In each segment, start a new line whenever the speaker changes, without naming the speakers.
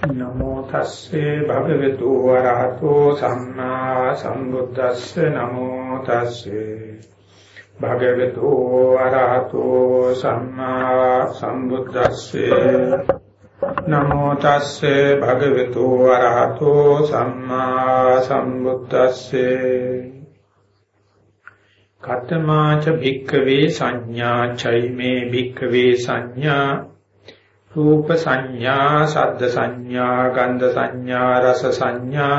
නමෝ තස්සේ භගවතු වරහතෝ සම්මා සම්බුද්දස්සේ නමෝ තස්සේ භගවතු වරහතෝ සම්මා සම්බුද්දස්සේ නමෝ තස්සේ භගවතු වරහතෝ සම්මා සම්බුද්දස්සේ කතමාච භික්ඛවේ සංඥා චෛමේ භික්ඛවේ සංඥා රූප සංඥා, ශබ්ද සංඥා, ගන්ධ සංඥා, රස සංඥා,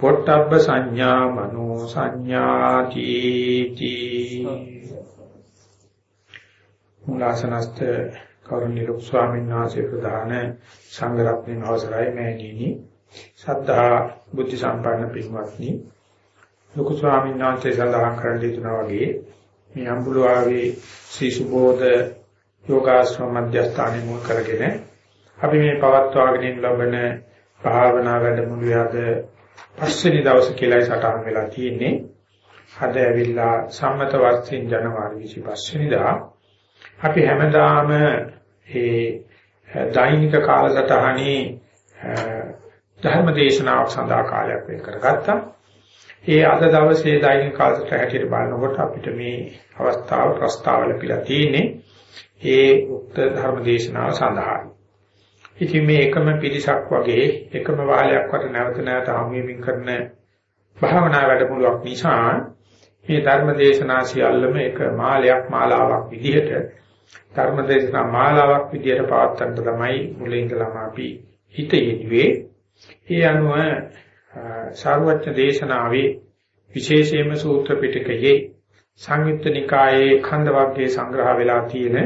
පොට්ටබ්බ සංඥා, මනෝ සංඥා තීති. මුලාසනස්ත කරුණී ලොකු ස්වාමීන් වහන්සේ ප්‍රධාන සංඝ රත්නයේ අවසරයි මෑණියනි. සද්ධා බුද්ධ සම්පන්න පින්වත්නි. ලොකු ස්වාමීන් වහන්සේ සඳහන් කරන දේ තුන වගේ මේ අඹුලාවේ ශ්‍රී සුබෝධ යෝගාශ්‍රම මධ්‍යස්ථානෙ මුල් කරගෙන අපි මේ පවත්වාගෙන ලබන භාවනා වැඩමුළුවේ අද පස්වෙනි දවසේ කියලායි සටහන් වෙලා තියෙන්නේ. අද ඇවිල්ලා සම්මත වර්ෂින් ජනවාරි 25 වෙනිදා අපි හැමදාම මේ දෛනික කාලසටහනේ ධර්ම දේශනාවක් සඳහා කාලයක් වෙන් කරගත්තා. ඒ අද දවසේ දෛනික කාලසටහන හැටියට බලනකොට අපිට මේ අවස්ථාව ප්‍රස්තාව ලැබිලා තියෙන්නේ. ඒ උක්ත ධර්ම දේශනාව සඳහා. ඉතින් මේ එකම පිරිසක් වගේ එකම වාලයක් වට නැවත නැවත හමුවීමින් කරන භාවනා වැඩමුළුවක් නිසා මේ ධර්ම දේශනා සියල්ලම එක මාලයක් මාලාවක් විදිහට ධර්ම දේශනා මාලාවක් විදිහට පවත්වන්න තමයි මුලින් ඉඳලම අපි හිතේදුවේ. ඒ අනුව සාරවත්්‍ය දේශනාවේ විශේෂයෙන්ම සූත්‍ර පිටකයේ සංයුත්ත නිකායේ ඛණ්ඩ වර්ගයේ සංග්‍රහ වෙලා තියෙන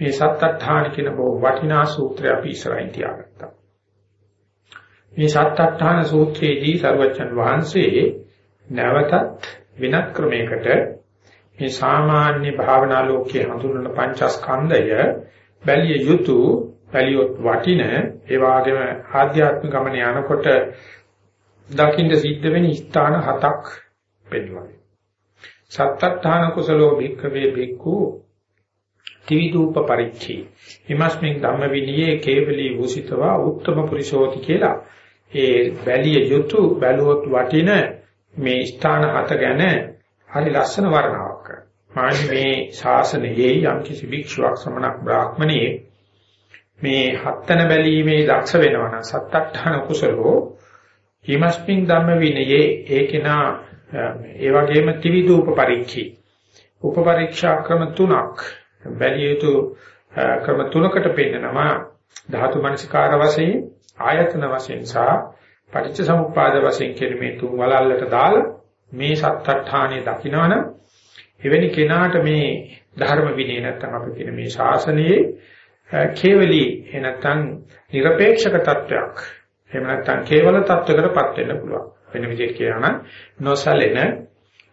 මේ සත්අට්ඨාන කියන බොහෝ වටිනා සූත්‍රය අපි ඉස්සරහින් තියාගත්තා. මේ සත්අට්ඨාන සූත්‍රයේදී සර්වචන් වහන්සේ නැවතත් වෙනත් ක්‍රමයකට මේ සාමාන්‍ය භාවනා ලෝකයේ හඳුන්වන පංචස්කන්ධය බැලිය යුතු බැලියොත් වටින ඒ වගේම ආධ්‍යාත්මික ගමන යනකොට දකින්න සිද්ධ වෙන ස්ථාන හතක් පෙන්වනවා. සත්තත්තාන කුසලෝ භික්ඛවේ භික්ඛු ත්‍රිවිධූප පරිච්ඡේ. හිමස්මින් ධම්ම විනයේ කේවලී වූසිතවා උත්තම පුරිෂෝති කියලා. ඒ බැලිය යුතු බැලුවොත් වටින මේ ස්ථාන හත ගැන හරි ලස්සන වර්ණාවක්. කරනවා. මේ ශාසනයේ යම් කිසි භික්ෂුවක් සමනක් බ්‍රාහ්මණයේ මේ හත්තන බැලීමේ දක්ෂ වෙනවා නම් සත්තට්ඨාන කුසලෝ හිමස්මින් ධම්ම විනයේ ඒකේනා ඒ වගේම ත්‍රිවිධූප පරිච්ඡේ. උපපරීක්ෂා ක්‍රම තුනක් බැලිය යුතු ක්‍රම තුනකට පෙන්නනවා. ධාතු මනසිකාර වශයෙන් ආයතන වශයෙන් සහ පටිච්ච සමුප්පාද වශයෙන් කියන මේ තුන් වලල්ලට දාලා මේ සත්අට්ඨානෙ දකිනවනම් එවැනි කෙනාට මේ ධර්ම විනය නැත්තම් අපි කියන මේ ශාසනයේ කේවලී එනත්තම් নিরপেক্ষක තත්වයක්. එහෙම නැත්තම් කේවල තත්වයකටපත් වෙන්න පුළුවන්. වෙන විදිහට කියනවා නම් නොසලෙන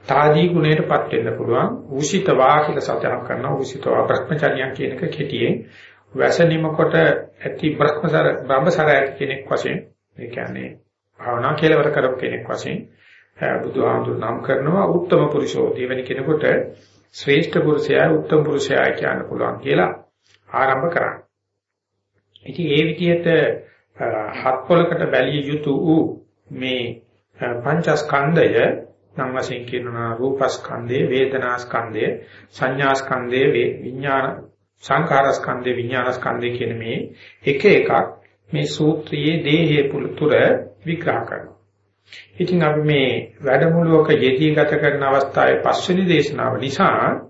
තාදී ගුණයටපත් වෙන්න පුළුවන්. ඌෂිතවා කියලා සතහන් කරනවා. ඌෂිතවා භ්‍රමචර්යයන් කියන එක කෙටියෙන්. වැසනිම කොට ඇති භ්‍රමසර බඹසර කෙනෙක් වශයෙන් ඒ කියන්නේ භාවනා කෙලවර කරපු කෙනෙක් වශයෙන් බුදුහාමුදුරු නම් කරනවා උත්තම පුරුෂෝ දෙවෙනි කෙනෙකුට ශ්‍රේෂ්ඨ පුරුෂයා උත්තම පුරුෂයා කියන්න පුළුවන් කියලා ආරම්භ කරා. ඉතින් ඒ විදිහට හත් පොලකට බැලිය යුතු වූ මේ පංචස්කන්ධය නම් වශයෙන් කියනවා රූපස්කන්ධය, වේදනාස්කන්ධය, සංඥාස්කන්ධය, විඥාන සංඛාරස්කන්ධය, විඥානස්කන්ධය කියන මේ එක එකක් මේ සූත්‍රයේ දේහයේ පුතුර විග්‍රහ කරනවා. ඉතින් අපි මේ වැඩමුළුවක යෙදී ගත කරන අවස්ථාවේ පස්වෙනි දේශනාව නිසා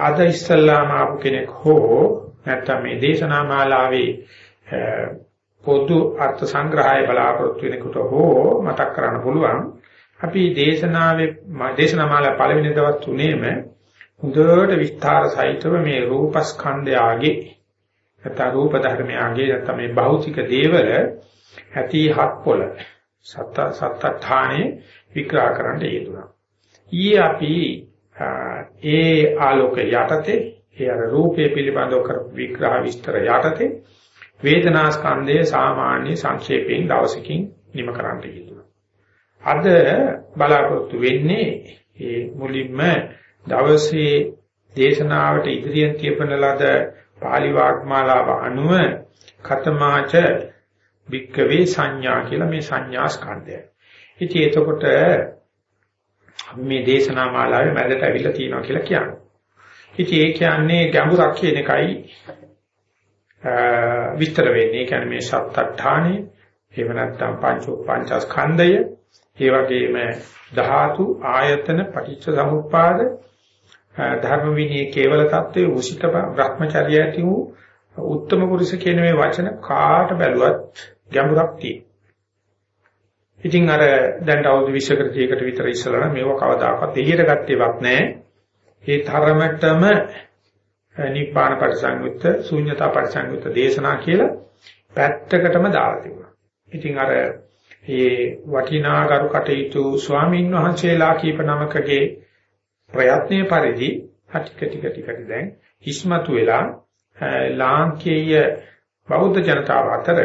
අද ඉස්සල්ලාම ආපු කෙනෙක් හෝ නැත්නම් මේ දේශනා මාලාවේ පොදු අර්ථ සංග්‍රහය බලාපොරොත්තු වෙනකොට හෝ මතක් කරන්න පුළුවන් අපි දේශනාවේ දේශනාමාලා පළවෙනි දවස් තුනේම හොඳට විස්තර සහිතව මේ රූපස්කන්ධයගේ නැත්නම් රූප ධර්මයගේ නැත්නම් මේ භෞතික දේවල ඇති හත් පොළ සත්ත සත්තඨානේ විග්‍රහ කරන්න යෙදුණා. ඊයේ අපි ඒ ආලෝක යටතේ ඒ අර රූපේ පිළිබඳව කර විග්‍රහ විස්තර යටතේ වේදනා ස්කන්ධයේ සාමාන්‍ය සංක්ෂේපයෙන් දවසකින් නිම කරන්න යෙදුණා. අද බලාපොරොත්තු වෙන්නේ මේ මුලින්ම දවසේ දේශනාවට ඉදිරියෙන් තියපන ලද පාලි වාග්මාලාව අනුව කතමාච භික්කවේ සංඥා කියලා මේ සංඥා ස්කන්ධය. ඉතින් එතකොට අපි මේ දේශනා මාලාවේ මැදට අවිල්ල තියෙනවා කියලා කියනවා. ඉතින් ඒ කියන්නේ ගැඹුරක් කියන එකයි විස්තර වෙන්නේ. ඒ කියන්නේ මේ සත්අට්ඨානේ එහෙම නැත්නම් පංච පංචස්කන්ධය ඒ වගේම ධාතු ආයතන පටිච්ච සමුප්පාද ධර්ම විනී කේවල தත්වයේ උසිත බ්‍රහ්මචර්ය ඇති වූ උත්තම පුරුෂ කියන මේ වචන කාට බැලුවත් ගැඹුරක් තියෙනවා. ඉතින් අර දැන් අවුරුදු 20කට 30කට විතර ඉස්සලා මේව කවදාකවත් එළියට ගත්තේවත් නැහැ. ඒ තරමටම නිපාන පරිසංයුත්ත, ශූන්‍යතා පරිසංයුත්ත දේශනා කියලා පැත්තකටම දාලා තිබුණා. ඉතින් අර මේ වටිනා කරු කටයුතු ස්වාමීන් වහන්සේලා කීප නමකගේ ප්‍රයත්නයේ පරිදි ටික ටික ටික දැන් හිස්මතු වෙලා ලාංකේය බෞද්ධ ජනතාව අතර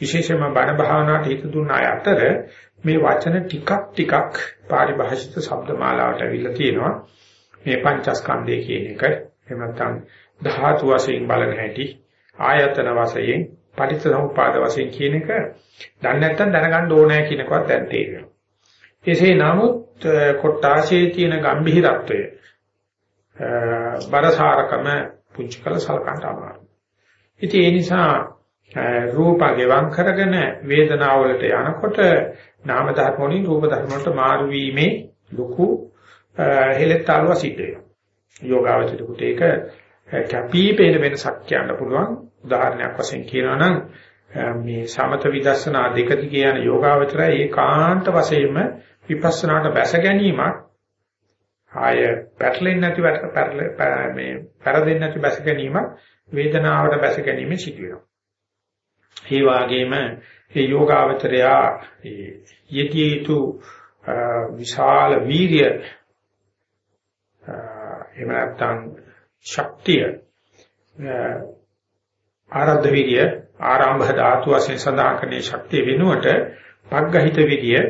විශේෂයෙන්ම බණ භාවනාවට හිත දුන්න අය අතර මේ වචන ටිකක් ටිකක් පාරිභාෂිත ශබ්ද මාලාවට අවිල්ලා තියෙනවා. මේ පංචස්කන්ධය කියන එක. එහෙම නැත්නම් ධාතු වශයෙන් බලන හැටි ආයතන වශයෙන් පටිච්චසමුපාද වශයෙන් කියන එක දන්නේ නැත්නම් දැනගන්න ඕනෑ කියනකවත් දැන් තේරෙනවා. එසේ නමුත් කොට්ටාශයේ තියෙන ගැඹිරත්වය බරසාරකම පුංචි කළ සලකන්න අමාරුයි. ඉතින් ඒ නිසා රූප ගෙවම් කරගෙන වේදනාවලට යනකොට නාම ධර්ම වලින් රූප ධර්ම වලට මාරු වීමේ ලොකු හෙලෙතාලුව සිද්ධ වෙනවා. යෝගාවචරිකුට ඒක කැපී පෙනෙන වෙනසක් කියන්න පුළුවන්. උදාහරණයක් වශයෙන් කියනවා නම් මේ සමත විදර්ශනා දෙක දිගේ යන යෝගාවචරය ඒකාන්ත වශයෙන්ම විපස්සනාට බැස ගැනීමක් ආය පැටලෙන්නේ නැති මේ පෙරදෙන්නේ නැති බැස ගැනීමක් වේදනාවට බැස ගැනීම සිදු වෙනවා. ඒ වගේම මේ යෝගාවචරයා යෙතිය යුතු විශාල වීර්ය එහෙම නැත්නම් ශක්තිය ආරද්ධ විරිය ආරම්භ ධාතු වශයෙන් සඳහන් කරන ශක්තිය වෙනුවට පග්ගහිත විරිය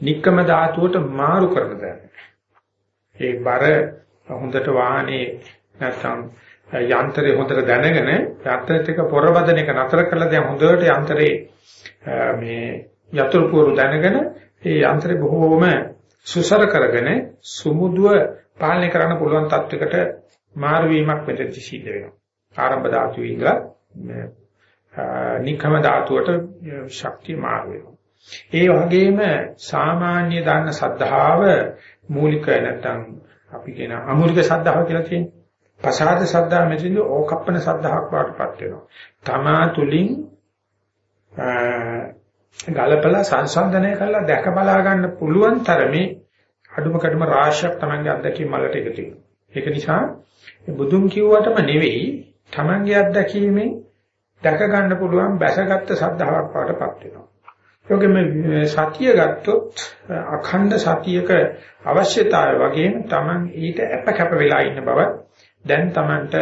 නික්කම ධාතුවට මාරු කරන දැන. ඒ බර හොඳට වාහනේ නැත්නම් යන්ත්‍රය හොඳට දැනගෙන යන්ත්‍රෙත් එක පොරබදන එක නතර කරලා දැන් හොඳට යන්ත්‍රේ මේ යතුරු පුරු දැනගෙන ඒ යන්ත්‍රය බොහෝම සුසර කරගෙන සුමුදුව පාලනය කරන්න පුළුවන් තත්වයකට මාරු වීමක් මෙතෙන්දි සිද්ධ වෙනවා. ආරම්භ ධාතුවේ ඉඳලා නිකම ධාතුවට ශක්තිය මාරු වෙනවා. ඒ වගේම සාමාන්‍ය දාන සද්ධාව මූලික නැත්නම් අපි කියන අමූලික සද්ධාව කියලා තියෙනවා. පසාද සද්ධා මෙතනදී ඕකප්පන සද්ධාවක් වඩපත් වෙනවා. තමා තුලින් ගලපලා සංසන්දනය කරලා දැක බලා ගන්න පුළුවන් තරමේ අඩුම කඩම රාශියක් Tamange අත්දැකීම් වලට එකතු වෙනවා. ඒක නිසා බුදුන් කිව්වටම නෙවෙයි Tamange අත්දැකීමෙන් දැක ගන්න පුළුවන් බැසගත් සද්ධාාවක් වඩපත් වෙනවා. ඒකෙම සතිය ගත්තොත් අඛණ්ඩ සතියක අවශ්‍යතාවය වගේම Taman ඊට අප කැප වෙලා ඉන්න බව දැන් Tamanට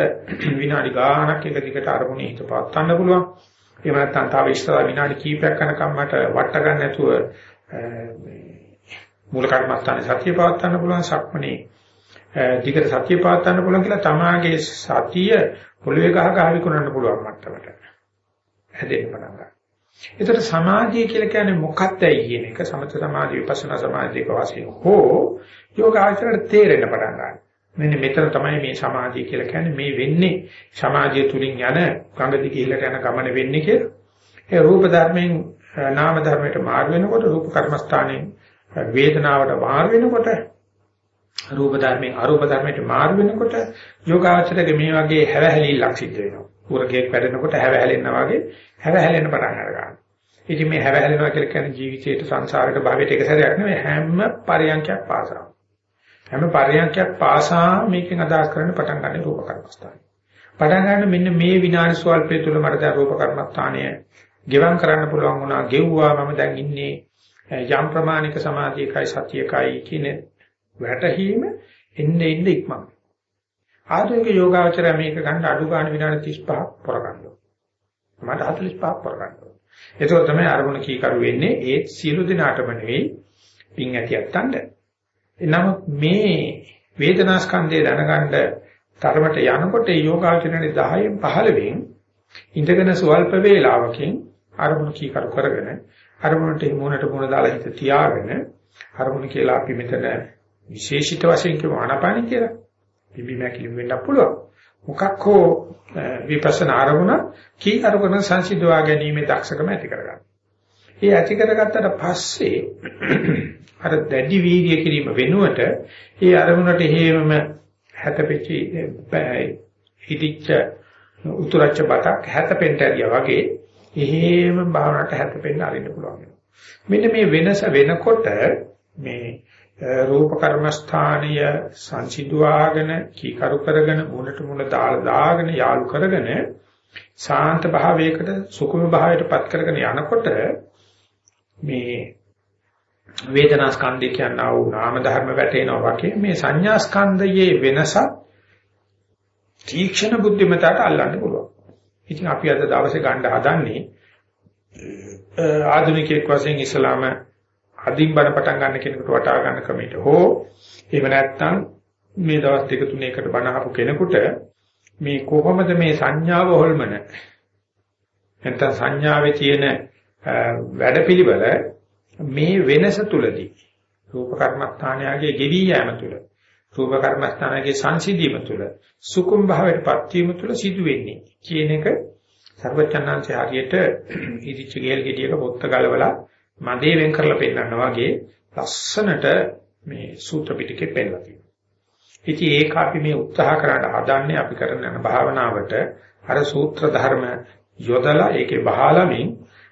විනාඩි ගාණක් එක දිගට අරමුණේ හිත පවත්වන්න පුළුවන්. එහෙම නැත්නම් තව ඉස්සරහ විනාඩි කිහිපයක් යනකම් මට වට ගන්න නැතුව මූල කර්මස්ථානේ සතිය පවත්වන්න පුළුවන් සක්මනේ දිගට සතිය පවත්වන්න පුළුවන් කියලා තමාගේ සතිය පොළවේ ගහ ගහ විකුණන්න පුළුවන් මට්ටමට හැදෙන්න පටන් ගන්නවා. ඒතර සමාධිය කියලා කියන්නේ මොකක්දයි කියන එක සමථ සමාධි විපස්සනා සමාධි දෙක වශයෙන් හෝ යෝගාචරයට තේරෙන්න පටන් ගන්නවා. මෙන්න මෙතන තමයි මේ සමාධිය කියලා කියන්නේ මේ වෙන්නේ සමාධිය තුලින් යන ගඟ දිගේ ඉහළට යන ගමන වෙන්නේ කියලා. ඒ රූප ධර්මයෙන් නාම ධර්මයට මාරු වෙනකොට රූප කර්මස්ථානයෙන් වේදනාවට මාරු වෙනකොට රූප ධර්මයෙන් අරූප ධර්මයට මාරු වෙනකොට යෝගාචරයේ මේ වගේ හැවහැලිල්ලක් සිද්ධ වෙනවා. කුරකයක් වැඩෙනකොට හැවහැලෙනවා වගේ හැවහැලෙන්න පටන් ගන්නවා. ඉතින් මේ හැවහැලෙනවා කියලා කියන්නේ ජීවිතේට සංසාරයට භවයට එක සැරයක් නෙවෙයි හැම පරියන්කයක් පාසා. හැම පරියන්කයක් පාසා මේකෙන් අදහස් කරන්න පටන් ගන්න රූප කර්මස්ථානය. පටන් ගන්න මෙන්න මේ විනාඩි ස්වල්පය තුල මට දැන් රූප කර්මස්ථානය ගෙවම් කරන්න පුළුවන් වුණා. ගෙව්වා මම දැන් ඉන්නේ යම් ප්‍රමාණික සමාධියකයි සතියකයි කියන වැටහීම එන්නේ එන්නේ ඉක්මන. ආධුනික යෝගාවචරය මේක ගන්න අඩු ගන්න විනාඩි 35ක් පොර ගන්නවා. මට 45ක් පොර ගන්නවා. ඒක තමයි අරමුණ කීකරු වෙන්නේ ඒ සියලු දිනාටම නෙවෙයි පින් ඇතියත්තන්ට. නමුත් මේ වේදනා ස්කන්ධය දැනගන්න තරමට යනකොට ඒ යෝගාචරණේ 10න් 15න් ඉඳගෙන සුවල්ප වේලාවකින් අරමුණු කීකරු කරගෙන අරමුණට මොනට මොන දාලා හිත තියාගෙන අරමුණ කියලා අපි මෙතන විශේෂිත වශයෙන් කියමු ආනාපානි කියලා. පිම්බීම කිලිම වෙන්න පුළුවන්. මොකක් හෝ විපස්සනා අරමුණ කී අරමුණ සංසිඳවා ගැනීමේ දක්ෂකම ඇති කරගන්න. ඒ ඇති කරගත්තට පස්සේ අර දැඩි වීර්ය කිරීම වෙනුවට ඒ අරමුණට හේමම හැතපෙච්චි හිතිච්ච උතුරච්ච බතක් හැතපෙන්න ඇරියා වගේ එහෙම භාවනාවට හැතපෙන්න අරින්න පුළුවන්. මෙන්න මේ වෙනස වෙනකොට මේ රූප කර්මස්ථානීය සංසිඳුවාගෙන කීකරු කරගෙන මුලට මුල දාලා දාගෙන යාලු කරගෙන සාන්ත භාවයකට සුකුම භාවයට පත් කරගෙන යනකොට මේ වේදනා ස්කන්ධය කියනවා වූ නාම ධර්ම වැටෙනවා වගේ මේ සංඥා ස්කන්ධයේ වෙනස තීක්ෂණ බුද්ධිමතට අල්ලන්න පුළුවන්. ඉතින් අපි අද දවසේ ගන්න හදන්නේ ආධුනිකයෙක් වශයෙන් ඉස්ලාම අදින් බණ පටන් ගන්න කෙනෙකුට වටා ගන්න ක්‍රමයට හෝ එහෙම නැත්නම් මේ දවස් දෙක තුන එකට බණ අහපු කෙනෙකුට මේ කොහොමද මේ සංඥාව හොල්මන? නැත්නම් සංඥාවේ තියෙන වැඩපිළිවෙල මේ වෙනස තුලදී රූප කර්මස්ථානයගේ ගෙවි යෑම තුල රූප කර්මස්ථානයේ සංසිධීම තුල සුකුම් භාවයටපත් වීම තුල සිදු වෙන්නේ කියන එක සර්වචන්නාංශය හරියට ඉදිච්ච ගේල් ගෙඩියක පොත්ත ගලවලා මදේ වෙන් කරලා පෙන්නනවා වගේ ලස්සනට මේ සූත්‍ර පිටකේ පෙන්නලා තියෙනවා. ඉතින් ඒක අපි මේ උත්සාහ කරන්න හදන්නේ අපි කරන යන භාවනාවට අර සූත්‍ර ධර්ම යොදලා ඒකේ බහලමින්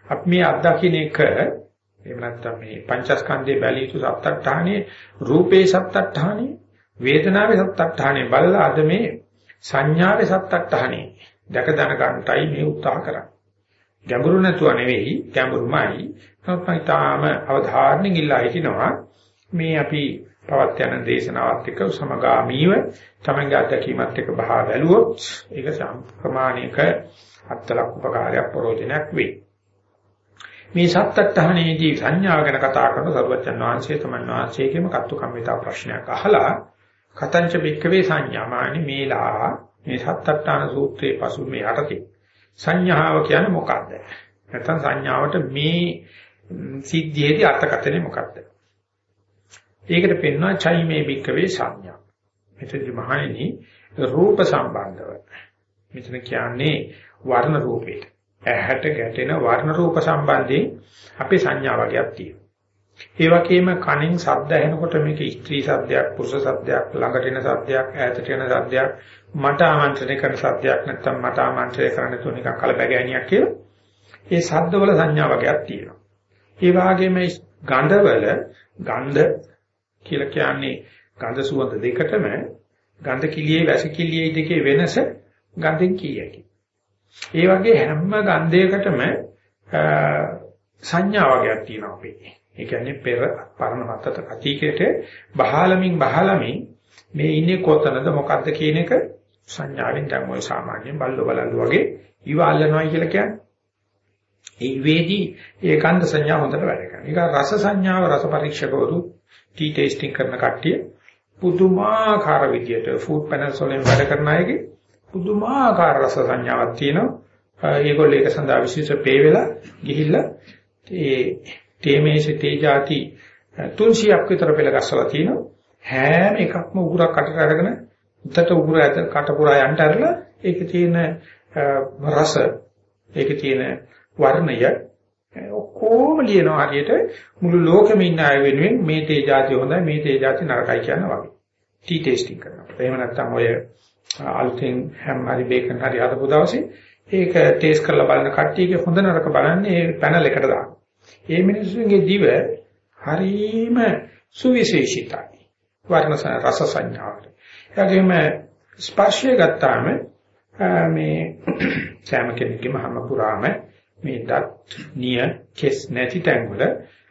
අපි මේ අත්දකින්න එක එහෙම නැත්නම් මේ පංචස්කන්ධයේ බැලිය යුතු සත්අට්ඨානේ රූපේ සත්අට්ඨානේ වේදනාවේ සත්අට්ඨානේ බලලා අද මේ සංඥාවේ සත්අට්ඨානේ දැක දැන ගන්නටයි මේ උත්සාහ කරන්නේ. ගැඹුරු නැතුව නෙවෙයි ගැඹුරුමයි. තමයි තාම අවධාරණින් ඉල්ලා හිටිනවා මේ අපි පවත් යන දේශනාවත් එක්ක සමගාමීව තමන්ගේ අත්දැකීමත් එක්ක බහා බැලුවොත් ඒක සම්ප්‍රමාණික අත්ලක් උපකාරයක් ප්‍රයෝජනයක් වෙයි. මේ සත්ත්‍ත්හණේදී සංඥාව ගැන කතා කරන සරුවචන් වහන්සේ තමන් වහන්සේගෙම කත්තු කම්මිතා ප්‍රශ්නයක් අහලා කතංච බික්කවේ සංඥාමානි මේලා මේ සත්ත්‍ත්හණ සූත්‍රයේ පසු මේ යටතේ සංඥාව කියන්නේ මොකක්ද? නැත්නම් සංඥාවට මේ සිද්ධියේදී අර්ථකථනය මොකක්ද? ඒකට පෙන්වනවා චෛමේ බික්කවේ සංඥා. මෙතනදි මහණෙනි රූප සම්බන්ධව. මෙතන කියන්නේ වර්ණ රූපේට. ඇහැට ගැටෙන වර්ණ රූප සම්බන්ධයෙන් අපේ සංඥා වර්ගයක් තියෙනවා. ඒ වගේම කනින් ශබ්ද ඇහෙනකොට මේක ස්ත්‍රී ශබ්දයක්, පුරුෂ ශබ්දයක්, ළඟට එන ශබ්දයක්, ඈතට එන ශබ්දයක්, මට ආමන්ත්‍රණය කරන ශබ්දයක් නැත්නම් මට ආමන්ත්‍රණය කරන්න තුන එකක් කලබගෑනියක් කියලා. ඒ ශබ්දවල සංඥා වර්ගයක් තියෙනවා. ඒ වගේම ගන්ධවල ගන්ධ කියලා කියන්නේ ගන්ධ සුවඳ දෙකටම ගන්ධ කිලියේ වැසි කිලියේ දෙකේ වෙනස ගන්ධෙන් කීයකි. ඒ වගේ හැම ගන්ධයකටම සංඥා වර්ගයක් තියෙනවා අපේ. ඒ කියන්නේ පෙර පරණ මතත අතීතයට බහලමින් බහලමින් මේ ඉන්නේ කොතනද මොකද්ද කියන එක සංඥාවෙන් දැන් ඔය සාමාන්‍යයෙන් බල්ල බලන්න වගේ ඉවල්ලනවා කියලා කියන්නේ. ඒ වේදී ඒකාන්ත සංඥා හොඳට වැඩ කරනවා. ඒක රස සංඥාව රස පරීක්ෂකවරු ටී ටේස්ටිං කරන කට්ටිය පුදුමාකාර විදියට ෆුඩ් පැනල්ස් වලින් වැඩ කරන අයගේ පුදුමාකාර රස සංඥාවක් තියෙනවා. ඒගොල්ලෝ ඒක සඳහා විශේෂ පේ වෙලා ගිහිල්ලා ඒ තේමේශ තේජාති 300ක් විතර පෙළ ගස්සලා තියෙනවා. හැම එකක්ම උගුරක් කටට අරගෙන උතට උගුර ඇත කට පුරා යන්න ඇරලා ඒකේ තියෙන රස ඒකේ තියෙන වර්ණය ඔක්කොම ලියනවා හරියට මුළු ලෝකෙම ඉන්න අය වෙනුවෙන් මේ තේ જાති හොඳයි මේ තේ જાති නරකයි කියන වගේ. ටී ටේස්ටිං කරනවා. එහෙම නැත්නම් ඔය අලුතෙන් හැම හරි බේකන් හරි හදපු දවසේ ඒක ටේස්ට් කරලා බලන කට්ටියගේ හොඳ නරක බලන්නේ මේ පැනල් එකට දාන්න. මේ මිනිස්සුන්ගේ දිව හරීම සුවිශේෂිතයි. වර්ණ රස සංඥාවට. ඒ වගේම ස්පර්ශය ගත්තාම මේ සෑම කෙනෙක්ගේම හැම පුරාම මේ දත් නිය කෙස් නැති තැන්වල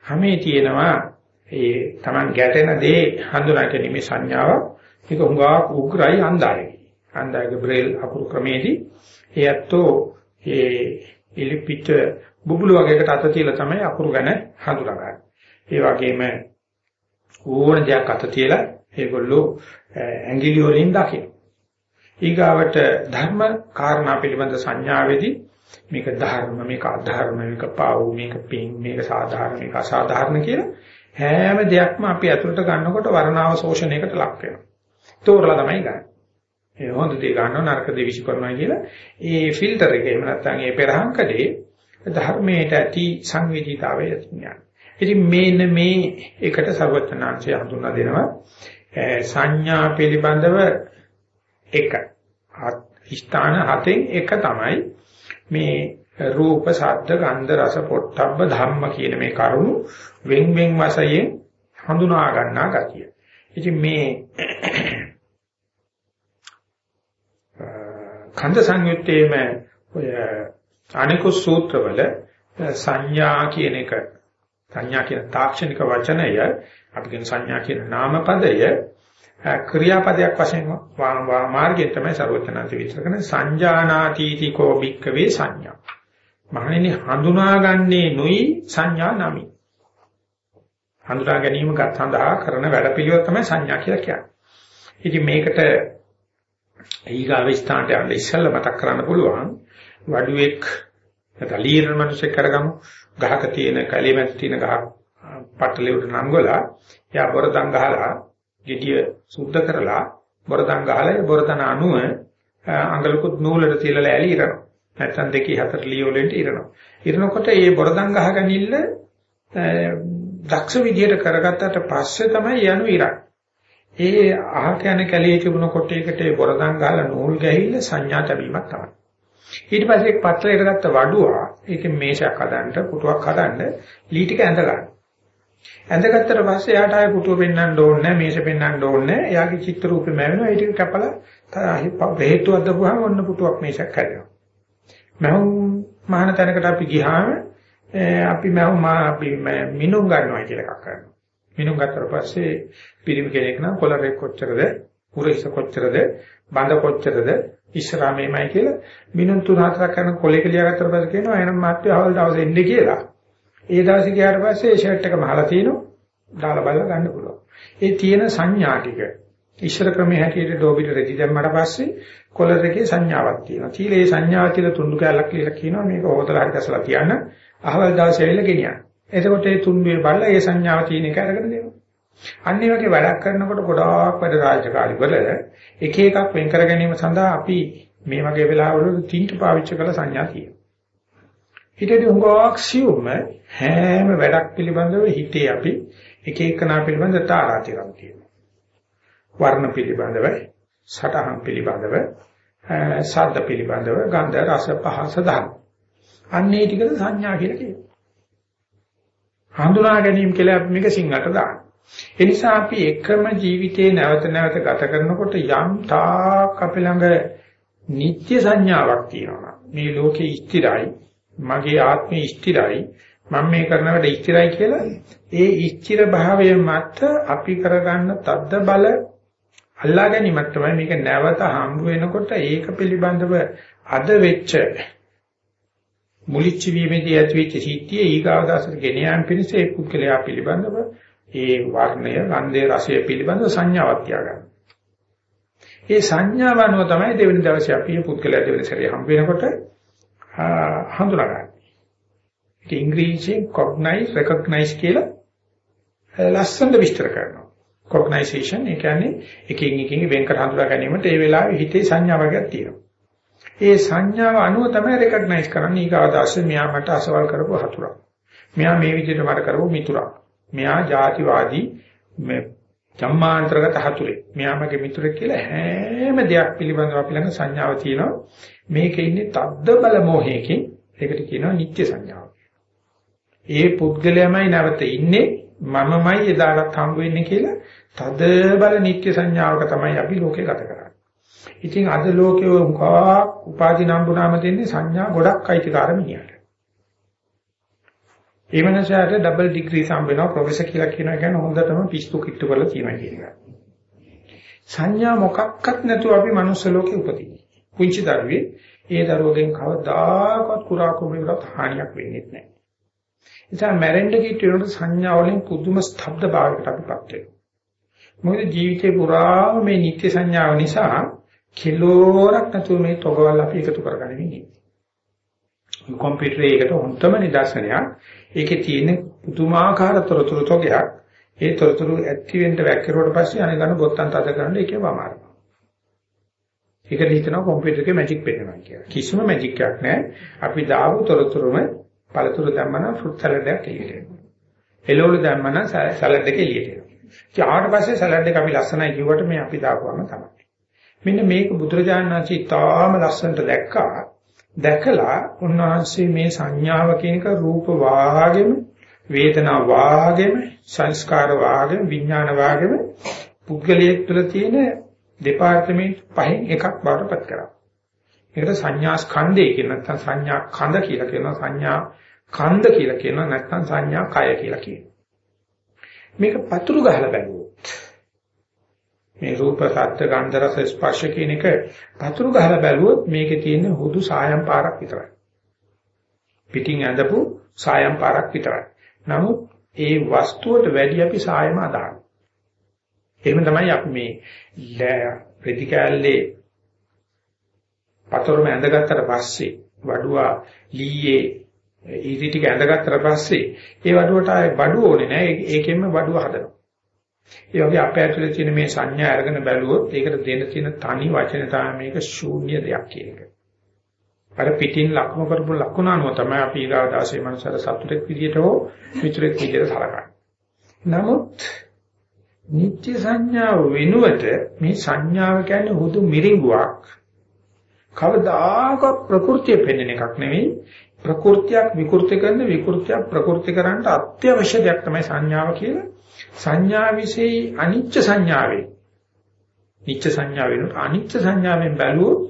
හැමේ තියෙනවා ඒ Taman ගැටෙන දේ හඳුනා ගැනීමේ සංඥාව ඒක හුඟා උග්‍රයි අන්දායයි. අන්දායගේ බ්‍රේල් අකුරු ක්‍රමේදී ඒ ඇත්තෝ ඒ ඉලිපිට බුබුලු වගේකට අත තියලා තමයි අකුරු ගැන හඳුනාගන්නේ. ඒ වගේම ඕන දෙයක් අත තියලා ඒගොල්ලෝ ඇඟිලි වලින් දකින. ඊගාවට ධර්ම කාරණා පිළිබඳ සංඥාවේදී මේක ධර්ම මේක අධර්ම මේක පාවු මේක පින් මේක සාධාරණ මේක අසාධාරණ කියලා හැම දෙයක්ම අපි ඇතුළට ගන්නකොට වර්ණාව ශෝෂණයකට ලක් වෙනවා. තෝරලා තමයි ගන්න. ඒ හොඳ දේ ගන්නව නරක දේ විශ්ි කරනවා කියලා ඒ ෆිල්ටර් එක එහෙම නැත්නම් ඒ පෙරහංකඩේ ධර්මයට ඇති සංවේදීතාවය ඇතිඥා. ඉතින් මේන මේ එකට සර්වඥාන්සේ හඳුන්වා දෙනවා සංඥා පිළිබඳව එක ස්ථාන හතෙන් එක තමයි මේ රූප, ශබ්ද, ගන්ධ, රස, පොට්ටබ්බ ධම්ම කියන මේ කරුණු වෙන් වෙන් වශයෙන් හඳුනා ගන්නා ගතිය. ඉතින් මේ කන්ද සංයුත්තේම ඔය අනිකුත් සූත්‍රවල සංඥා කියන එක සංඥා කියන තාක්ෂණික වචනය අපි කියන සංඥා කියන නාමපදය ක්‍රියාපදයක් වශයෙන් මාර්ගයෙන් තමයි ਸਰවඥාන්ති විචාර කරන සංජානාතීති කෝ භික්කවේ සංඥා. මහණෙනි හඳුනාගන්නේ නොයි සංඥා නමි. හඳුනා ගැනීම සඳහා කරන වැඩපිළිවෙල තමයි සංඥා කියලා කියන්නේ. ඉතින් මේකට ඊගාව ස්ථානට යන්න ඉස්සෙල්ලා මතක් කරන්න පුළුවන් වඩුවෙක් නැත්නම් ලීරන මිනිස්සෙක් කරගමු. ගහක තියෙන කැලේ මැද තියෙන ගහ පටලෙවට නංගලා එයා බොරදම් ගහලා gediya සුද්ධ කරලා බොරදම් ගහලා බොරදන අණුව අඟලකුත් නූලට තියලා ඇලි ඉරනවා. නැත්නම් දෙකේ හතර ලී වලින්ට ඉරනවා. ඉරනකොට මේ බොරදම් ගහ ගනින්න දක්ෂ විදියට කරගත්තට පස්සේ තමයි යනු ඉරන්නේ ඒ අහක යන කැලේ තිබුණ කොටයකට බොරදම් ගහලා නූල් ගැහිල්ල සංඥා තැබීමක් තමයි. ඊට පස්සේ පත්‍රයට ගත්ත වඩුවා ඒකේ මේෂයක් හදන්න පුටුවක් හදන්න ලී ටික ඇඳ ගන්න. ඇඳගත්තට පස්සේ එයාට ආයේ පුටුව පෙන්වන්න ඕනේ නැහැ මේෂ පෙන්වන්න ඕනේ නැහැ. එයාගේ චිත්‍ර රූපේ මැවෙනවා. ඒ ටික කපලා හේතු අද්දපුවාම ඔන්න පුටුවක් මේෂයක් හැදෙනවා. මහුම් මහාන තැනකට අපි ගියාම අපි මහුම් අපි මිනුම් ගන්නවා කියලා එකක් කරනවා. මිනුම් ගත්තට පස්සේ පිරිමි කෙනෙක් නම් කොළරේ කොච්චරද, උරහිස කොච්චරද, බඳ කොච්චරද, ඉස්සරහා මේමයි කියලා මිනුම් තුන හතරක් කරන කොලේක ලියාගත්තට පස්සේ කියනවා එනම් මාත්‍ය අවල් දවසේ එන්නේ කියලා. ඒ දවසේ ගියාට පස්සේ ඒ ෂර්ට් එක මහලා තිනවා. දාලා බලලා ගන්න පුළුවන්. ඒ තියෙන සංඥා ටික ඉස්සර ක්‍රමයේ හැටියට ඩෝබිට රෙදි දැම්මට පස්සේ කොලර් එකේ සංඥාවක් තියෙනවා. තීලේ සංඥාව කියලා තුන්ඩු කැලක් කියලා කියනවා මේක හොතලා හරි කසලා තියන්න. අහවල් දවසේ ඇවිල්ලා ගෙනියන්න. එතකොට ඒ තුන්ඩුවේ බලලා ඒ සංඥාව තියෙන එක අරගෙන දෙනවා. අන්න ඒ වගේ වැඩක් කරනකොට ගොඩාක් වැඩ රාජකාරි වල එක එකක් වෙන් කර ගැනීම සඳහා අපි මේ වගේ වෙලාවවල තින්ට පාවිච්චි කළ සංඥා තියෙනවා. හිතේදී උංගක් සියුම හැම වැඩක් පිළිබඳව හිතේ අපි එක එකනා පිළිබඳ තාරාතිරම් තියෙනවා. වර්ණ පිළිබඳව, සටහන් පිළිබඳව, ශබ්ද පිළිබඳව, ගන්ධ රස පහස ධර්ම. අන්නේ ටිකද සංඥා කියලා කියනවා. හඳුනා ගැනීම කියලා අපි මේක සිංහලට දානවා. ඒ නිසා අපි එකම ජීවිතේ නැවත නැවත ගත කරනකොට යම් තාක් අපි ළඟ නිත්‍ය සංඥාවක් තියෙනවා. මේ ලෝකේ ස්ථිරයි, මගේ ආත්මය ස්ථිරයි, මම මේ කරන වැඩ ස්ථිරයි කියලා ඒ ස්ථිර භාවය මත අපි කරගන්න තද්ද බල අල්ලා ගැනීමක් තමයි මේක නැවත හම්බ වෙනකොට ඒක පිළිබඳව අද වෙච්ච මුලිච්ච වීමේදී ඇතිවෙච්ච සිද්ධිය ඊගාව දවසට ගෙන යාම පිණිස ඒ පුද්ගලයා පිළිබඳව ඒ වර්ණය, ගන්ධය, රසය පිළිබඳ සංඥාවක් තියාගන්න. ඒ සංඥාව අනුව තමයි දෙවෙනි දවසේ අපි මේ පුද්ගලයා දෙවෙනි සැරේ හම්බ වෙනකොට හඳුනාගන්නේ. ඒක ඉංග්‍රීසියෙන් cognize, recognize කියලා ලස්සනට විස්තර කරනවා. cognization ඒ කියන්නේ එකින් එකින් වෙන් කර හඳුනා ගැනීමට ඒ වෙලාවේ හිතේ සංඥා වර්ගයක් තියෙනවා. ඒ සංඥාව අනුව තමයි recognize කරන්නේ ඊගාදාසේ මෙයා මට අසවල් කරපු හතුරා. මෙයා මේ විදිහට මට කරපු මිතුරා. මෙයා ಜಾතිවාදී මේ ජම්මාන්තරගත හතුරේ. මෙයා මගේ මිතුරෙක් කියලා හැම දෙයක් පිළිබඳව අපි ළඟ සංඥාව තියෙනවා. මේකේ ඉන්නේ තද්ද බල මොහේකින් ඒකට කියනවා නිත්‍ය සංඥාව. ඒ පුද්ගලයාමයි නැවත ඉන්නේ මමමයි එදාට හම්බ වෙන්නේ කියලා තද බල නිත්‍ය සංඥාවක තමයි අපි ලෝකේ ගත කරන්නේ. ඉතින් අද ලෝකේ උකා උපාධි නම්බුනාම දෙන්නේ සංඥා ගොඩක් අයිතිකාර මිනිහට. ඒ මනසට ඩබල් ඩිග්‍රී සම් වෙනවා ප්‍රොෆෙසර් කියලා කියනවා කියන්නේ හොඳටම පිස්සු කිට්ටු කරලා තියෙනවා කියන එක. සංඥා මොකක්වත් නැතුව අපි මනුස්ස ලෝකේ උපදින්නේ. පුංචි දරුවේ ඒ දරුවගෙන් කවදාකවත් කුරා කුඹුරකට හානියක් වෙන්නේ නැහැ. ඉතින් මැරෙන්න කිට් වෙනකොට සංඥා වලින් පුදුම ස්තබ්ද භාවයකට අපිපත් වෙනවා. මොකද ජීවිතේ පුරා මේ නිත්‍ය සංඥාව නිසා කිලෝරක් නැතුව මේ තොගවල් අපි එකතු කරගන්නේ. කම්පියුටරේ ඒකට හොඳම නිදර්ශනයක්. ඒකේ තියෙන පුදුමාකාර තොරතුරු තෝගයක්. ඒ තොරතුරු ඇක්ටිව් වෙන්න වැක්කිරුවට පස්සේ අනිගන බොත්තම් තද කරන්න ඒකේ වමාරනවා. ඒකට හිතනවා කම්පියුටර් එකේ මැජික් පෙන්නනවා කියලා. කිසිම මැජික් එකක් නැහැ. අපි දාපු තොරතුරුම පළතුරු දැම්මම ෆෘට් සලාඩ් එකක් එළියට එනවා. එළවලු දැම්මම සලාඩ් එක එළියට එනවා. ඉතින් ආවට පස්සේ සලාඩ් එක අපි ලස්සනයි කිව්වට මේ අපි දාපුවම තමයි. මෙන්න මේක බුදුරජාණන් වහන්සේ තාම ලස්සනට දැක්කා. දැකලා උන්වහන්සේ මේ සංඥාව කියනක රූප වාගෙම වේදනා වාගෙම සංස්කාර වාගෙම විඥාන වාගෙම පුද්ගලයෙක් තුළ තියෙන දෙපාර්තමේන්තු පහෙන් එකක් බාටපත් කරා. ඒකට සංඥා ස්කන්ධය කියන නැත්නම් සංඥා කඳ කියලා කියනවා සංඥා කන්ද කියලා කියනවා නැත්නම් සංඥා කය කියලා කියනවා. මේක පතුරු ගහලා බැලුවොත් මේ රූප සත්‍ය ගන්ධ රස ස්පර්ශ කියන එක පතුරු ගහලා බැලුවොත් මේකේ තියෙන හුදු සායම් පාරක් විතරයි. පිටින් ඇඳපු සායම් පාරක් විතරයි. නමුත් ඒ වස්තුවට වැඩි අපි සායම අදානවා. එහෙම තමයි අපි මේ ප්‍රතිකල්ලේ පතරම ඇඳගත්තට පස්සේ වඩුවා ලීයේ ඊටි ටික ඇඳගත්තට පස්සේ ඒ වඩුවට ආයේ බඩුව ඕනේ නැහැ ඒකෙන්ම වඩුව හදනවා. ඒ වගේ අපේ ඇතුලේ තියෙන මේ සංඥා අරගෙන බැලුවොත් ඒකට දෙන්න තියෙන තනි වචන තමයි මේක ශූන්‍ය දෙයක් කියන එක. අර පිටින් ලක්ම කරපු ලකුණ අනුව තමයි අපි ඊගාව දාසේ මනසට සතුටෙක් විදියට හෝ මිතුරෙක් විදියට සලකන්නේ. නමුත් නිත්‍ය සංඥාව වෙනුවට මේ සංඥාව කියන්නේ හුදු මිරිඟුවක්. කවදාකවත් ප්‍රകൃතිය පෙන්වන එකක් නෙවෙයි ප්‍රകൃතියක් විකෘති කරන විකෘතියක් ප්‍රകൃති කරන්නට අත්‍යවශ්‍ය දෙයක් තමයි සංඥාව කියලා සංඥා વિશેයි අනිච්ච සංඥාවේ නිච්ච සංඥාවෙන් අනිච්ච සංඥාවෙන් බැලුවොත්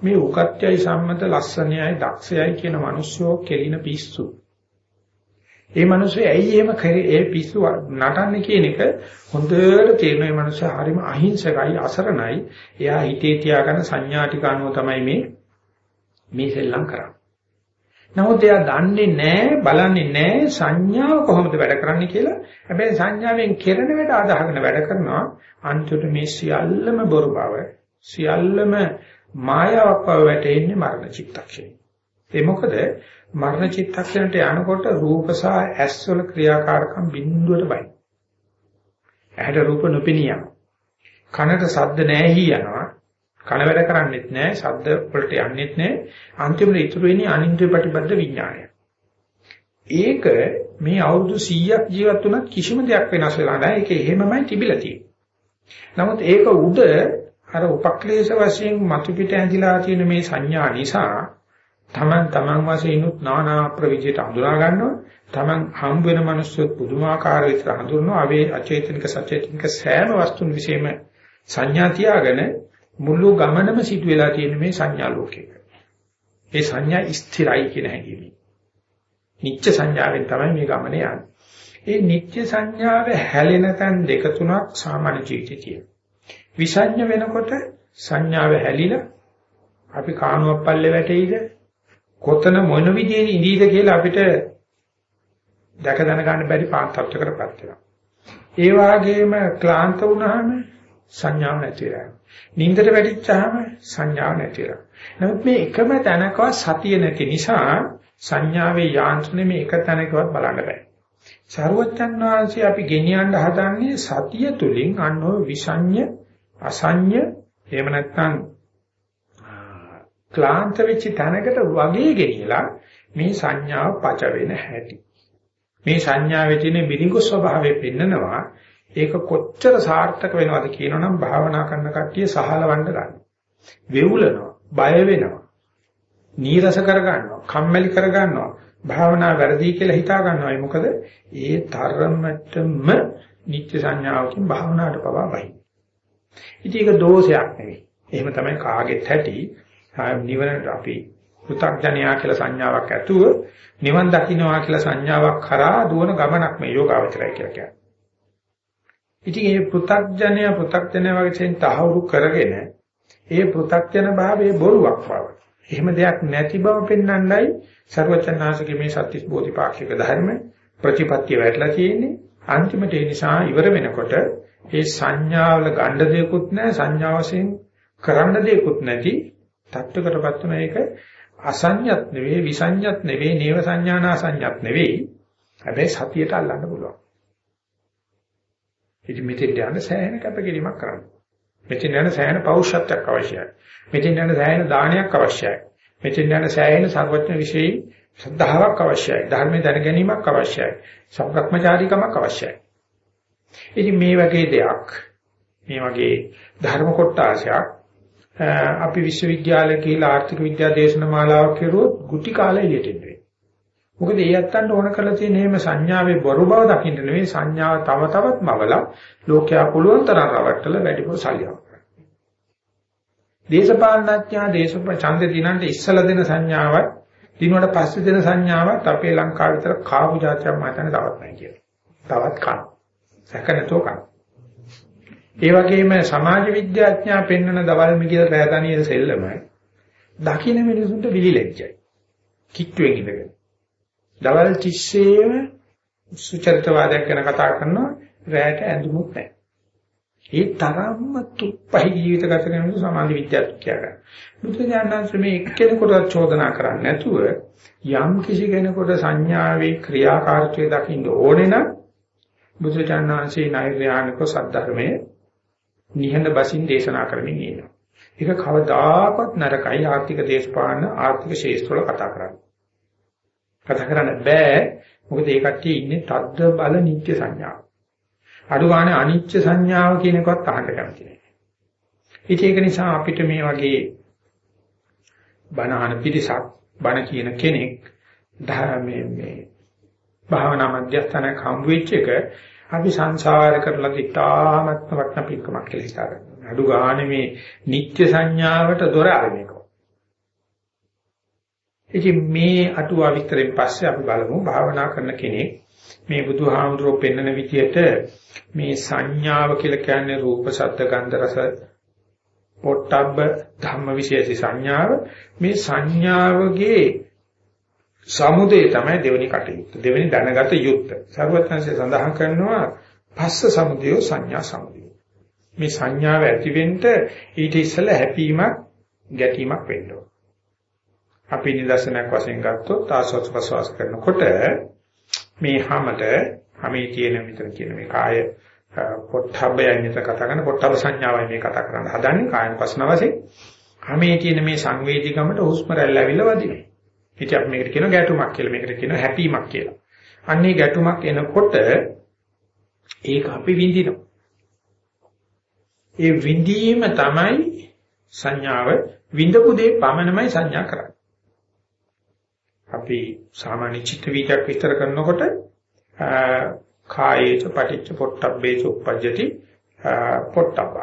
මේ උකත්යයි සම්මත ලස්සනයයි දක්ෂයයි කියන මිනිස්සෝ කෙලින පිස්සු. ඒ මිනිස්සු ඇයි එහෙම කරේ ඒ පිස්සු නටන්නේ කියන එක හොඳට තේරෙන මේ මිනිස්සු හරිම අහිංසකයි අසරණයි. එයා හිතේ තියාගන්න සංඥා ටික අනුව තමයි මේ මේ සෙල්ලම් කරන්නේ. නමුත් එයා දන්නේ නැහැ, බලන්නේ නැහැ සංඥාව කොහොමද වැඩ කරන්නේ කියලා. හැබැයි සංඥාවෙන් කෙරෙන වැඩ අදහගෙන වැඩ කරනවා. අන්තිමට මේ සියල්ලම බොරු බව, සියල්ලම මායාවක් බව වැටෙන්නේ මරණ චිත්තක්ෂණය. ඒ මොකද මරණ චිත්තක්ෂණයට යනකොට රූප සහ ඇස් වල ක්‍රියාකාරකම් බිඳුවට බයි. ඇහැට රූප නොපෙනියම. කනට ශබ්ද නැහැ යනවා. කන වැඩ කරන්නේත් නැහැ, ශබ්ද වලට යන්නේත් නැහැ. අන්තිමට ඉතුරු වෙන්නේ අනින්ද්‍රිය ප්‍රතිබද්ධ විඥානය. ඒක මේ අවුරුදු 100ක් ජීවත් වුණත් කිසිම දෙයක් වෙනස් වෙලා නැහැ. ඒක එහෙමමයි තිබිලා තියෙන්නේ. නමුත් ඒක උද අර උපක්ලේශ වශයෙන් මතු පිට ඇඳිලා තියෙන මේ සංඥා නිසා තමන් තමන් වශයෙන් උත් නානා ප්‍රවිජයට හඳුනා ගන්නවා. තමන් හම් වෙන මිනිස්සු පුදුමාකාර විතර හඳුනනවා. අවේ අචේතනික සචේතනික සෑම වස්තුන් විශේෂම සංඥා තියාගෙන මුළු ගමනම සිදු වෙලා තියෙන මේ සංඥා ලෝකයක. ඒ සංඥා ස්ථිරයි කියන හැඟීම. නිත්‍ය සංඥාවෙන් තමයි මේ ගමන යන්නේ. ඒ නිත්‍ය සංඥාව හැලෙන තැන් දෙක තුනක් සාමාන්‍ය ජීවිතේ තියෙනවා. විසඤ්ඤ වෙනකොට සංඥාව හැලිලා අපි කානුවක් පල්ලේ වැටෙයිද කොතන මොන විදිහේ ඉඳීද කියලා අපිට දැක දැන ගන්න බැරි පාත්තත්වයකටපත් වෙනවා. ඒ වගේම ක්ලාන්ත වුණාම සංඥාව නැති වෙනවා. නින්දට වැටිච්චාම සංඥාව නැති වෙනවා. නමුත් මේ එකම තැනකවත් සතිය නැති නිසා සංඥාවේ යාන්ත්‍රණය මේ එක තැනකවත් බලන්න බෑ. සරුවච්චන් වහන්සේ අපි ගෙනියන්න හදන්නේ සතිය තුලින් අන්නෝ විසඤ්ඤ අසඤ්ඤ එහෙම නැත්නම් ක්ලාන්ත වෙච්ච තැනකට වගේ ගෙනියලා මේ සංඥාව පච වෙන හැටි. මේ සංඥාවේ තියෙන බිරිඟු ස්වභාවය පෙන්නනවා ඒක කොච්චර සාර්ථක වෙනවද කියනවනම් භාවනා කරන කට්ටිය සහලවන්න ගන්න. වෙවුලනවා, බය වෙනවා. නීරස කර ගන්නවා, කම්මැලි කර ගන්නවා. භාවනා වැරදි කියලා හිතා ගන්නවා. ඒ මොකද ඒ තරමටම නිත්‍ය සංඥාවකින් භාවනාවට පවා බයි. ඉතින් ඒක දෝෂයක් නෙවෙයි. එහෙම තමයි කාගෙත් ඇති. නිවනට අපි පෘථග්ජනයා කියලා සංඥාවක් ඇතුව නිවන් දකින්නවා කියලා සංඥාවක් කරා දුවන ගමනක් මේ යෝගාවචරය කියලා කියන්නේ. ඉතින් මේ පෘථග්ජනය පෘථග්ජනය වගේ තහවුරු කරගෙන ඒ පෘථග්ජන භාවයේ බොරුවක් බව. එහෙම දෙයක් නැති බව පෙන්වන්නයි ਸਰවචන්නාසගේ මේ සත්‍තිස් බෝධිපාක්ෂික ධර්ම ප්‍රතිපත්තිය වැටලා තියෙන්නේ. අන්තිමට ඒ නිසා ඉවර වෙනකොට ඒ සංඥාවල ගණ්ඩ දෙයක්වත් නැහැ සංඥා වශයෙන් කරන්න දෙයක්වත් නැති තත්ත්වකටපත් වෙන එක අසඤ්ඤත් නෙවෙයි විසඤ්ඤත් නෙවෙයි නේව සංඥානා සංඥත් නෙවෙයි හැබැයි සතියට අල්ලන්න පුළුවන් ඉතින් මෙතෙන් යන සෑහෙන කැපකිරීමක් කරන්න. මෙතෙන් යන සෑහෙන පෞරුෂත්වයක් අවශ්‍යයි. මෙතෙන් යන සෑහෙන දානයක් අවශ්‍යයි. මෙතෙන් යන සෑහෙන සර්වඥ විශේෂ ශ්‍රද්ධාවක් අවශ්‍යයි. ධර්මයේ දැන ගැනීමක් අවශ්‍යයි. සම්ප්‍රක්‍මචාරීකමක් අවශ්‍යයි. ඉතින් මේ වගේ දෙයක් මේ වගේ ධර්ම කොටාසයක් අපි විශ්වවිද්‍යාලය කියලා ආර්ථික විද්‍යා දේශන මාලාවක් කරුවොත් ගුටි කාලේ එළියට එන්නේ. මොකද ඒ යත්තන්ට ඕන කරලා තියෙන එහෙම සංඥාවේ බොරු බව දකින්න නෙවෙයි සංඥාව තව තවත් මවලා ලෝකයා පුළුවන් තරම් රවට්ටලා වැඩිපුර සල්ලියක් කරනවා. දේශපාලනඥයා දේශප ඡන්ද දිනන්ට ඉස්සලා දෙන සංඥාවත් දිනුවට පස්සේ දෙන සංඥාවත් අපේ ලංකාව විතර කාපු જાතියක් මම හිතන්නේ තවත් නැහැ කියලා. තවත් කන. සැකනතෝ කන. ඒ වගේම සමාජ විද්‍යාඥයා පෙන්වන දවල් මිගිල රැතනිය සෙල්ලම දකින්න මිනිසුන්ට විලිලැජ්ජයි. කිට්ටුවෙන් ඉඳගෙන. දවල් 30ේම සුචරිතවාදයක් ගැන කතා කරනවා රැයට ඇඳුමුත් නැහැ. ඒ තරම්ම තුප්පහි ජීවිත ගත කරන සමාජ විද්‍යාඥයා. බුදුජානනාංශ මේ එක්කෙනෙකුට චෝදනා කරන්නේ නැතුව යම් කිසි කෙනෙකුට සංඥාවේ ක්‍රියාකාරීත්වය දකින්න ඕනේ නම් බුදුජානනාංශේ නෛර්යානික සද්ධර්මයේ නිහඬ බසින් දේශනා කරමින් ඉන්නවා. ඒක කවදාකවත් නරකයි ආර්ථික දේශපාලන ආර්ථික ශේෂ්ත්‍රවල කතා කරන්නේ. කතා කරන්න බෑ. මොකද ඒ කට්ටිය ඉන්නේ තද්ද බල නිත්‍ය සංඥාව. අඩුවානේ අනිත්‍ය සංඥාව කියන එකවත් අහන්න කැමති නෑ. ඉතින් ඒක නිසා අපිට මේ වගේ බණ අහන පිරිසක් බණ කියන කෙනෙක් ධර්මයේ මේ භාවනා මධ්‍යස්ථානයක් හම් වෙච්ච එක අපි සංසාර කරලා තිතාමත්ම වටන පින්කමක් කියලා හිතාගන්න. අඩු ගානේ මේ නිත්‍ය සංඥාවට දොර අරගෙන ඉතින් මේ අටුවා විස්තරෙන් පස්සේ අපි බලමු භාවනා කරන කෙනෙක් මේ බුදුහාමුදුරුවෝ පෙන්වන විදියට මේ සංඥාව කියලා කියන්නේ රූප, ශබ්ද, ගන්ධ, රස, පොට්ටබ්බ ධම්ම විශේෂී සංඥාව මේ සංඥාවගේ සමුදේ තමයි දෙවෙනි කටයුත්ත. දෙවෙනි දැනගත යුත්ත. සර්වඥාන්සේ සඳහන් කරනවා පස්ස සමුදය සංඥා සමුදය. මේ සංඥාව ඇතිවෙන්න ඊට ඉස්සෙල්ලා හැපීමක් ගැටීමක් වෙන්න ඕන. අපි නිදර්ශනයක් වශයෙන් ගත්තොත් ආස්වාද ප්‍රසවාස කරනකොට මේ හැමත හැමේ තියෙන විතර කියන මේ කාය පොට්ටබ්බයයි මෙතන කතා කරන පොට්ටබ්බ සංඥාවයි මේ කතා කරන්න හදන්නේ කායන පස්න වශයෙන්. හැමේ තියෙන මේ සංවේදීකමට හුස්ම රැල්ල ඇවිල්ලා වදිනවා. ඉතින් අපි මේකට කියනවා ගැටුමක් කියලා. මේකට කියනවා හැපීමක් කියලා. අන්නේ ගැටුමක් එනකොට ඒක අපි විඳිනවා. ඒ විඳීම තමයි සංඥාව විඳපු දේ පමණමයි සංඥා කරන්නේ. අපි සාමාන්‍ය චිත්ත වීදයක් විස්තර කරනකොට කායේච පටිච්ච පොට්ටබ්බේච උප්පජ්ජති පොට්ටබ්බ.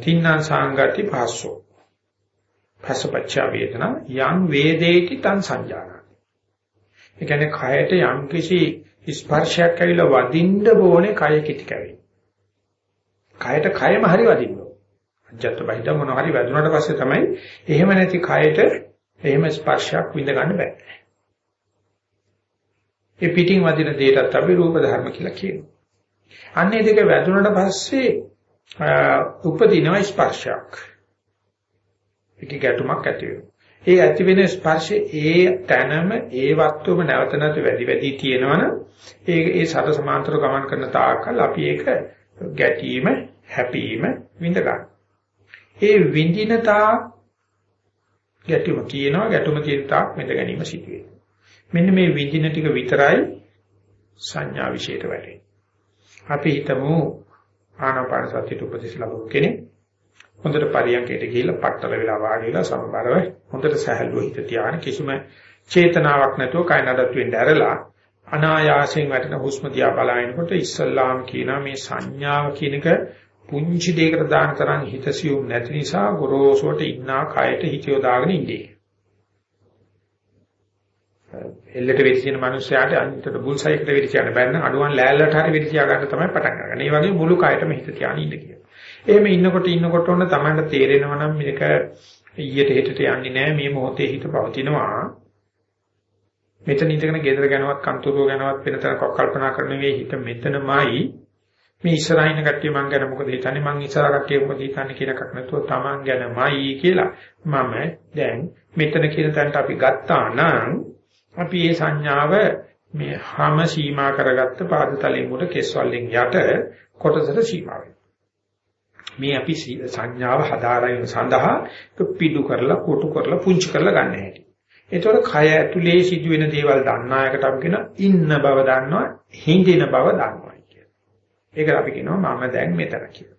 තින්න සංගති පාසෝ පසපච්ච වේදනා යම් වේදේති තං සංජානන. ඒ කියන්නේ කයට යම් කිසි ස්පර්ශයක් ඇවිල්ලා වදින්න ඕනේ කය කිටි කැවෙයි. කයට කයම හරි වදින්න ඕනේ. අජත්ත බහිද මොන හරි වැදුනට පස්සේ තමයි එහෙම නැති කයට එහෙම ස්පර්ශයක් විඳ ගන්න බෑ. ඒ පිටින් වදින දෙයටත් අපි රූප ධර්ම කියලා කියනවා. අන්නේ දෙක වැදුනට පස්සේ උපදිනවා ස්පර්ශයක්. ඒකේ ගැටුමක් ඇති වෙනවා. ඒ ඇති වෙන ස්පර්ශයේ ඒ තැනම ඒ වස්තුවම නැවත නැවත වැඩි වැඩි තියෙනවනම් ඒ ඒ සතර සමාන්තර ගමන් කරන තාක්කල් අපි ඒක ගැටීම හැපීම විඳ ගන්න. ඒ විඳින තාක් ගැටුම තියෙනවා ගැටුම තියෙන තාක් මෙද ගැනීම සිදු වෙනවා. මෙන්න මේ විඳින ටික විතරයි සංඥා විශේෂයට වැටෙන්නේ. අපි හිතමු ආනාපාන සතියට උපදෙස් ලැබුව කෙනෙක් හොඳට පරියන්කයට ගිහිල්ලා පట్టල වෙලා වාඩි වෙලා සමබරව හොඳට සහැල්ලුව හිත තියාගෙන කිසිම චේතනාවක් නැතුව කය නඩත්තු වෙන්න ඇරලා අනායාසයෙන් වැටෙන හුස්ම දිහා බලනකොට ඉස්සල්ලාම් කියනා මේ සංඥාව කියන එක පුංචි දෙයකට දාන තරම් හිතසියුම් නැති නිසා ගොරෝසුවට ඉන්නා කයට හිත යොදාගෙන ඉන්නේ. එල්ලට වෙච්ච තියෙන මිනිස්යාට අන්තිමට බුල්සයිකට වෙච්ච යන බැන්න අඩුවන් ලෑල්ලට හරි වෙච්ච ගන්න තමයි පටන් ගන්න. ඒ වගේ මුළු කයටම හිත තියාගෙන ඉන්න කියලා. එහෙම ඉන්නකොට ඉන්නකොට ඔන්න Tamanට තේරෙනවා නම් මේක ඊයට හෙටට යන්නේ නැහැ මේ මොහොතේ හිත පවතිනවා. මෙතන ඉඳගෙන ගෙදර ගැනවත් කන්තරුව ගැනවත් වෙන තරක් කල්පනා කරන මේ හිත මෙතනමයි මේ ඉස්සරහින් කට්ටිය මං ගැන මොකද හිතන්නේ මං ඉස්සරහ කට්ටිය මොකද හිතන්නේ කියන එකක් නැතුව Taman ගැනමයි කියලා මම දැන් මෙතන කියන තැනට අපි ගත්තා නම් අපි මේ සංඥාව මේ හැම සීමා කරගත්ත පාදතලයෙන් උඩ කෙස්වලින් යට කොටසට සීමා මේ අපි සංඥාව හදාරගෙන සඳහා පිටු කරලා කොටු කරලා පුංචි කරලා ගන්න හැටි. ඒතකොට කය ඇතුලේ සිදුවෙන දේවල් දන්නායකට අපි කියන ඉන්න බව දන්නවා, හිඳින බව දන්නවා කියලා. ඒක අපි කියනවා මම දැන් මෙතන කියලා.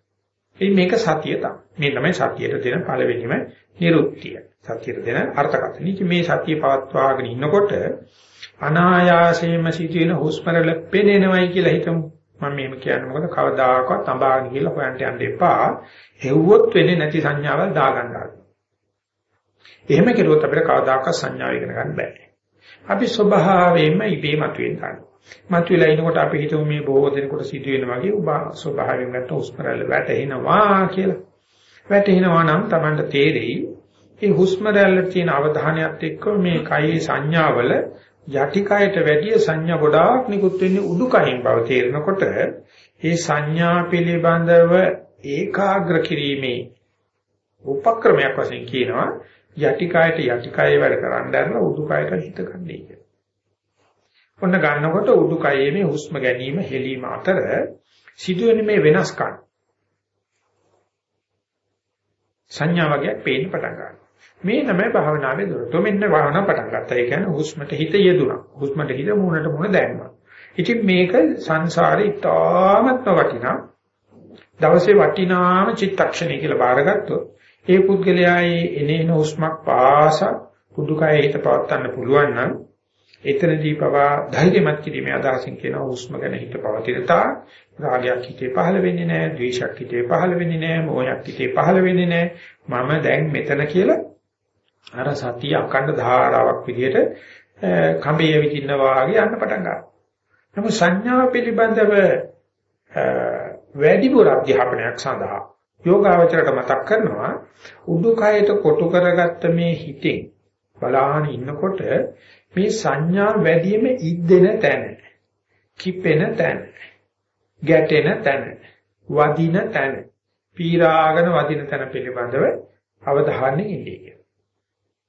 ඉතින් මේක සතිය තමයි. මේ තමයි සතියට දෙන පළවෙනිම නිරුක්තිය. සතියට දෙන අර්ථකථනය. ඉතින් මේ සතිය පවත්වාගෙන ඉන්නකොට අනායාසයෙන්ම සිදුවෙන හුස්ම රැල්ල පෙනෙනවයි කියලා හිතමු. මම මේක කියන්නේ මොකද කවදාකවත් අඹාගෙන ගිහලා හොයන්න යන්න එපා. හෙව්වොත් වෙන්නේ නැති සංඥාවල් දාගන්න එහෙම කෙරුවොත් අපිට කවදාකවත් සංඥාව ඉගෙන ගන්න බෑ. අපි ස්වභාවයෙන්ම ඉබේ මතුවෙන ගන්නවා. මතුවලා ඉනකොට අපි හිතමු මේ බොහෝ දෙනෙකුට සිදුවෙන වගේ ඔබ ස්වභාවයෙන් ගත්ත හුස්ම රැල්ල වැටෙනවා කියලා. වැටෙනවා නම් Tamanට තේරෙයි ඒ හුස්ම රැල්ල තියෙන අවධානයත් එක්ක මේ කයේ සංඥාවල යටි කයට වැඩිය සංඥා ගොඩාක් නිකුත් වෙන්නේ උඩුකයින් බව තේරෙනකොට ඒ සංඥා පිළිබඳව ඒකාග්‍ර කිරීමේ උපක්‍රමයක් වශයෙන් කියනවා යටි කයට යටි කය වැඩ කරන්න දැරලා උඩුකයට හිත ගන්නයි කියන්නේ. ඔන්න ගන්නකොට උඩුකයේ මේ හුස්ම ගැනීම හෙලීම අතර සිදුවෙන මේ වෙනස්කම් සංඥා වගේක් පේන්න පටන් ගන්නවා. මේ තමයි භාවනාවේ දොරටු. මෙන්න භාවනාව පටන් ගත්තා. ඒ කියන්නේ හුස්මට හිත යෙදුණා. හුස්මට හිත මූණට මූණ දැම්මා. ඉතින් මේක සංසාරේ ඉතාමත්ම වටිනා දවසේ වටිනාම චිත්තක්ෂණය කියලා බාරගත්තොත් ඒ පුද්ගලයාගේ එනේන හුස්මක් පාස පුදුකය හිත පවත්වන්න පුළුවන් නම් එතනදී පවා ධෛර්යමත් කිරීමේ අදහසින් කියන හුස්ම ගැන හිත පවතිනතා රාගයක් හිතේ පහළ වෙන්නේ නැහැ, ද්වේෂයක් හිතේ පහළ වෙන්නේ නැහැ, මෝහයක් හිතේ පහළ වෙන්නේ නැහැ. මම දැන් මෙතන කියලා අර සතිය අකණ්ඩ ධාරාවක් විදිහට කඹේ විදින්න වාගේ යන්න පටන් ගන්නවා. නමුත් සංඥාව පිළිබඳව වැඩිපුර අධ්‍යාපනයක් සඳහා යෝගාවචරයට මතක් කරනවා උඩුකයට කොටු කරගත්ත මේ හිතෙන් බලාහන ඉන්නකොට මේ සංඥා වැඩිම ඉද්දෙන තැන කිපෙන තැන ගැටෙන තැන වදින තැන පීරාගෙන වදින තැන පිළිබඳව අවධානයෙන් ඉන්නේ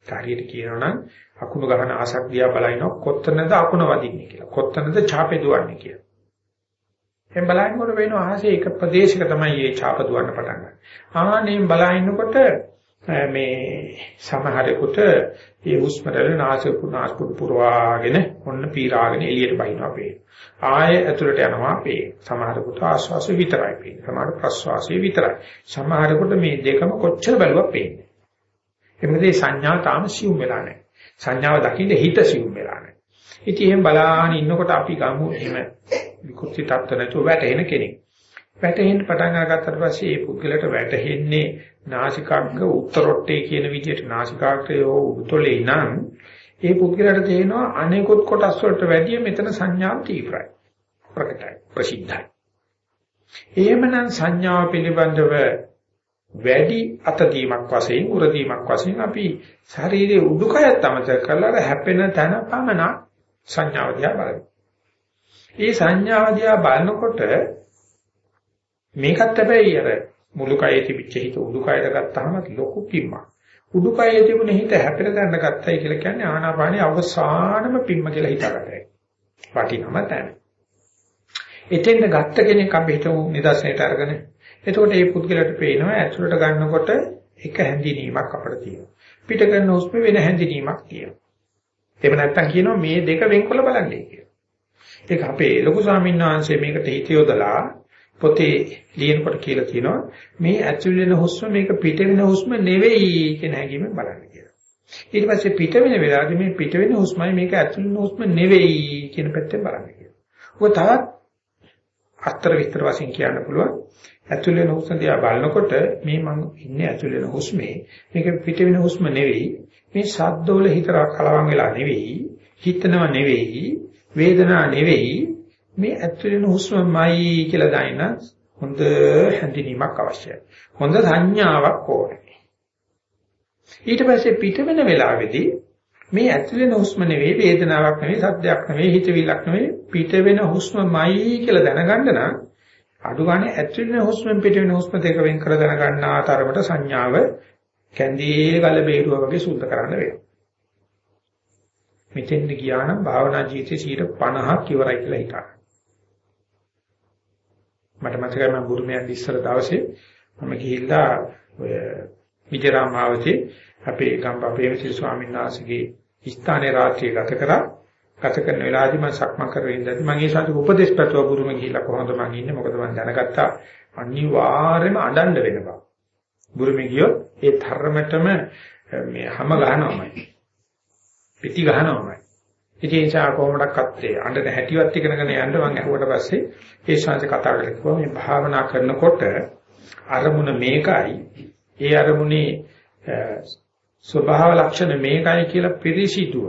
හරියට කියනවා නම් අකුණු ගහන ආසක් දිහා බලනකොට කොත්තනද අකුණ වදින්නේ කියලා. කොත්තනද ඡාපේ දුවන්නේ කියලා. එහෙන් බලනකොට වෙනවා අහසේ එක ප්‍රදේශයක තමයි මේ ඡාප දුවන්න පටන් ගන්නේ. ආනෙන් බලනකොට මේ සමහරෙකුට මේ හුස්ම රැල්ල නාසය නාස්පුඩු පුරවාගෙන ඔන්න පීරාගෙන එළියට බහිනවා පේ. ආයෙ ඇතුළට යනවා පේ. සමහරෙකුට ආශ්වාසය විතරයි පේ. සමහර ප්‍රශ්වාසය විතරයි. සමහරෙකුට මේ දෙකම කොච්චර බැලුවක් පේන්නේ. ඒ මොකද මේ සංඥාව තාම සිවුම් වෙලා නැහැ. සංඥාව දකින්න හිත සිවුම් වෙලා නැහැ. ඉතින් එහෙම බලාගෙන ඉන්නකොට අපි ගමු එහෙම විකෘති තත්ත්ව නැතුව වැටෙන කෙනෙක්. වැටෙන්න පටන් අරගත්තට පස්සේ මේ පුද්ගලට වැටෙන්නේ නාසිකාග්ග උත්තරොට්ටේ කියන විදිහට නාසිකාග්‍රය උතුලේ නම් ඒ පුද්ගලට තේනවා අනෙකුත් කොටස් වලට වැඩිය මෙතන සංඥාව තීව්‍රයි. ප්‍රකටයි ප්‍රසිද්ධයි. එහෙමනම් සංඥාව පිළිබඳව වැඩි අතදීමක් වශයෙන් උරදීමක් වශයෙන් අපි ශරීරයේ උඩුකයත් අමතක කරලා හැපෙන තැන පමණ සංඥාව දිහා බලමු. ඒ සංඥාව දිහා බලනකොට මේකත් හැබැයි අර මුළු කයේ තිබිච්ච හිත උඩුකයට ගත්තාම ලොකු පිම්මක්. උඩුකයේ තිබුණ හිත හැපෙන තැන ගත්තයි කියලා කියන්නේ ආනාපානිය අවසානම පිම්ම කියලා හිතාගන්නයි. වටිනම තැන. එතෙන්ද ගත්ත කෙනෙක් අපි හිතමු නිදර්ශනයට අරගෙන එතකොට මේ පුද්ගලට පේනවා ඇතුළට ගන්නකොට එක හැඳිනීමක් අපිට තියෙනවා. පිට කරන හුස්ම වෙන හැඳිනීමක් තියෙනවා. එහෙම නැත්නම් කියනවා මේ දෙක වෙන්කොල්ල බලන්නේ කියලා. ඒක අපේ ලොකු ස්වාමීන් වහන්සේ මේකට හිත යොදලා පොතේ ලියනකොට කියලා කියනවා මේ ඇතුළ වෙන හුස්ම මේක පිට වෙන හුස්ම නෙවෙයි කියන හැඟීම බලන්න කියලා. ඊට පස්සේ පිට වෙන වෙලාවදී මේ පිට වෙන හුස්මයි මේක ඇතුළ වෙන හුස්ම නෙවෙයි කියන පැත්තෙන් බලන්න කියලා. ඔක තවත් අස්තර විස්තර වශයෙන් කියන්න පුළුවන්. ඇතුල් වෙන හුස්ම දිහා බලනකොට මේ මම ඉන්නේ ඇතුල් වෙන හුස්මේ මේක පිට වෙන හුස්ම නෙවෙයි මේ ශබ්දවල හිත කලවම් වෙලා නෙවෙයි හිතනව නෙවෙයි වේදනාව නෙවෙයි මේ ඇතුල් වෙන හුස්මමයි කියලා දැනන හොඳ හැඳිනීමක් අවශ්‍යයි හොඳ සංඥාවක් ඕනේ ඊට පස්සේ පිට වෙන වෙලාවේදී මේ ඇතුල් වෙන හුස්ම නෙවෙයි වේදනාවක් නෙවෙයි සද්දයක් නෙවෙයි හිතවිල්ලක් නෙවෙයි පිට වෙන හුස්මමයි කියලා දැනගන්න නම් අඩු ගානේ ඇතුළේ හුස්මෙන් පිට වෙන හුස්ම දෙක වෙන් කර දැනගන්න ආතරමට සංඥාව කැන්දී ගල බේරුවා වගේ සුද්ධ කරන්න වෙනවා. මෙතෙන්ද ගියා නම් භාවනා ජීවිතේ 50ක් ඉවරයි කියලා හිතන්න. මට මතකයි මම බුරුමයන් ඉස්සර දවසේ මම ගිහිල්ලා ඔය විජරාමාවතේ අපේ ගම්පපේ විසි ස්වාමීන් වහන්සේගේ ස්ථානයේ රාත්‍රිය ගත කරා. ගත කරන වෙලාවදී මම සක්මන් කරගෙන ඉඳලා මම ඒ සාධක උපදේශ පැතුව බුරුම ගිහිල්ලා කොහොමද මම ඉන්නේ මොකද මම දැනගත්තා අනිවාර්යයෙන්ම අඩන්න වෙන බව. බුරුමේ ගියොත් ඒ ධර්මතම මේ හැම ගහනවාමයි. පිටි ගහනවාමයි. ඉතින් ඒ නිසා කොහොමඩක්වත් ඒ අඬන හැටිවත් ඉගෙනගෙන යන්න මම අහුවට පස්සේ ඒ ශාන්ති කතා කරලා මේ භාවනා කරනකොට අරමුණ මේකයි ඒ අරමුණේ ස්වභාව ලක්ෂණ මේකයි කියලා පිරිසිදුව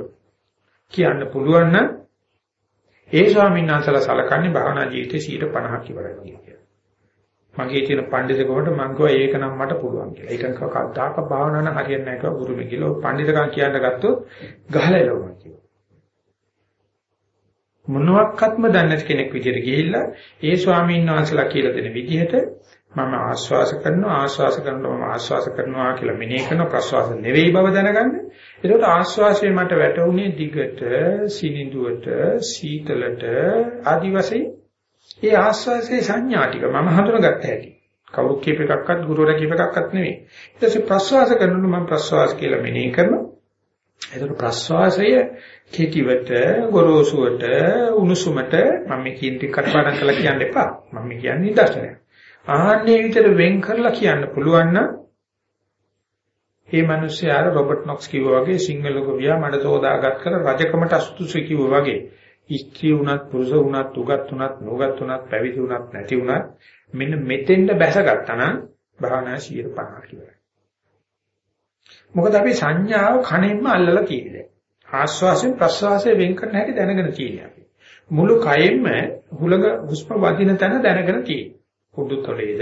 කියන්න පුළුවන් නම් ඒ ස්වාමීන් වහන්සේලා සලකන්නේ භාවනා ජීවිතේ 50ක් ඉවරයි කියලා. මගේ තියෙන පඬිතුකමට මම කිව්වා ඒක නම් මට පුළුවන් කියලා. ඒක කවදාක භාවනා නම් හරියන්නේ නැහැ කියලා ගුරුමෙ කියලා පඬිතුකම් කියන්න ගත්තොත් ගහලා එළවනවා කියලා. මොනවත්ක්ත්ම දන්නේ නැති කෙනෙක් විදිහට ගිහිල්ලා ඒ ස්වාමීන් වහන්සේලා කියලා දෙන විදිහට මම ආශ්වාස කරනවා ආශ්වාස කරනවා මම ආශ්වාස කරනවා කියලා මෙනෙහි කරන ප්‍රශ්වාස නෙවෙයි බව දැනගන්න. ඒකට ආශ්වාසයේ මට වැටුනේ දිගට, සිනිඳුවට, සීතලට ආදි වශයෙන් ඒ ආශ්වාසයේ සංඥා ටික මම හඳුනගත්ත හැටි. කවුරු කීප එකක්වත් ගුරුවරයා කීප එකක්වත් නෙවෙයි. ඊට පස්සේ ප්‍රශ්වාස කරනකොට මම ප්‍රශ්වාස කියලා මෙනෙහි කරනවා. ඒකට ප්‍රශ්වාසය කෙටිවට ගොරෝසුවට උණුසුමට මම මේ කියන ටික කටපාඩම් කරලා කියන්න එපා. මම කියන්නේ නිදර්ශනයක්. ආන්නේ විතර වෙන් කරලා කියන්න පුළුවන් නම් මේ මිනිස්යාර රොබර්ට් නොක්ස් කිව්වා වගේ සිංහල ගොවියා මඩ සෝදාගත් කර රජකමට අසුසු කිව්වා වගේ ස්ත්‍රී වුණත් පුරුෂ වුණත් උගත් වුණත් නොගත් වුණත් පැවිදි වුණත් නැති වුණත් මෙන්න මෙතෙන්ද බැසගත්තා නම් භාවනා 150 කියලා. මොකද අපි සංඥාව කණෙන්ම අල්ලලා තියෙන්නේ. ආස්වාසයෙන් ප්‍රස්වාසයෙන් වෙන් කරන හැටි දැනගෙන තියෙන්නේ අපි. මුළු කයෙන්ම හුලඟ හුස්ම වදින තැන දැනගෙන තියෙන්නේ. උඩුතලයේද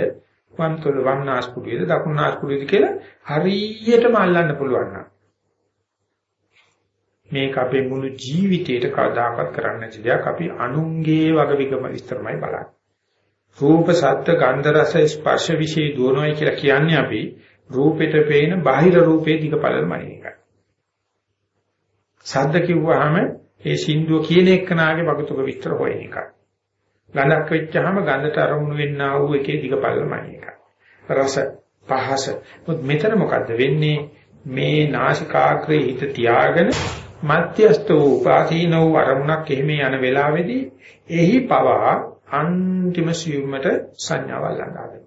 වම් තොල වම් නාස්පුඩුවේද දකුණු නාස්පුඩුවේද කියලා හරියටම අල්ලන්න පුළුවන් නම් මේක අපේ මුළු ජීවිතේට කවදාකවත් කරන්න නැති දෙයක් අපි අනුන්ගේ වගවිගම විස්තරමයි බලන්නේ. රූප සත්ත්ව ගන්ධ රස ස්පර්ශ વિશે දුවනොයි කියලා කියන්නේ අපි රූපෙට පේන බාහිර රූපේ දිගපළලමයි එකයි. සද්ද කිව්වහම ඒ සින්දුව කියන එක්කනාගේ වගතුක විස්තර හොයන එකයි. ගඳක් වෙච්චාම ගඳට අරමුණු වෙන්නා වූ එකේ දිගපල්ලමයි එක. රස පහස. මොකද මෙතන මොකද්ද වෙන්නේ? මේ නාසිකාග්‍රේ හිත තියාගෙන මධ්‍යස්ත වූ උපාසීන වූ අරමුණක් එහෙම යන වෙලාවේදී එහි පවා අන්තිම සියුම්මට සංඥාවල් ළඟාවෙන.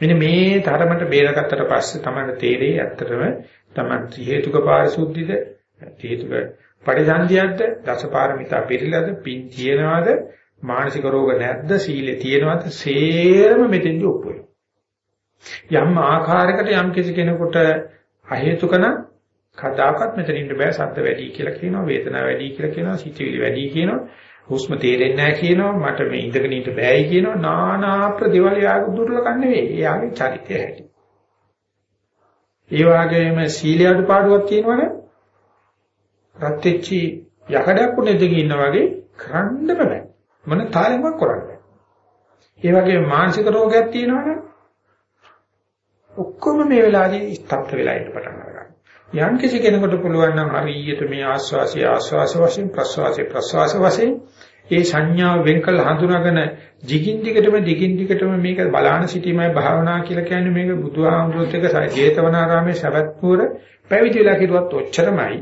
මෙන්න මේ තරමට බේරගත්තට පස්සේ තමයි තේරෙන්නේ ඇත්තටම තමයි හේතුක පාරිශුද්ධිද හේතුක පරිසන්දියක්ද දසපාරමිතා පිළිලද පින් තියනවාද මානසික රෝග නැද්ද සීලේ තියනවාද සේරම මෙතෙන්දි ඔප්පු යම් ආකාරයකට යම් කිසි කෙනෙකුට අහේතුකන කදාකත් මෙතන ඉන්න බෑ. සද්ද වැඩි කියලා කියනවා වේදනාව වැඩි කියලා කියනවා සිතිවිලි වැඩි කියනවා හුස්ම තේරෙන්නේ නැහැ කියනවා මට මේ ඉඳගෙන ඉන්න බෑයි කියනවා. නානා ප්‍රතිවල යාගේ දුර්ලකම් නෙවෙයි. එයාගේ චරිතය හැටි. ඒ වගේම සීලයට පාඩුවක් තියෙනවනේ රත් වෙච්චි යකඩයක් උනේ දෙකේ ඉන්නා වගේ කරන්න බෑ. මොන තාලෙන්වත් කරන්නේ. ඒ වගේ මානසික රෝගයක් තියෙනවනේ ඔක්කොම මේ වෙලාවේදී ස්ථප්ත වෙලා ඉන්න පටන් ගන්නවා. යම් කිසි කෙනෙකුට පුළුවන් නම් හරියට මේ ආස්වාසිය ආස්වාස වශයෙන් ප්‍රස්වාසය ප්‍රස්වාස වශයෙන් ඒ සංඥාව වෙන් කළ හඳුනාගෙන දිගින් දිගටම දිගින් දිගටම මේක බලාන සිටීමයි භාවනා කියලා කියන්නේ මේක බුදුහාමුදුරුවෝ එක ජේතවනාරාමේ සවැත් නුවර පැවිදි වෙලා කිව්වත් ඔච්චරමයි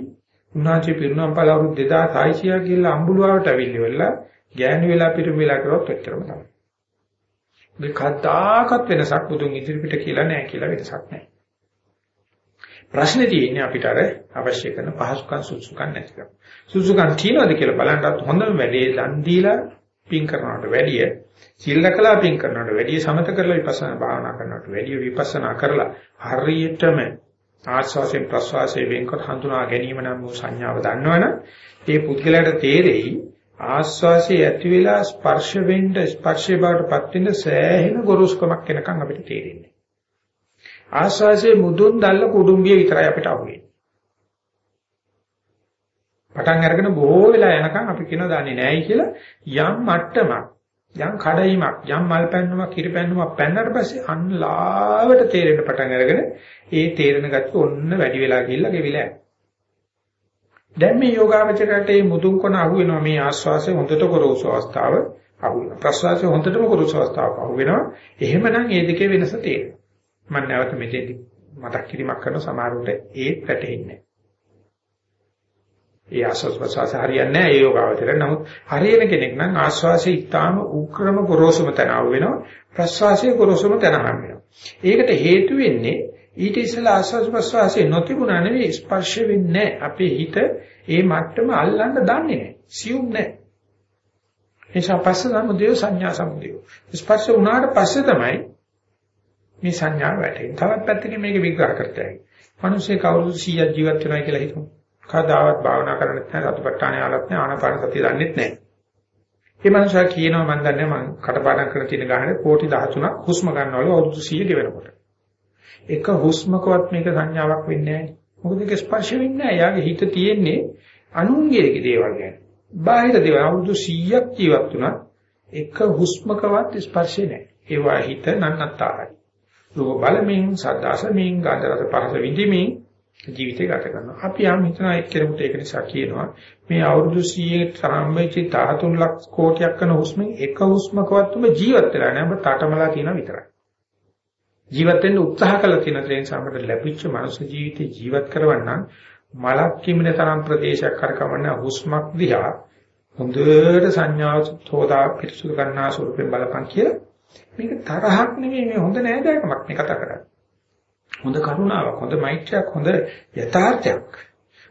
උන්වහන්සේ පිරුණම් පාල අවුරුදු 2600 කියලා අම්බුලාවට ඇවිල්ලිවලා ගෑනු වෙලා පිරුම් වෙලා කරොත් ඔච්චරම තමයි. මේ කතාකත් වෙනසක් බුදුන් ඉදිරිපිට කියලා නෑ කියලා වෙනසක් නෑ. ප්‍රශ්නේ තියෙන්නේ අපිට අර අවශ්‍ය කරන පහසුකම් සුසුකම් නැතිකම. සුසුකම් තියනවාද කියලා බලන්නත් හොඳම වැඩේ දන් දීලා පින් කරනවට වැඩිය සීල කළා පින් කරනවට වැඩිය සමත කරලා විපස්සනා භාවනා කරනවට වැඩිය විපස්සනා කරලා හරියටම ආස්වාසයෙන් ප්‍රස්වාසයෙන් වෙන්කොට හඳුනා ගැනීම නම් වූ සංඥාව දන්නවනම් ඒ පුද්ගලයාට තේරෙයි ආස්වාසයේ ඇති වෙලා ස්පර්ශ වෙන්න ස්පර්ශේ බවටපත් වෙන සෑහෙන ගොරෝසුකමක් එනකන් අපිට තේරෙන්නේ. ආස්වාසයේ මුදුන් දැල්ල කුඩුම්බිය විතරයි අපිට අහුවෙන්නේ. පටන් අරගෙන බොහෝ වෙලා යනකම් අපි කියනවා දන්නේ නැහැයි කියලා යම් මට්ටමක් යම් කඩයිමක් යම් මල් පැන්නුමක් කිරි පැන්නුමක් පැන්නට පස්සේ අන්ලාවට තේරෙන්න පටන් අරගෙන ඒ තේරෙන ගැටි ඔන්න වැඩි වෙලා ගිහිල්ලා ගෙවිලා යනවා. දැන් මේ යෝගාවචරයට මේ මුදුන් කොන අහු වෙනවා මේ ආස්වාසය හොඳට කරෝසු අවස්ථාව අහු වෙනවා. ප්‍රස්වාසය හොඳටම කරෝසු අවස්ථාවක් අහු වෙනවා. එහෙමනම් මේ දෙකේ වෙනස තේරෙනවා. මම නැවත මෙතෙන්දි මතක් කිරීමක් කරන සමහරවිට ඒත් වැටෙන්නේ ඒ ආස්වාස් ප්‍රසවාස හරියන්නේ නැහැ ඒ යෝගාවචරය. නමුත් හරියන කෙනෙක් නම් ආස්වාසයේ ඊටාම උක්‍රම ගොරෝසුම තැන ආව වෙනවා. ප්‍රසවාසයේ ගොරෝසුම තැන හම් වෙනවා. ඒකට හේතු වෙන්නේ ඊට ඉස්සෙල්ලා ආස්වාස් ප්‍රසවාසයේ නොතිබුණා නෙවෙයි ස්පර්ශ වෙන්නේ අපේ හිත ඒ මට්ටම අල්ලන්න දන්නේ නැහැ. සියුම් නැහැ. එනිසා පස්ස සමුදය සංඥා සමුදය. ස්පර්ශ වුණාට පස්සේ තමයි මේ සංඥා වැටෙන්නේ. තවත් පැත්තකින් මේක විග්‍රහ කරතයි. මිනිස්සේ කවුරුද 100ක් ජීවත් වෙනවා කියලා හිතමු. කවදාවත් භාවනා කරන්නේ නැහැ සතිපට්ඨානය ආලත් නැහැ ආනාපාන සතිය දන්නෙත් නැහැ. මේ මනුස්සයා කියනවා මම දන්නේ මම කටපාඩම් කරන තියෙන ගහනේ කෝටි 13ක් හුස්ම ගන්නවලු අවුරුදු 100 ගෙවෙනකොට. එක හුස්මකවත් මේක සංඥාවක් වෙන්නේ නැහැ. මොකද ඒක ස්පර්ශ වෙන්නේ නැහැ. යාගේ හිත තියෙන්නේ අනුන්ගේ දේවල් ගැන. බාහිර දේවල් අවුරුදු 100ක් ජීවත් වුණා එක හුස්මකවත් ස්පර්ශේ නැහැ. ඒවා හිත නන්නත්තරයි. රූප බලමින්, සද්දාසමින්, ගන්ධ රස පහස විඳිමින් ජීවිතය ගත කරනවා. අපි යම් හිතන එක්කෙනෙකුට ඒක නිසා කියනවා මේ අවුරුදු 100 තරම්වෙච්ච 13 ලක්ෂ කෝටියක් කරන හුස්මෙන් එක හුස්මකවත් ඔබ ජීවත් වෙලා නැහැ. ඔබ තටමලා තියෙන විතරයි. ජීවත් වෙන්න උත්සාහ කළ තියෙන තේන් සමකට ලැබිච්ච මනුස්ස ජීවිතේ ජීවත් කරවන්න මලක් කිමින තරම් ප්‍රදේශයක් කරකවන්න හුස්මක් දිහා හොඳට සංඥාව තෝදා පිරිසුදු ගන්නා ස්වරූපයෙන් බලපන් කියලා මේක තරහක් නෙවෙයි මේ හොඳ නෑදෑකමක් මේ කතා කරන්නේ හොඳ කරුණාවක්, හොඳ මෛත්‍රියක්, හොඳ යථාර්ථයක්.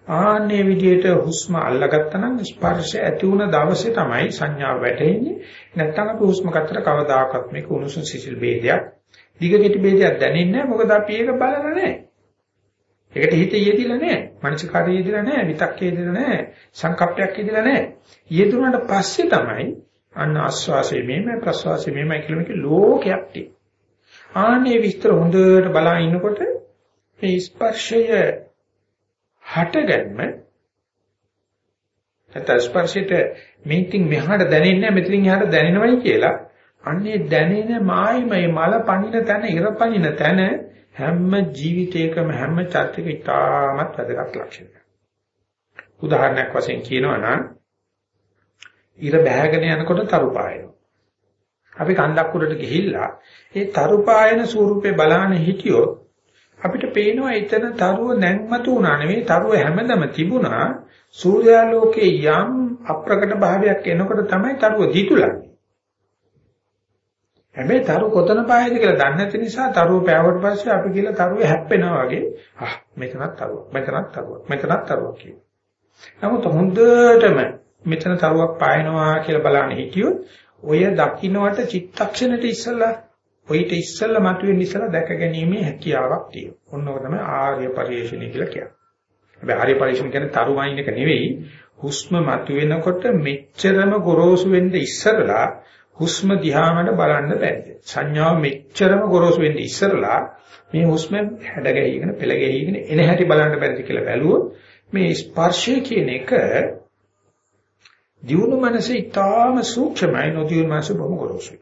ආන්නේ විදිහට හුස්ම අල්ලගත්තා නම් ස්පර්ශය ඇති වුණ දවසේ තමයි සංඥාව වැටෙන්නේ. නැත්නම් අපි හුස්ම ගත්තට කවදාකවත් මේක උණුසුම් සිසිල් ભેදයක්, දිග කෙටි ભેදයක් දැනෙන්නේ නැහැ. මොකද අපි ඒක බලලා නැහැ. ඒකට හිත යෙදිලා නැහැ. මනසිකාරය යෙදිලා නැහැ. විතක්කේ යෙදිලා නැහැ. සංකප්පයක් යෙදිලා නැහැ. යෙදුනට පස්සේ තමයි අන්න ආස්වාසයේ මේමය ප්‍රස්වාසයේ මේමය කියලා මේක ලෝකයක් තියෙන්නේ. ආනේ විස්තර හොඳට බලා ඉනකොට මේ ස්පර්ශය හටගන්න නැත්නම් ස්පර්ශයට මේකින් මෙහාට දැනෙන්නේ මෙතනින් එහාට දැනෙනවයි කියලා අන්නේ දැනෙන මායිමයි මල පණින තැන ඉර පණින තැන හැම ජීවිතයකම හැම චර්ිතක ඉතාමත් වැදගත් ලක්ෂණයක්. උදාහරණයක් වශයෙන් කියනවා නම් ඉර බෑගෙන යනකොට තරු පායනවා. අපි කන්දක් උඩට ගිහිල්ලා ඒ තරු පායන ස්වරූපේ බලහන හිටියොත් අපිට පේනවා එතන තරුව නැන්මතු වුණා නෙවෙයි තරුව හැමදම තිබුණා සූර්යාලෝකයේ යම් අප්‍රකට භාවයක් එනකොට තමයි තරුව දිතුලන්නේ හැබැයි තරු කොතන පායද කියලා දන්නේ නැති නිසා තරුව පෑවට පස්සේ අපි කියලා තරුවේ හැප්පෙනවා වගේ ආ මෙතනක් තරුවක් මෙතනක් තරුවක් මෙතනක් තරුවක් කියන. නමුත් හොඳටම මෙතන තරුවක් පායනවා කියලා බලන්න හිටියොත් ඔය දකින්නට චිත්තක්ෂණයට ඉස්සලා ඔయిత ඉස්සලා මතුවෙන ඉස්සලා දැක ගැනීමේ හැකියාවක් තියෙනවා. ඔන්න ඔක තමයි ආර්ය පරිශ්‍රණය කියලා කියන්නේ. හැබැයි ආර්ය පරිශ්‍රණ කියන්නේ තරුවයින් එක නෙවෙයි. හුස්ම මතුවෙනකොට මෙච්චරම ගොරෝසු වෙන්න ඉස්සරලා හුස්ම දිහාමඩ බලන්න බැහැ. සංඥාව මෙච්චරම ගොරෝසු වෙන්න ඉස්සරලා මේ හුස්ම හැඩ ගැහිගෙන පෙළ ගැහිගෙන එන හැටි බලන්න බැරිද කියලා බැලුවොත් මේ ස්පර්ශය කියන එක දියුණු මනස ඊටාම සූක්ෂමයි නොදියුණු මනස බොහොම ගොරෝසුයි.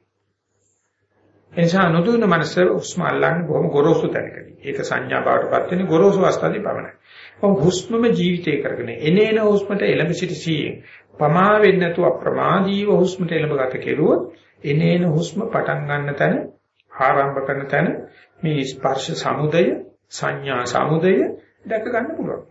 එනිසා නොදියුණු මනස උස්ම අල්ලන්නේ බොහොම ගොරෝසු තැනකදී. ඒක සංඥා බවටපත් වෙන්නේ ගොරෝසු අවස්ථාවේ පමණයි. ඔව් හුස්මම ජීවිතේ කරගෙන එනේන හුස්මට එළඹ සිට සීයෙන් පමා වෙන්නේ නැතුව අප්‍රමාදීව හුස්මට එළඹ ගත කෙරුවොත් එනේන හුස්ම පටන් ගන්න තැන ආරම්භ කරන තැන මේ ස්පර්ශ සමුදය සංඥා සමුදය දැක ගන්න පුළුවන්.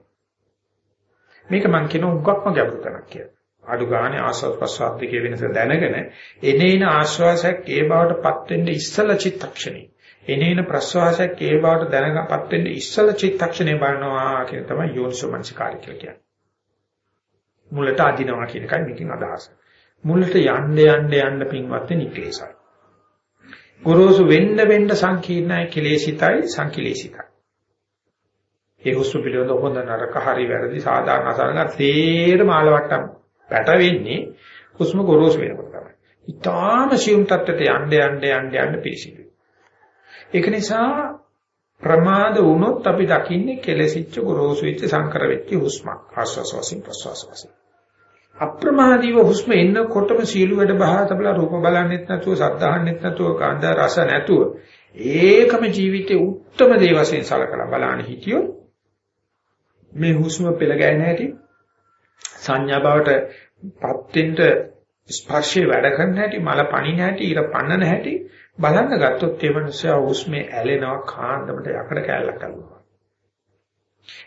මේක මම කියන උගක්ම ගැඹුරු තැනක් කියලා. අඩු ගානේ ආස්වාද ප්‍රසවාස දෙකේ වෙනස දැනගෙන එනේන ආශ්වාසයක් ඒ බවටපත් වෙන්න ඉස්සල චිත්තක්ෂණේ එනේන ප්‍රසවාසයක් ඒ බවට දැනගපත් වෙන්න ඉස්සල චිත්තක්ෂණේ බලනවා කියන තමයි යෝනිසෝ මනසිකාරය කියලා කියන්නේ. මුලට අදිනවා කියන එකයි මේකෙන් අදහස. මුලට යන්න යන්න යන්න පින්වත් නික්ලේශයි. ගොරෝසු වෙන්න වෙන්න සංකීර්ණයි කෙලෙසිතයි සංකිලේසිතයි. ඒ හුස්ම පිළිබඳ හොඳ නරක හරි වැරදි සාධාරණ අසරණ තේරම ආලවට්ටම් පැටවෙන්නේ හුස්ම ගොරෝසු වෙනකොට තමයි. ඊටාම සියුම් තත්ත්වයට යන්න යන්න යන්න යන්න පිසිදු. ඒක නිසා ප්‍රමාද වුණොත් අපි දකින්නේ කෙලෙසිච්ච ගොරෝසු වෙච්ච සංකර වෙච්ච හුස්මක් ආස්වාස වශයෙන් ප්‍රස්වාස වශයෙන්. අප්‍රමාදීව හුස්ම එන්නකොටම සීළු වැඩ බහා තබලා රූප බලන්නෙත් නැතුව සද්ද අහන්නෙත් නැතුව කාන්ද රස නැතුව ඒකම ජීවිතේ උත්තරම දේ වශයෙන් සලකලා බලන්න හිටියොත් මේ හුස්ම පෙළ ගැහෙන හැටි සංඥා බවට පත් වෙන්න ස්පර්ශේ වැඩ කරන හැටි මල පණින හැටි ඉර පන්නන හැටි බලන්න ගත්තොත් ඒ මනුස්සයා හුස්මේ ඇලෙනවා කාන්දමට යකඩ කැල්ලක් කරනවා.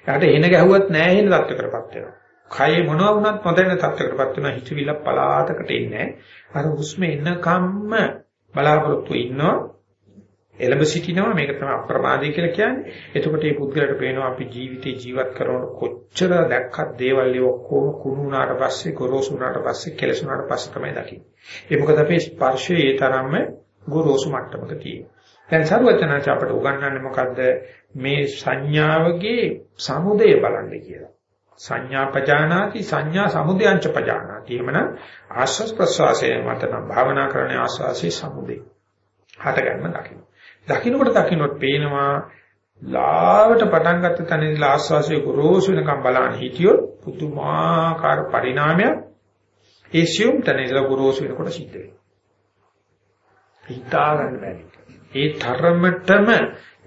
යාට එන ගැහුවත් නැහැ එන තත්ත්වකටපත් වෙනවා. කය මොනවා වුණත් නොදැන තත්ත්වකටපත් වෙනවා හිතවිල්ල පලාතකට එන්නේ. අර හුස්මේ එනකම්ම බලාපොරොත්තු ඉන්නවා එළඹ සිටිනවා මේක තමයි අප්‍රමාදී කියලා කියන්නේ. එතකොට මේ පුද්ගලයාට පේනවා අපි ජීවිතේ ජීවත් කරනකොට කොච්චර දැක්කත් දේවල් ඒ ඔක්කොම කුණු වුණාට පස්සේ ගොරෝසු වුණාට පස්සේ කෙලස් වුණාට පස්සේ තමයි දකින්නේ. ඒ මොකද අපේ ස්පර්ශය ඒ තරම්ම ගොරෝසු මට්ටමක තියෙනවා. දැන් සරුවචනාච අපට උගන්වන්නේ මොකද්ද මේ සංඥාවගේ සමුදය බලන්න කියලා. සංඥා පජානාති සංඥා සමුදයංච පජානාති. එhmenan ආස්වාස් ප්‍රසවාසයේ මත නම් භාවනා කරන ආස්වාසේ සමුදේ. හට ගන්න දකින්න. දකින්නකොට දකින්නොත් පේනවා ලාවට පටන් ගත්ත තැනදී ආස්වාසිය ගොරෝසු වෙනකම් බලන්න හිටියොත් පුදුමාකාර පරිණාමයක් ඒ සියුම් තැනදී ගොරෝසු වෙනකොට සිද්ධ වෙනවා. හිතා ගන්න බැරි. ඒ තරමටම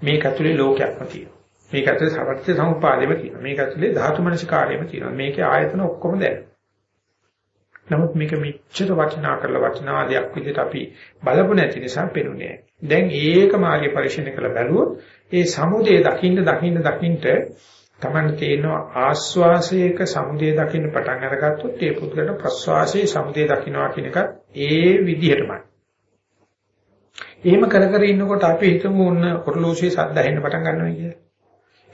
මේක ඇතුලේ ලෝකයක්ම තියෙනවා. මේක ඇතුලේ සත්‍ය සමුපාදෙම තියෙනවා. මේක ඇතුලේ ධාතු මනසිකාරයම තියෙනවා. මේකේ ආයතන ඔක්කොම දැනෙනවා. නමුත් මේක මෙච්චර වටිනා කරලා වටිනා දෙයක් විදිහට අපි බලපු නැති නිසා පෙනුනේ. දැන් ඒක මාගේ පරිශීලනය කළ බැලුවොත් ඒ සමුදේ දකින්න දකින්න දකින්න තමන්න තේනවා ආස්වාසයක සමුදේ දකින්න පටන් අරගත්තොත් ඒ පුද්ගලට ප්‍රස්වාසයේ සමුදේ දකින්නවා කියන එකත් ඒ විදිහටමයි. එහෙම කර කර ඉන්නකොට අපි හිතමු ඔන්න ඔරලෝසුවේ සද්ද ඇහෙන්න පටන් ගන්නවා කියලා.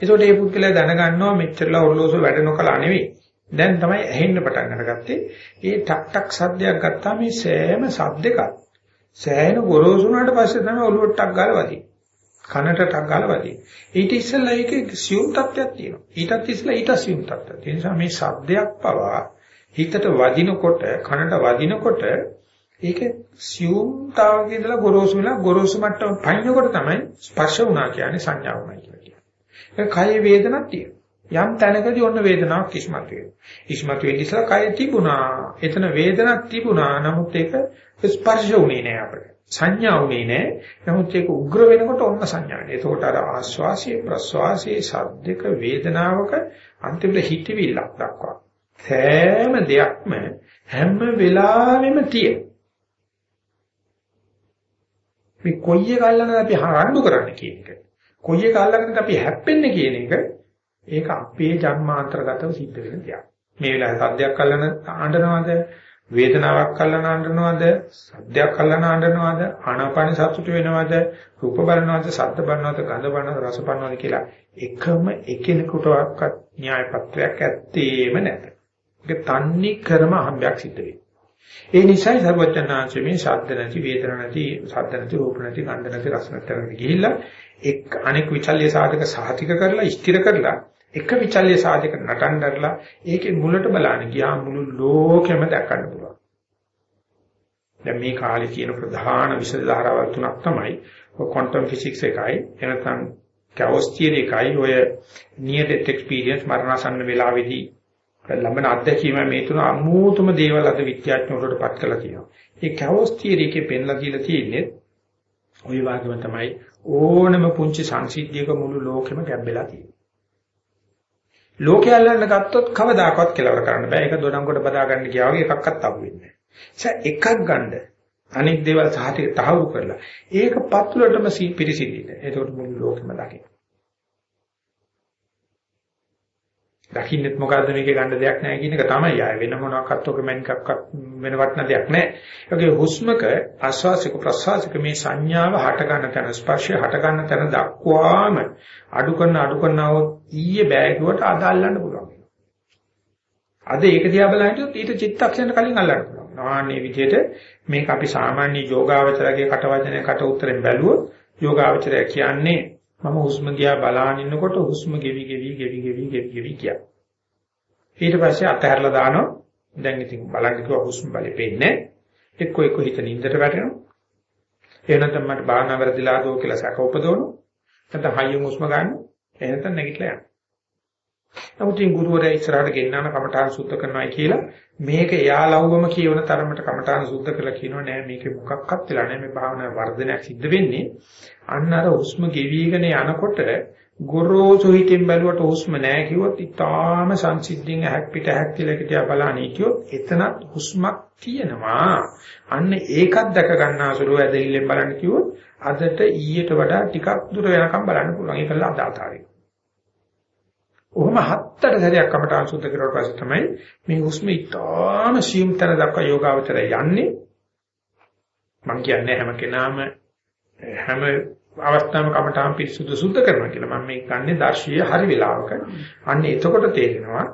ඒකට මේ පුද්ගලයා දැනගන්නවා මෙච්චරලා ඔරලෝසුව වැඩ නොකලා නෙවෙයි. දැන් තමයි ඇහෙන්න පටන් අරගත්තේ. ඒ ටක් ටක් සද්දයක් ගත්තා මේ සෑම සද්දයක් සෑහෙන ගොරෝසු වුණාට පස්සේ තමයි ඔළුවට ටක් ගාලා වදින්නේ. කනට ටක් ගාලා වදින්නේ. ඊට ඉස්සෙල්ලා ඒකේ සියුම් තත්ත්වයක් තියෙනවා. ඊටත් ඉස්සෙල්ලා ඊට සියුම් තත්ත්වයක්. ඒ නිසා මේ සද්දයක් පවා හිතට වදිනකොට කනට වදිනකොට ඒක සියුම් තාවකේ ඉඳලා ගොරෝසු වෙලා ගොරෝසු මට්ටම පයින්නකොට තමයි ස්පර්ශ වුණා කියන්නේ සංඥාවමයි කියලා කියන්නේ. ඒක කය වේදනක් තියෙනවා. යම් තැනකදී ඔන්න වේදනාවක් ඉස්මතු වෙනවා. ඉස්මතු වෙන්න ඉස්සලා කය තිබුණා. එතන වේදනක් තිබුණා. නමුත් ඒක ස්පර්ශ වුණේ නෑ අපිට. සංඥා වුණේ නෑ. නමුත් ඒක උග්‍ර වෙනකොට ඔන්න සංඥා වෙනවා. එතකොට අර ආස්වාසියේ ප්‍රස්වාසියේ සද්දක වේදනාවක අන්තිමට හිතවිල්ලක් දක්වා. සෑම දෙයක්ම හැම වෙලාවෙම තියෙන. මේ කොයි එක අල්ලනද අපි හරඬු කරන්න කියන එක. කොයි එක අල්ලගෙනද අපි හැප්පෙන්නේ කියන එක ඒක අපේ ජන්මාන්තරගතව සිද්ධ වෙන දෙයක්. මේ වෙලාවේ සද්දයක් අල්ලන ආඬනවාද වේදනාවක් අල්ලන ආඬනවාද සද්දයක් අල්ලන ආඬනවාද ආනාපාන සතුට වෙනවද? රූප බලනවද? ශබ්ද බලනවද? ගඳ බලනවද? රස බලනවද කියලා එකම එකිනෙකුටවත් න්‍යාය පත්‍රයක් ඇත්තේම නැත. ඒක තන්නේ කරම අහඹයක් සිද්ධ වෙනවා. ඒ නිසායි සර්වඥාන්සේ මේ ශබ්ද නැති වේදන නැති ශබ්ද නැති රූප නැති ගන්ධ නැති රස නැති ගිහිල්ලා එක් අනෙක් විචල්්‍ය සාධක සාතික කරලා ස්ථිර කරලා එක විචල්්‍ය සාධක නටන්නදලා ඒකේ මුලට බලන්න ගියා මුළු ලෝකෙම දැක්කන්න පුළුවන්. දැන් මේ කාලේ තියෙන ප්‍රධාන විෂය ධාරාවල් තුනක් තමයි ක්වොන්ටම් ෆිසික්ස් එකයි එනකන් කැවස් තියරි එකයි ඔය නියර් ඩෙත් එක්ස්පීරියන්ස් මරණසන්න වෙලාවේදී ලැබෙන අත්දැකීම මේ තුන අමූතම දේවල් අද විද්‍යාඥයෝට පත් කළා කියනවා. ඒ කැවස් තියරි එකේ පෙන්ලා දීලා තියෙන්නේ ওই වගේම තමයි ඕනම පුංචි සංසිද්ධියක මුළු ලෝකෙම ගැඹෙලා තියෙන්නේ. ලෝකය අල්ලන්න ගත්තොත් කවදාකවත් කෙලවර කරන්න බෑ. ඒක දොඩංගොඩ බදා ගන්න ගියා වගේ එකක්වත් අහු වෙන්නේ නැහැ. එකක් ගන්න අනෙක් දේවල් සාහිත්‍ය තහවුරු කරලා ඒක පතුලටම පිරිසිදින්න. එතකොට මුළු ලෝකෙම දකින්න. දකින්නෙත් මොකද්ද මේකේ ගන්න දෙයක් නැහැ කියන එක තමයි ආය වෙන මොනවාක්වත් ඔක මැනිකක්වත් වෙන වටන දෙයක් නැහැ. ඒකේ හුස්මක ආස්වාසික ප්‍රසවාසික මේ සංඥාව හට ගන්න තැන ස්පර්ශය හට ගන්න තැන දක්වාම අඩු කරන අඩු කරනවොත් ඊයේ බෑගුවට අද අල්ලන්න පුළුවන්. අද ඒක දිහා බලහිටියොත් ඊට චිත්තක්ෂණ කලින් අල්ලන්න පුළුවන්. ආන්නේ විදිහට මේක අපි සාමාන්‍ය යෝගාවචරයේ කටවචනයේ කට උත්තරෙන් බැලුවොත් යෝගාවචරය කියන්නේ මම හුස්ම දිහා බලාගෙන ඉන්නකොට හුස්ම ගෙවි ගෙවි ගෙවි ගෙවි ගෙවි ගෙවි ගියා. ඊට පස්සේ අතහැරලා දානවා. දැන් ඉතින් බලන්න කිව්වා හුස්ම බලේ පේන්නේ. එක්ක එක්ක හිත නින්දට වැටෙනවා. එහෙ නැත්නම් මට භාවනා වැරදිලා දෝ කියලා සැක උපදවනවා. නැත්නම් හයියෙන් හුස්ම ගන්න. එහෙ නැත්නම් නැගිටලා යනවා. නමුත් ඉන් ගුරුවරයා ඉස්සරහට ගෙන්නන කමඨාන් සුද්ධ කරනවා කියලා මේක එයාලවම කියවන තරමට කමඨාන් සුද්ධ කරලා කියනවා නෑ මේකේ මොකක්වත් වෙලා නෑ මේ භාවනා වර්ධනයක් සිද්ධ වෙන්නේ. අන්න අර හුස්ම ගෙවිගෙන යනකොට ගොරෝසු හිතින් බැලුවට හුස්ම නෑ කිව්වොත් ඊටාම සංසිද්ධියෙන් ඇහක් පිට ඇහක් කියලා කියා බලන්නේ. කිව්වොත් එතනත් හුස්මක් තියෙනවා. අන්න ඒකත් දැක ගන්නාසුලුව ඇදහිල්ලෙන් බලන්න කිව්වොත් අදට ඊට වඩා ටිකක් දුර වෙනකම් බලන්න පුළුවන්. ඒකල අදාතාවයි ඔහොම හත්තට සැරයක් කමටහන් සුද්ධ කරුවාට පස්සේ තමයි මේ හුස්ම ඉතාම සියුම් තැන දක්වා යෝගාවචරය යන්නේ. මම කියන්නේ හැම කෙනාම හැම අවස්ථාවම කමටහන් පිරිසුදු සුද්ධ කරනවා කියලා. මම මේ ගන්නේ දර්ශීය හරි වෙලාවක. අන්න එතකොට තේරෙනවා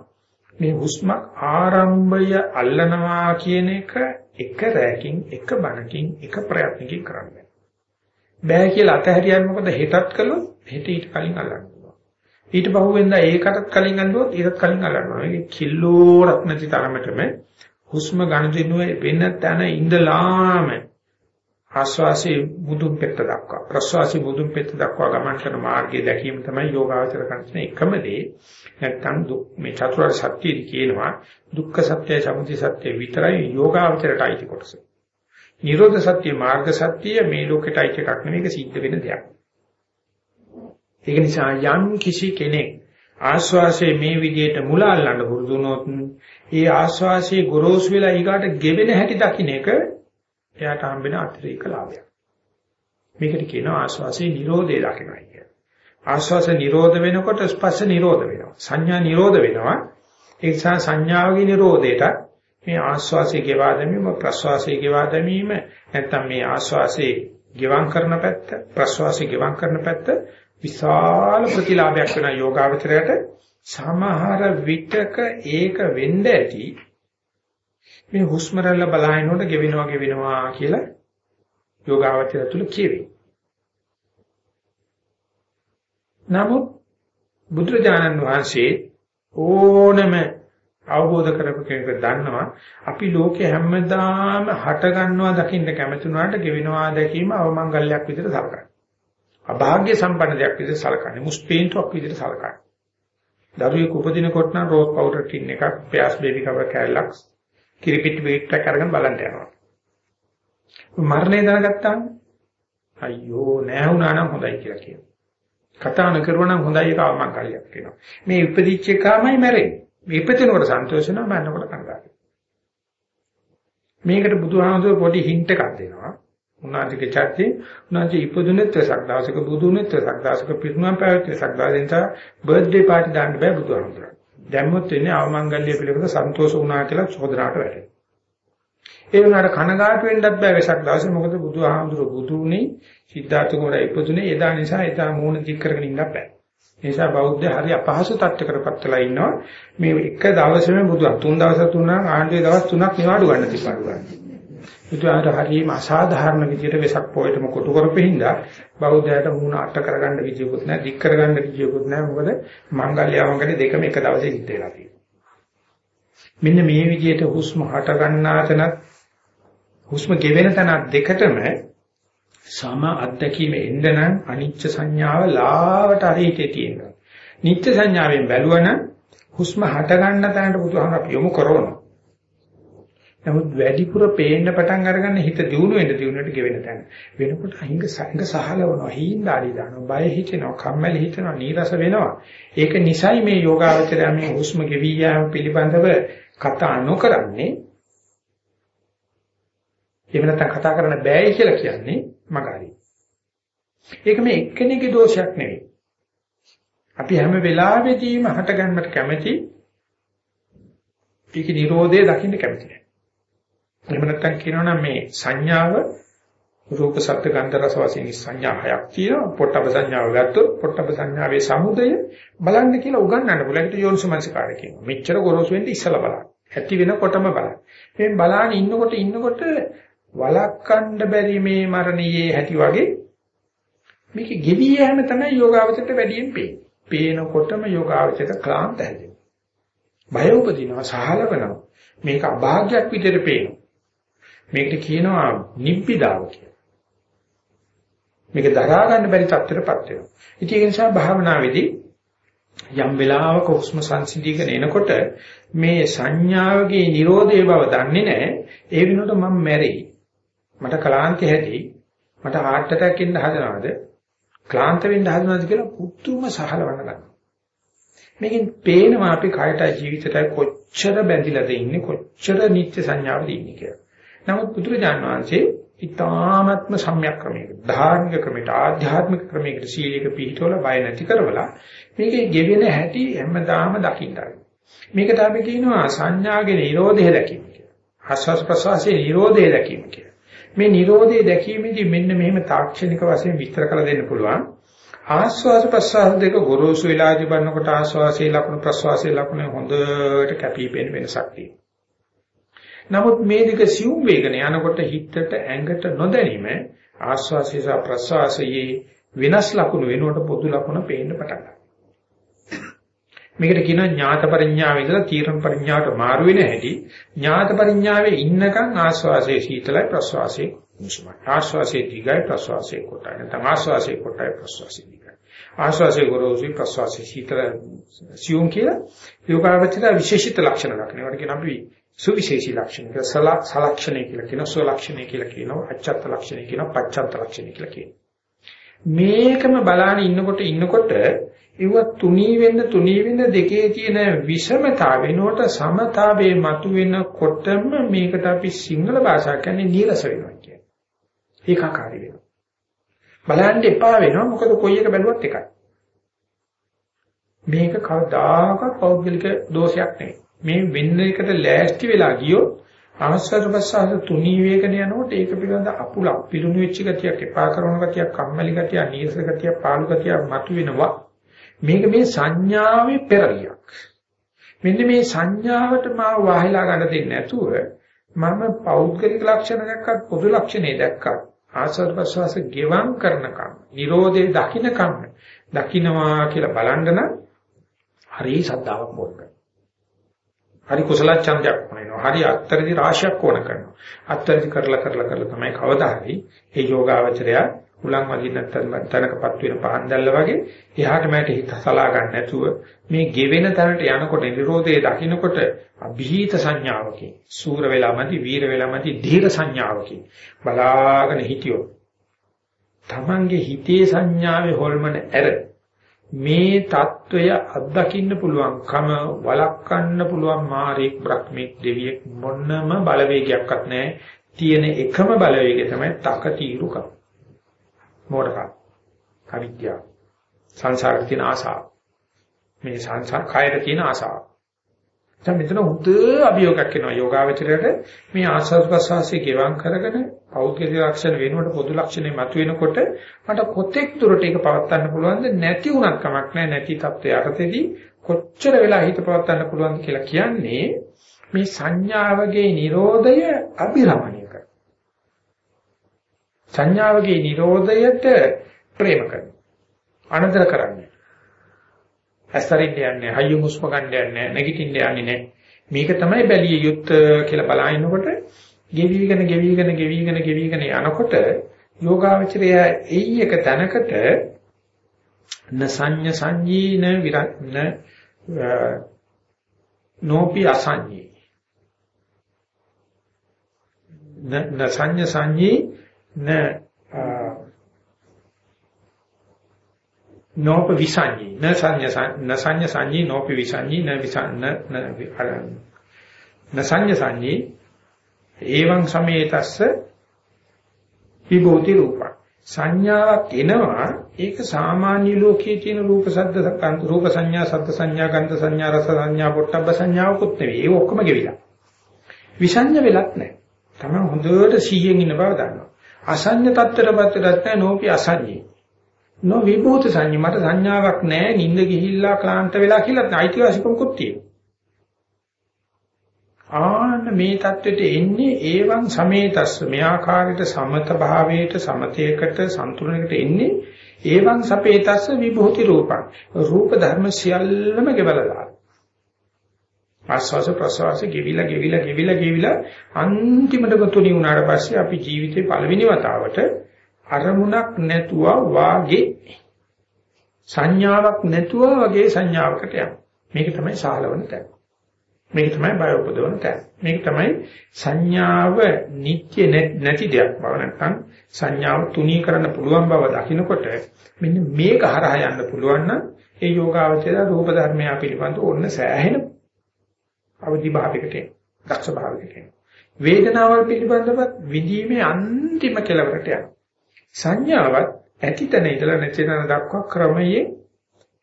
මේ හුස්ම ආරම්භය අල්ලනවා කියන එක එක රැකින් එක බණකින් එක ප්‍රයත්නකින් කරන්න බෑ කියලා අතහැරියන් මොකද හෙටත් කළොත් හෙට ඊට කලින් අල්ලන්න. ඊට පහුවෙන්ද ඒකටත් කලින් අල්ලුවොත් ඊටත් කලින් අල්ලනවා. ඒක කිල්ලෝරක් නැති තරමටම හුස්ම ගණදිනුවේ වෙන තැන ඉඳලාම ආස්වාසී මුදුන් පෙත්ත දක්වා ප්‍රස්වාසී මුදුන් පෙත්ත දක්වා ගමන් කරන මාර්ගය දැකීම තමයි යෝගාවචර කරන එකම දේ. නැත්තම් මේ චතුරාර්ය සත්‍යය කියනවා දුක්ඛ සත්‍යය සමුදය සත්‍යය විතරයි යෝගාවචරයට අයිති කොටස. නිරෝධ සත්‍ය මාර්ග සත්‍ය මේ ලෝකෙට අයිති එකක් නෙවෙයි ඒක සිද්ධ වෙන දෙයක්. ඒක නිසා යම් කිසි කෙනෙක් ආස්වාසයේ මේ විදිහට මුල අල්ලන්න පුරුදු වුණොත් ඒ ආස්වාසයේ ගොරෝසු වෙලා ඊගාට ගෙවෙන හැටි දකින්න එක එයාට හම්බෙන අතිරේක ලාභයක්. මේකට කියනවා ආස්වාසයේ Nirodhe දකින්නයි කියලා. ආස්වාස නිරෝධ වෙනකොට ස්පර්ශ නිරෝධ වෙනවා. සංඥා නිරෝධ වෙනවා. ඒ නිසා සංඥාවගේ නිරෝධයට මේ ආස්වාසයේ ගෙවා දැමීම ප්‍රස්වාසයේ ගෙවා දැමීම නැත්නම් මේ ආස්වාසයේ ගෙවම් කරන පැත්ත ප්‍රස්වාසයේ ගෙවම් කරන පැත්ත විශාල ප්‍රතිලාභයක් වෙන යෝගාවචරයට සමහර විටක ඒක වෙන්න ඇති මේ හුස්ම රැල්ල බලහිනකොට ගෙවෙනවා ගෙවෙනවා කියලා යෝගාවචරය තුල කියවේ. නමුත් බුදුරජාණන් වහන්සේ ඕනම අවබෝධ කරපු කෙනෙක් දන්නවා අපි ලෝකේ හැමදාම හට ගන්නවා දකින්න කැමති වුණාට ගෙවෙනවා දැකීම අවමංගල්‍යයක් විදිහට සලකනවා. අභාග්‍ය සම්පන්න දෙයක් විදිහට සලකන්නේ මුස්පීන්තුවක් විදිහට සලකන්නේ. දරුවෙක් උපදිනකොට නම් රෝස් පවුඩර් ටින් එකක්, ප්යාස් බේබි කවර් කෑල්ලක්, කිරිපිටි බේට් එකක් අරගෙන බලන්න යනවා. මරණය දැනගත්තාම අයියෝ නෑ වුණා නම් හොඳයි කියලා කියනවා. කතා නොකරුවා නම් හොඳයි ඒක අවමංගලියක් කියනවා. මේ ඉපදිච්ච එකමයි මැරෙන්නේ. මේ ඉපදිනකොට සන්තෝෂ වෙනවා මරනකොට කනගාටු. මේකට බුදුහාමුදුරුවෝ පොඩි හින්ට් එකක් දෙනවා. උනාදික චර්චේ උනාදි ඉපදුනෙත් වෙසක් දවසක බුදුනෙත් වෙසක් දවසක පිරුණම් පැවැත් වෙසක් දවසෙන් බර්ත්ඩේ පාටි දාන්න බෑ බුදුහාමුදුරන්. දැම්මොත් වෙන්නේ අවමංගල්‍ය පිළිබඳ සන්තෝෂ වුණා කියලා චෝදනාවට වැටෙනවා. ඒ වුණාට කනගාටු වෙන්නත් බෑ වෙසක් දවසේ මොකද බුදුහාමුදුර බුදුුනේ සිද්ධාර්ථ කුමාරයා ඉපදුනේ එදා නිසා එදා මූණ දික් කරගෙන ඉන්නත් බෑ. ඒ නිසා බෞද්ධ හරි අපහසු තත්ත්වයකටපත් වෙලා ඉන්නවා. මේ එක දවසේම බුදුන් තුන් දවස් තුනක් ආණ්ඩුවේ දවස් තුනක් නිවාඩු ගන්න තිබ්බා. බුදුහාමර හරියම අසාධාරණ විදියට වෙසක් පොයටම කොටු කරපෙහිඳා බෞද්ධයට මුණ අට කරගන්න විදියකුත් නැහැ දික් කරගන්න විදියකුත් නැහැ. මොකද මංගල්‍යවංගනේ දෙකම එක දවසේ සිද්ධ වෙලා තියෙනවා. මෙන්න මේ විදියට හුස්ම හට ගන්නාතන හුස්ම ගෙවෙන තන දෙකටම සම අත්දැකීම එන්න නම් අනිච්ච සංඥාව ලාවට හරියට තියෙනවා. නිත්‍ය සංඥාවෙන් බැලුවනම් හුස්ම හට ගන්න තැනට බුදුහාමර යොමු කරනවා. නමුත් වැඩිපුර පේන්න පටන් අරගන්න හිත දියුණු වෙන්න දියුණුවට ගෙවෙන තැන. වෙනකොට අහිංග සංග සහලවනවා, හීන්දාඩි දානවා, බය හිතෙනවා, කම්මැලි හිතෙනවා, නීරස වෙනවා. ඒක නිසයි මේ යෝගාවචරය මේ හුස්ම ගෙවි යාම පිළිබඳව කතා නොකරන්නේ. එහෙම නැත්නම් කතා කරන්න බෑයි කියලා කියන්නේ මගහරි. ඒක මේ එක්කෙනෙකුගේ දෝෂයක් නෙවෙයි. අපි හැම වෙලාවෙදීම හට ගන්නට කැමැති ඒක නිරෝධය දකින්න කැමති නැහැ. එහෙම නැත්නම් කියනවනම් මේ සංඥාව රූප ශබ්ද ගන්ධ රස වශයෙන් සංඥා හයක් තියෙනවා. පොට්ටබ සංඥාව ගත්තොත් පොට්ටබ සංඥාවේ සමුදය බලන්න කියලා උගන්වන්න පුළුවන්. ඒකට යෝනිසමනසිකාරය කියනවා. මෙච්චර ගොරෝසු වෙන්න ඉස්සලා බලන්න. ඇති වෙනකොටම බලන්න. මේ බලාන ඉන්නකොට ඉන්නකොට වලක්වන්න බැරි මේ මරණයේ හැටි වගේ මේක ගෙවි යෑම තමයි යෝගාවචරයට වැඩියෙන් පේන්නේ. පේනකොටම යෝගාවචරයට ක්ලාන්ත හැදෙනවා. බය උපදිනවා, සහලවනවා. මේක අභාග්‍යයක් විදිහට පේනවා. මේකට කියනවා නිබ්බිදාව කියලා. මේක දරා ගන්න බැරි තත්ත්වයටපත් වෙනවා. ඉතින් ඒ නිසා භාවනාවේදී යම් වෙලාවක හුස්ම සංසිඳීගෙන එනකොට මේ සංඥාවගේ Nirodhe බව දන්නේ නැහැ. ඒ වෙනකොට මම මැරෙයි. මට ක්ලාන්ති හැදෙයි. මට heart attack එන්න හදනවද? ක්ලාන්ත වෙන්න හදනවද කියලා පුදුම සහලවන්න ගන්නවා. මේකෙන් පේනවා අපි කයටයි ජීවිතයටයි කොච්චර බැඳිලාද ඉන්නේ කොච්චර නිත්‍ය සංඥාවද ඉන්නේ කියලා. නමුත් බුදුරජාණන් වහන්සේ ඊ타ත්ම සම්‍යක් ක්‍රමයකට ධාර්මික ක්‍රමයකට ආධ්‍යාත්මික ක්‍රමයකට සීලයක පිළිතොල බය නැති කරවලා මේකේ ගෙවෙන හැටි හැමදාම දකින්නයි. මේකට අපි කියනවා සංඥාගේ නිරෝධය දැකීම කියලා. ආස්වාස් ප්‍රසවාසයේ නිරෝධය දැකීම කියලා. මේ නිරෝධය දැකීමේදී මෙන්න මෙහෙම තාක්ෂණික වශයෙන් විස්තර කරලා දෙන්න පුළුවන්. ආස්වාස් ප්‍රසවාස දෙක ගොරෝසු වෙලාදී බලනකොට ආස්වාසයේ ලක්ෂණ ප්‍රසවාසයේ ලක්ෂණ හොඳට කැපී පෙනෙන වෙනසක් තියෙනවා. නමුත් මේ දෙක සියුම් වේගන යනකොට හිතට ඇඟට නොදැනීම ආස්වාසය සහ ප්‍රස්වාසයේ වෙනස් ලක්ෂණ වෙනුවට පොදු ලක්ෂණ පේන්න පටන් ගන්නවා. මේකට කියනවා ඥාත පරිඥාව ඉඳලා තීරණ පරිඥාවට මාරු වෙන හැටි ඥාත පරිඥාවේ ඉන්නකම් ආස්වාසයේ සීතලයි ප්‍රස්වාසයේ උණුසුමයි. ආස්වාසයේ දීගයි ප්‍රස්වාසයේ කොටයි. නැත්නම් ආස්වාසයේ කොටයි ප්‍රස්වාසයේ දීගයි. ආස්වාසයේ ගොරෝසුයි ප්‍රස්වාසයේ සීතල සියුම් කියලා යෝගාවචර විශේෂිත ලක්ෂණ දක්වනවා. ඒකට කියන අපි සුවිශේෂී ලක්ෂණ කියලා සලක්ෂණය කියලා කියනවා ස්වලක්ෂණය කියලා කියනවා අච්ඡත්ත ලක්ෂණය කියනවා පච්ඡත්ත ලක්ෂණය කියලා කියනවා. මේකම බලාන ඉන්නකොට ඉන්නකොට ඉව තුනී වෙන්න තුනී වෙන්න දෙකේ තියෙන විෂමතාව වෙනකොට සමතාවයේ මතුවෙනකොටම මේකට අපි සිංහල භාෂාව කියන්නේ නීරස වෙනවා කියන්නේ. ඒකාකාරී වෙනවා. බලන්න එපා වෙනවා මොකද කොයි එක බැලුවත් එකයි. මේක කවදාකවත් පෞද්ගලික දෝෂයක් නෙවෙයි. මේ වෙන්න එකට ලෑස්ති වෙලා ගියොත් ආස්වාද ප්‍රසආස තුනී වේගන යනකොට ඒක පිළිබඳ අපුලක් පිළුණු වෙච්ච ගතියක් එපා කරන ගතියක් කම්මැලි ගතියක් නීරස ගතියක් පාළු ගතියක් මතුවෙනවා. මේක මේ සංඥාවේ පෙරලියක්. මෙන්න මේ සංඥාවට මාව වහලා ගන්න දෙන්නේ නැතුව මම පෞද්ගලික ලක්ෂණ දැක්කත් පොදු ලක්ෂණේ දැක්කත් ආස්වාද ප්‍රසවාස ගෙවම් කරනකම් Nirodhe දකින්නකම් දකින්නවා කියලා බලන්න නම් හරි සද්ධාවක් ඕන. හරි කුසල ඡන්දයක් වෙනවා. හරි අත්තරදි රාශියක් ඕන කරනවා. අත්තරදි කරලා කරලා කරලා තමයි කවදා හරි මේ යෝගාවචරය උලන් වදින්න තැනකපත් වෙන පහන් දැල්ල වගේ එහාට මට හිත සලා ගන්න නැතුව මේ ගෙවෙන තැනට යනකොට නිරෝධයේ දකින්නකොට අභීත සංඥාවකින් සූර වෙලාමදි වීර වෙලාමදි ධීර සංඥාවකින් බලාගෙන හිටියොත් තමන්ගේ හිතේ සංඥාවේ හොල්මන ඇර මේ తত্ত্বය අත්දකින්න පුළුවන්කම වළක්වන්න පුළුවන් මාරේක් බ්‍රහ්මීක් දෙවියෙක් මොන්නම බලවේගයක්වත් නැහැ. තියෙන එකම බලවේගය තමයි තක తీරුකම් මෝඩකම් අවිද්‍යාව. සංසාරේ තියෙන ආසාව. මේ සංසාර කායයේ තියෙන ආසාව. දැන් මෙතන හුද අභියෝගයක් වෙනවා යෝගාවචරයට. මේ ආස්වාද ප්‍රසවාසයේ ගෙවම් කරගෙන පෞද්ගලික ලක්ෂණ වෙනුවට පොදු ලක්ෂණේ මතුවෙනකොට මට කොතෙක් දුරට ඒක පවත්වන්න පුළුවන්ද? නැති වුණත් කමක් නැහැ. නැති තත්ත්වයකටදී කොච්චර වෙලා හිත පවත්වන්න පුළුවන්ද කියලා කියන්නේ මේ සංඥාවගේ Nirodhaය අභිරමණය කර සංඥාවගේ Nirodhaයට ප්‍රේම කරන. අනදර කරන්නේ. ඇස්තරින්න යන්නේ, හයිය මුස්ම ගන්න යන්නේ, නැගිටින්න යන්නේ නැහැ. මේක තමයි බැලිය යුත් කියලා බලනකොට ගෙවිගෙන ගෙවිගෙන ගෙවිගෙන ගෙවිගෙන යනකොට යෝගාවචරය එයි එක තැනකට නසඤ්ඤ සංජීන විරණ නෝපි අසඤ්ඤී නසඤ්ඤ සංජී න නෝප විසඤ්ඤී න සංඤ න සංඤ සංඤී නෝප විසඤ්ඤී න විසන්න න සංඤ සංඤී. එවං සමේතස්ස විභූති රූපං. සංඥාවක් එනවා ඒක සාමාන්‍ය ලෝකයේ තියෙන රූප ශබ්ද සක්කාන්ත රූප සංඥා ශබ්ද සංඥා ගන්ධ සංඥා රස සංඥා පොට්ටබ්බ සංඥාවකුත් නෙවෙයි. ඒක ඔක්කොම ගෙවිලා. විසඤ්ඤ වෙලක් නැහැ තමයි හොඳට සීයෙන් ඉන්න බව දන්නවා. අසඤ්ඤ තත්ත්වයටපත් වෙලත් නැහැ නෝපි අසඤ්ඤී. නෝ විභූත සංඥා මට සංඥාවක් නැහැ නිින්ද ගිහිල්ලා ක්ලාන්ත වෙලා කියලා අයිතිවාසිකමකුත් තියෙනවා. ආන්න මේ தത്വෙට එන්නේ ඒවං සමේතස්ස. මේ ආකාරයට සමත භාවයට සමතයකට සන්තුලනයකට එන්නේ ඒවං සපේතස්ස විභූති රූපං. රූප ධර්ම සියල්ලම ගෙවලා. ආස්වාස ප්‍රසවාස ගෙවිලා ගෙවිලා ගෙවිලා ගෙවිලා අන්තිමටම තුනි වුණාට පස්සේ අපි ජීවිතේ පළවෙනි වතාවට අරමුණක් නැතුව වාගේ සංඥාවක් නැතුව වගේ සංඥාවකට යනවා. මේක තමයි සාලවන තැන. මේක තමයි බය උපදවන තැන. මේක තමයි සංඥාව නිත්‍ය නැති දෙයක් බව නැත්නම් සංඥාව තුනී කරන්න පුළුවන් බව දකිනකොට මෙන්න මේක හරහා යන්න පුළුවන් නම් ඒ යෝගාවචර රූප ධර්මය පිළිබඳ ඕන්න සෑහෙන අවදි භාවයකට දක්ෂ භාවයකට වේදනාවල් පිළිබඳව විදීමේ අන්තිම කෙලවරට යනවා. සංඥාවත් ඇතිතන ඉඳලා නැතිතන දක්වා ක්‍රමයේ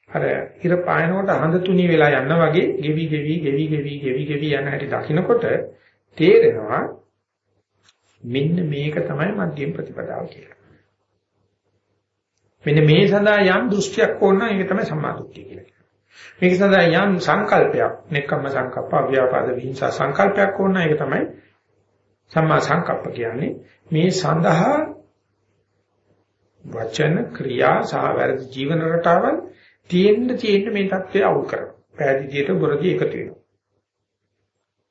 අර ඉර පායනකොට හඳ තුනී වෙලා යනවා වගේ ගෙවි ගෙවි ගෙවි ගෙවි ගෙවි ගෙවි යන හැටි දකිනකොට තේරෙනවා මෙන්න මේක තමයි මධ්‍යම ප්‍රතිපදාව කියලා. මෙන්න මේ සඳහා යම් දෘෂ්ටියක් ඕන නම් ඒක තමයි සම්මාදිට්ඨිය කියලා කියනවා. මේක සඳහා යම් සංකල්පයක්, නෙක්ඛම්ම සංකප්ප, අව්‍යාපාද විහිංසා සංකල්පයක් ඕන නම් ඒක තමයි සම්මා සංකප්ප කියන්නේ. මේ සඳහා වචන ක්‍රියා සහ වැරදි ජීවන රටාවල් තියෙන්න තියෙන්න මේ தත්ත්වය අවුල් කරනවා. පෑදීදියට බොරදී එකතු වෙනවා.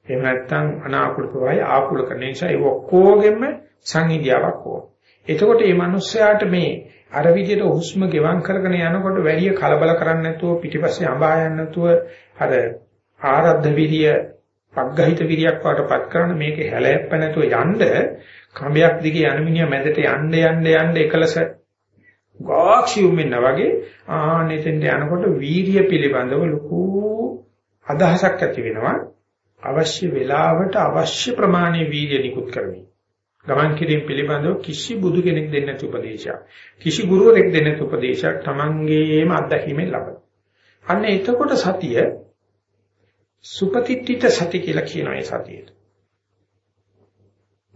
එහෙම නැත්නම් අනාකූල ප්‍රවාහය ආකූල කරන නිසා ඒ ඔක්කොගෙම සංහිඳියාවක් ඕන. එතකොට මේ මිනිස්යාට මේ අර විදිහට හුස්ම ගෙවම් කරගෙන යනකොට වැඩි කලබල කරන්නේ නැතුව පිටිපස්සේ අඹා යන්නේ නැතුව අර ආරද්ධ විරිය පග්ගහිත විරියක් වටපත් කරන මේකේ හැලැප්ප නැතුව යන්න කඹයක් දිගේ යන මිනිහා මැදට යන්න යන්න යන්න එකලස ගාක්ෂියුම් වෙන්න වගේ ආනෙතෙන්ට යනකොට වීරිය පිළිබඳව ලොකු අදහසක් ඇති වෙනවා අවශ්‍ය වෙලාවට අවශ්‍ය ප්‍රමාණයේ වීර්ය නිකුත් කරමි. ගමන් කිරීම පිළිබඳව කිසි බුදු කෙනෙක් දෙන්නේ නැති උපදේශයක්. කිසි ගුරුවරෙක් දෙන්නේ නැති උපදේශයක් තමන්ගේම අත්දැකීමෙන් ලබන. අන්න එතකොට සතිය සුපතිත්‍ිත සති කියලා කියනවා ඒ සතියට.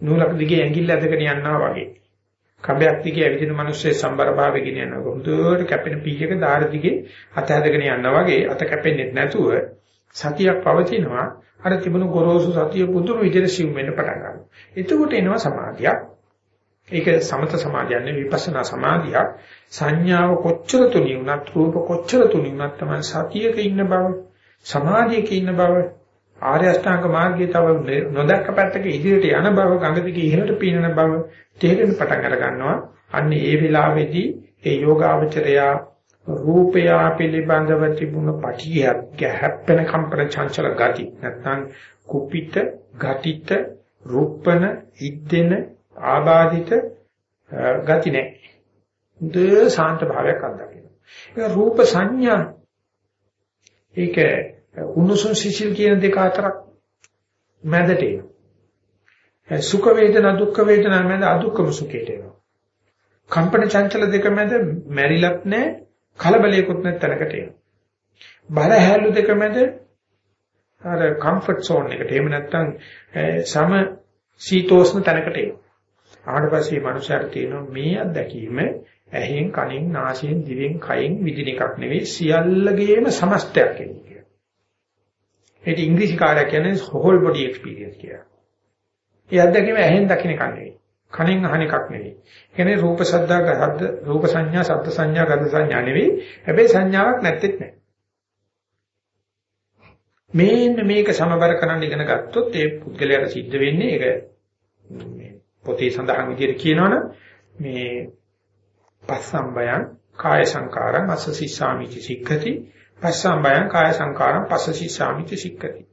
නූලක් දිගේ ඇඟිල්ල ඇදගෙන යනවා වගේ. කඹයක් දිගේ ඇවිදින මිනිස්සේ සම්බර භාවයේ ගෙන යනවා. හොඳට කැපෙන පීයක දාර දිගේ අත ඇදගෙන යනවා වගේ අත කැපෙන්නේ නැතුව සතියක් පවතිනවා. අර තිබුණු ගොරෝසු සතිය පුදුම විදිහට සිව් වෙන්න පටන් ගන්නවා. එතකොට එනවා සමාධියක්. ඒක සමත සමාධියක් නෙවෙයි විපස්සනා සමාධියක්. සංඥාව කොච්චර තුනි වුණත් රූප කොච්චර තුනි වුණත් තමයි සතියක ඉන්න බව, සමාධියක ඉන්න බව, ආර්ය අෂ්ටාංග මාර්ගයේ තව නොදැක්ක පැත්තක ඉදිරියට යන බව, ගඟ දිගේ ඉහළට පීනන බව තේරෙන පටන් අර ගන්නවා. අන්න ඒ වෙලාවේදී ඒ යෝගාවචරයා රූපය පිළිබඳව තිබුණ පටියක් ගැහැප්පෙන කම්පන චංචල ගති නැත්නම් කුපිත ගතිත රූපන ඉද්දෙන ආබාධිත ගති නැහැ. හොඳ සාන්ත භාවයක් අත්දකින්න. ඒක රූප සංඥා ඒක උණුසුම් සිසිල් කියන දෙක අතරක් මැදට එනවා. සුඛ වේදනා දුක්ඛ වේදනා මැද අදුක්ඛම සුඛයට එනවා. කම්පන චංචල දෙක මැද මැරිලත් නැහැ කලබලයක්වත් නැත් තැනකට එනවා. බල හැලු දෙක මැද අර කම්ෆර්ට් සෝන් එකට එහෙම නැත්නම් සම සීතෝෂ්ණ තැනකට එනවා. ආවට පස්සේ මනුෂ්‍යයාට තියෙනවා මේ අත්දැකීම ඇහෙන් කනෙන් නාසයෙන් දිවෙන් කයෙන් විදින එකක් නෙවෙයි සියල්ලගේම සමස්තයක් කියන්නේ. ඒක ඉංග්‍රීසි කාර්යය කියන්නේ whole body experience කියලා. ඒ අත්දැකීම ඇහෙන් දකින්න එක නෙවෙයි. කණෙන් අහන එකක් නෙවෙයි. කියන්නේ රූප ශබ්දක හද්ද රූප සංඥා ශබ්ද සංඥා ගන්ධ සංඥා නෙවෙයි. හැබැයි සංඥාවක් නැත්තේත් නැහැ. මේන්න මේක සමබර කරන්න ඉගෙන ගත්තොත් ඒ පුද්ගලයාට සිද්ධ වෙන්නේ ඒක මේ පොතේ සඳහන් විදිහට කියනවනම් මේ පස්සම්බයං කාය සංකාරං අස්සසිස්සාමිති සික්ඛති පස්සම්බයං කාය සංකාරං පස්සසිස්සාමිති සික්ඛති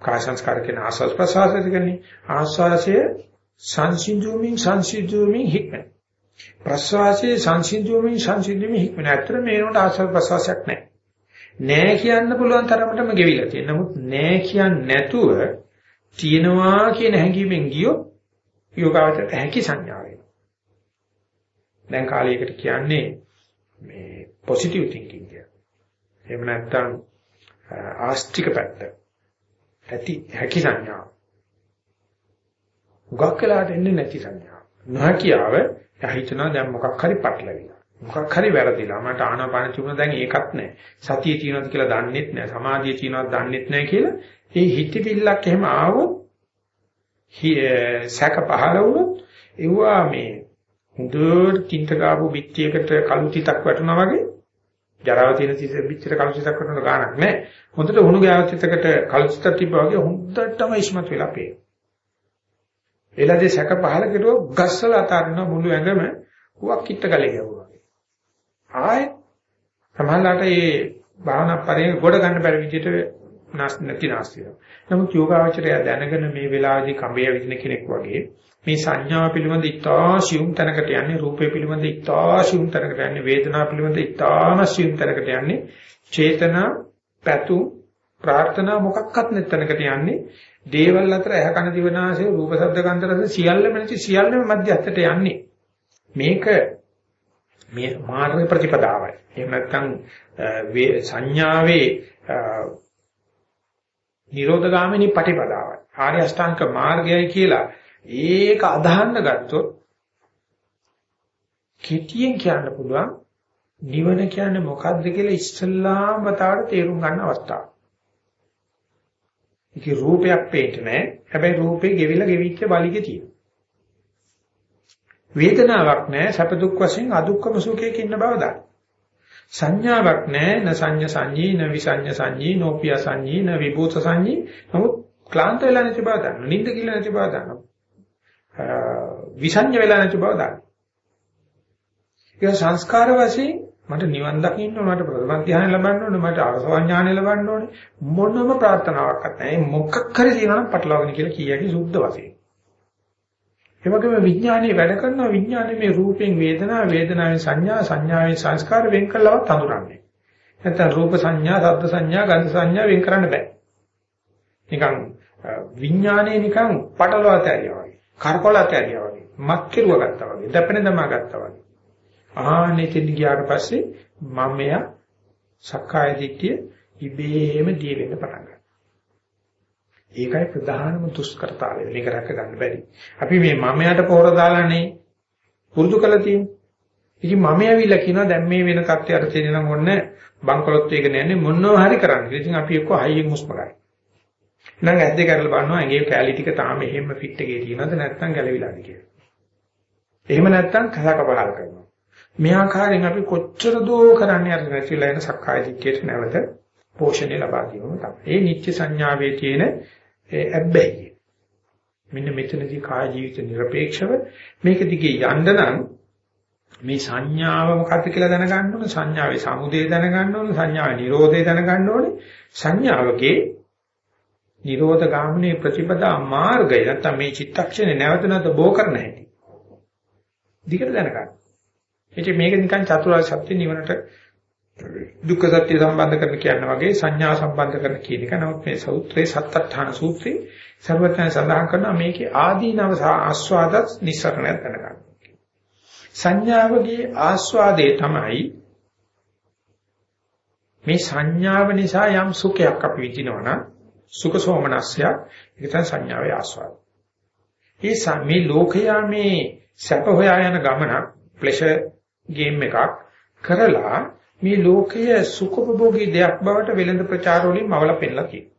කාය සංස්කාර කියන ආස්වාද ප්‍රසආසද කියන්නේ ආස්වාදයේ සංසිඳුමින් සංසිඳුමින් හික්මන. ප්‍රසවාසයේ සංසිඳුමින් සංසිඳුමින් හික්මන. ඇත්තට මේනොට ආශ්වාස ප්‍රසවාසයක් නැහැ. නෑ කියන්න පුළුවන් තරමටම ගෙවිලා තියෙන. නමුත් නෑ කියන්නේ නැතුව තියනවා කියන හැඟීමෙන් ගියොත් යෝගාවචරයට හැකි සංඥාව වෙනවා. දැන් කාලයකට කියන්නේ මේ පොසිටිව් තින්කින් කියන. එහෙම නැත්නම් ආස්තික පැත්ත. ඇති හැකි සංඥාව. හුඟක් වෙලාට එන්නේ නැති සංඥාව. නොහැකියාව හිතනවා දැන් මොකක් හරි පටලවිලා. මොකක් හරි වැරදිලා. මට ආනාපාන තිබුණා දැන් ඒකත් නැහැ. සතිය තියෙනවද කියලා දන්නෙත් නැහැ. සමාධිය තියෙනවද දන්නෙත් නැහැ කියලා ඒ හිතවිල්ලක් එහෙම ආවොත් සැක පහළ වුණොත් ඒවා මේ හොඳට තින්ත ගාපු පිටියකට කළු තිතක් වැටුණා වගේ ජරාව තියෙන තිත පිටියට කළු තිතක් වැටුණ ගානක් නැහැ. හොඳට හුණු ගාව තිතකට කළු තිතක් තිබ්බා වගේ හොඳටම ඉස්මතු වෙලා පේනවා. එළදී සැක පහල කෙරුවා ගස්සලා අතාරින මුළු ඇඟම හුවක් කිට්ට ගලේ ගැහුවා. ආයෙත් සමහරවිට මේ භාවනා පරිය ගොඩ ගන්න බැරි විදිහට නැති නැස්ති වෙනවා. නමුත් යෝගාවචරය දැනගෙන මේ වෙලාවේදී කඹය විදින කෙනෙක් වගේ මේ සංඥා පිළිබඳ ඉතා සියුම් තැනකට යන්නේ රූපය පිළිබඳ ඉතා සියුම් තැනකට යන්නේ වේදනා පිළිබඳ ඉතාම සියුම් තැනකට යන්නේ චේතනා පැතු ප්‍රාර්ථනා මොකක්වත් නැතනකට යන්නේ දේවල් අතර ඇහ කන දිවනාසය රූප ශබ්ද ගන්ධ රස සියල්ලම නැති සියල්ලම මැදට යන්නේ. මේක මේ මාර්ග ප්‍රතිපදාවයි. එහෙම නැත්නම් සංඥාවේ නිරෝධගාමිනී ප්‍රතිපදාවයි ආර්ය අෂ්ටාංග මාර්ගයයි කියලා ඒක අදහන්න ගත්තොත් කෙටියෙන් කියන්න පුළුවන් නිවන කියන්නේ මොකක්ද කියලා ඉස්සල්ලාම වතාවට තේරුම් ගන්න අවස්ථාව. ඒකේ රූපයක් පේන්නේ නැහැ. හැබැයි රූපේ ගෙවිලා ගෙවිච්ච බලිගේ තියෙනවා. වේදනාවක් නැහැ. සැප දුක් වශයෙන් අදුක්කම සුඛයක ඉන්න බව දාන්න. සංඥාවක් නැහැ. න සංඤ සංඤී, න විසඤ්ඤ සංඤී, නෝපිය සංඤී, න විභූත සංඤී. නමුත් ක්ලාන්ත වෙලා නැති බව දාන්න. නිින්ද කියලා නැති බව දාන්න. විසඤ්ඤ වෙලා නැති බව දාන්න. ඒක සංස්කාර වශයෙන් මට නිවන් දකින්න ඕන මට ප්‍රථම ධ්‍යාන ලබන්න ඕන මට අරසවඥාන ලබන්න ඕනේ. මොනම ප්‍රාර්ථනාවක්වත් නැහැ. මොකක් හරි තියෙනවනම් පටලවාගෙන කියලා කියකි සුද්ධ වශයෙන්. ඒ වගේම විඥානයේ වැඩ කරන විඥානයේ මේ රූපෙන් වේදනා වේදනාවෙන් සංඥා සංඥාවෙන් සංස්කාර වෙන් කළවත් හඳුනන්නේ නැත්නම් රූප සංඥා ශබ්ද සංඥා ගන්ධ සංඥා වෙන් කරන්න බෑ. නිකන් විඥානයේ නිකන් පටලවා තැරියා වගේ කරකොලා තැරියා වගේ මක් කෙරුවා ගත්තා වගේ දැපෙන දමා ගත්තා වගේ ආනේ තෙන් ගියාට පස්සේ මමයා සක්කාය දිට්ඨිය ඉබේම දී වෙන්න පටන් ගන්නවා. ඒකයි ප්‍රධානම දුෂ්කරතාවය. මේක රැක ගන්න බැරි. අපි මේ මමයාට පොර දාලානේ පුරුදු කළා තියෙන්නේ. ඉතින් මම ඇවිල්ලා කියනවා දැන් මේ වෙන තත්ත්වයට තියෙන නම් ඔන්න බංකොලොත් වේගන යන්නේ මොනවා හරි කරන්න. ඉතින් අපි එක්ක හයියෙන් හුස්ම ගන්න. නම් ඇස් දෙක අරලා බලනවා ඇඟේ කැලී ටික තාම එහෙම ෆිට එකේ තියෙනවද නැත්නම් ගැලවිලාද කියලා. එහෙම නැත්නම් කලකපරල් කරනවා. මේ ආකාරයෙන් අපි කොච්චර දෝ කරන්නේ අර නැතිලා යන සක්කාය දිට්ඨියට නැවත පෝෂණය ලබා ගැනීම තමයි. ඒ නිත්‍ය සංඥාවේ තියෙන ඇබ්බැහිය. මෙන්න මෙතනදී කාය ජීවිත নিরপেক্ষව මේක දිගේ යන්න නම් මේ සංඥාව මොකක්ද කියලා දැනගන්න ඕන සංඥාවේ සමුදය දැනගන්න ඕන සංඥාවේ නිරෝධය දැනගන්න ඕනේ සංඥාවකේ නිරෝධ ගාමිනී ප්‍රතිපදා මාර්ගය නැත්නම් මේ චිත්තක්ෂණේ නැවත නැවත බෝ කරන හැටි. දිගට දැනගන්න. ඉතින් මේක නිකන් චතුරාර්ය සත්‍ය නිවනට දුක්ඛ සත්‍ය සම්බන්ධ කරන කියන වගේ සංඥා සම්බන්ධ කරන කියන එක. නමුත් මේ සූත්‍රයේ සත්‍ත්‍ථාන සූත්‍රයේ ਸਰවඥයන් සඳහන් කරනවා මේකේ ආදීනව ආස්වාදත් නිස්සරණය දැනගන්න. සංඥාවගේ ආස්වාදේ තමයි මේ සංඥාව නිසා යම් සුඛයක් අපි විඳිනවා නම් සුඛ සෝමනස්යක් ඒක තමයි සංඥාවේ ආස්වාද. ඒ මේ ලෝකයා මේ සැප හොයා යන ගමනක් ප්ලෙෂර් ගේම් එකක් කරලා මේ ලෝකයේ සුඛෝපභෝගී දෙයක් බවට වෙළඳ ප්‍රචාර වලින් මවලා පෙන්නලා තියෙනවා.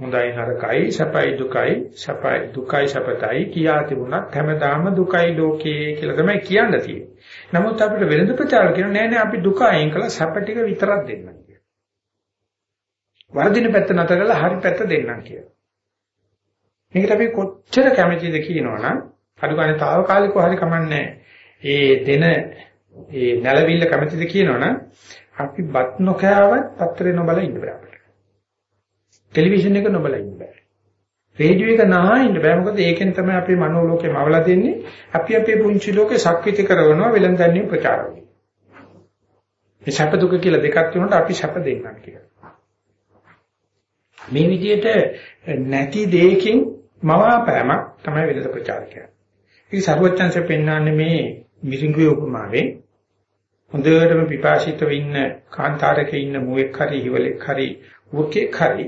හොඳයි නරකයි සැපයි දුකයි සැපයි දුකයි සැපතයි කියා තිබුණත් හැමදාම දුකයි ලෝකේ කියලා තමයි කියන්න තියෙන්නේ. නමුත් අපිට වෙළඳ ප්‍රචාර කියන නෑ නෑ අපි දුක අයින් කළා සැප ටික විතරක් දෙන්නම් කියලා. වර්ධින පැත්ත නැතර කරලා හරි පැත්ත දෙන්නම් කියලා. මේකට අපි කොච්චර කැමැතිද කියනවනම් අඩු ගන්න తాවකාලිකව හරි කමන්නේ ඒ දෙන ඒ නැලවිල්ල කැමැතිද කියනවනම් අපි බත් නොකෑවත් පත්‍රේ නොබල ඉන්න බෑ අපිට. ටෙලිවිෂන් එක නොබල ඉන්න බෑ. රේඩියෝ එක නහා ඉන්න බෑ මොකද ඒකෙන් තමයි අපේ මනෝලෝකේ මවලා දෙන්නේ අපි අපේ පුංචි ලෝකේ සක්විති කරනවා වෙලඳන්නේ ප්‍රචාර වෙන්නේ. මේ සැප දුක කියලා දෙකක් තියෙනකොට අපි සැප දෙන්නම් කියලා. මේ විදිහට නැති දෙයකින් මවාපෑමක් තමයි වෙලද ප්‍රචාර කියන්නේ. ඉතින් සරුවච්චන්සේ පෙන්වන්නේ මේ මිරිඟුවේ උපමාවෙන් හොඳටම පිපාසිතව ඉන්න කාන්තාරකේ ඉන්න මුවෙක් හරි හිවලෙක් හරි වුකෙක් හරි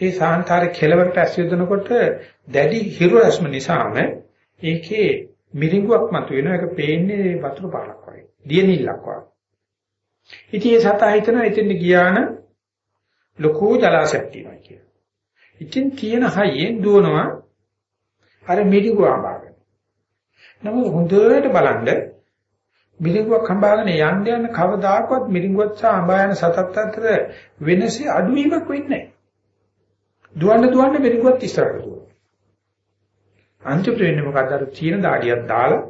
ඒ සාන්තාරේ කෙලවරට ඇස් යොදනකොට දැඩි හිරු රශ්ම නිසාම ඒකේ මිරිඟුවක් මතුවෙනවා ඒක පේන්නේ වතුර පාලක් වගේ දියනිල්ලක් වගේ ඉතින් ඒ සතා හිතනවා එතෙන් ගියාන ලොකු ජලාශයක් තියෙනවා කියලා. ඉතින් තියෙන හයියෙන් දුවනවා අර මිරිඟුව ආබාගෙන. නමුත් හොඳට බලන්න මිරිඟුවක් හඹාගෙන යන්න යන කවදාකවත් මිරිඟුවත් සහ අඹා යන සතත් අතර වෙනසේ අඩුවීමක් වෙන්නේ නැහැ. දුවන්න දුවන්න මිරිඟුවත් ඉස්සරහට දුවනවා. අන්තිමට වෙන්නේ මොකද්ද අර තියෙන දාඩියක් දාලා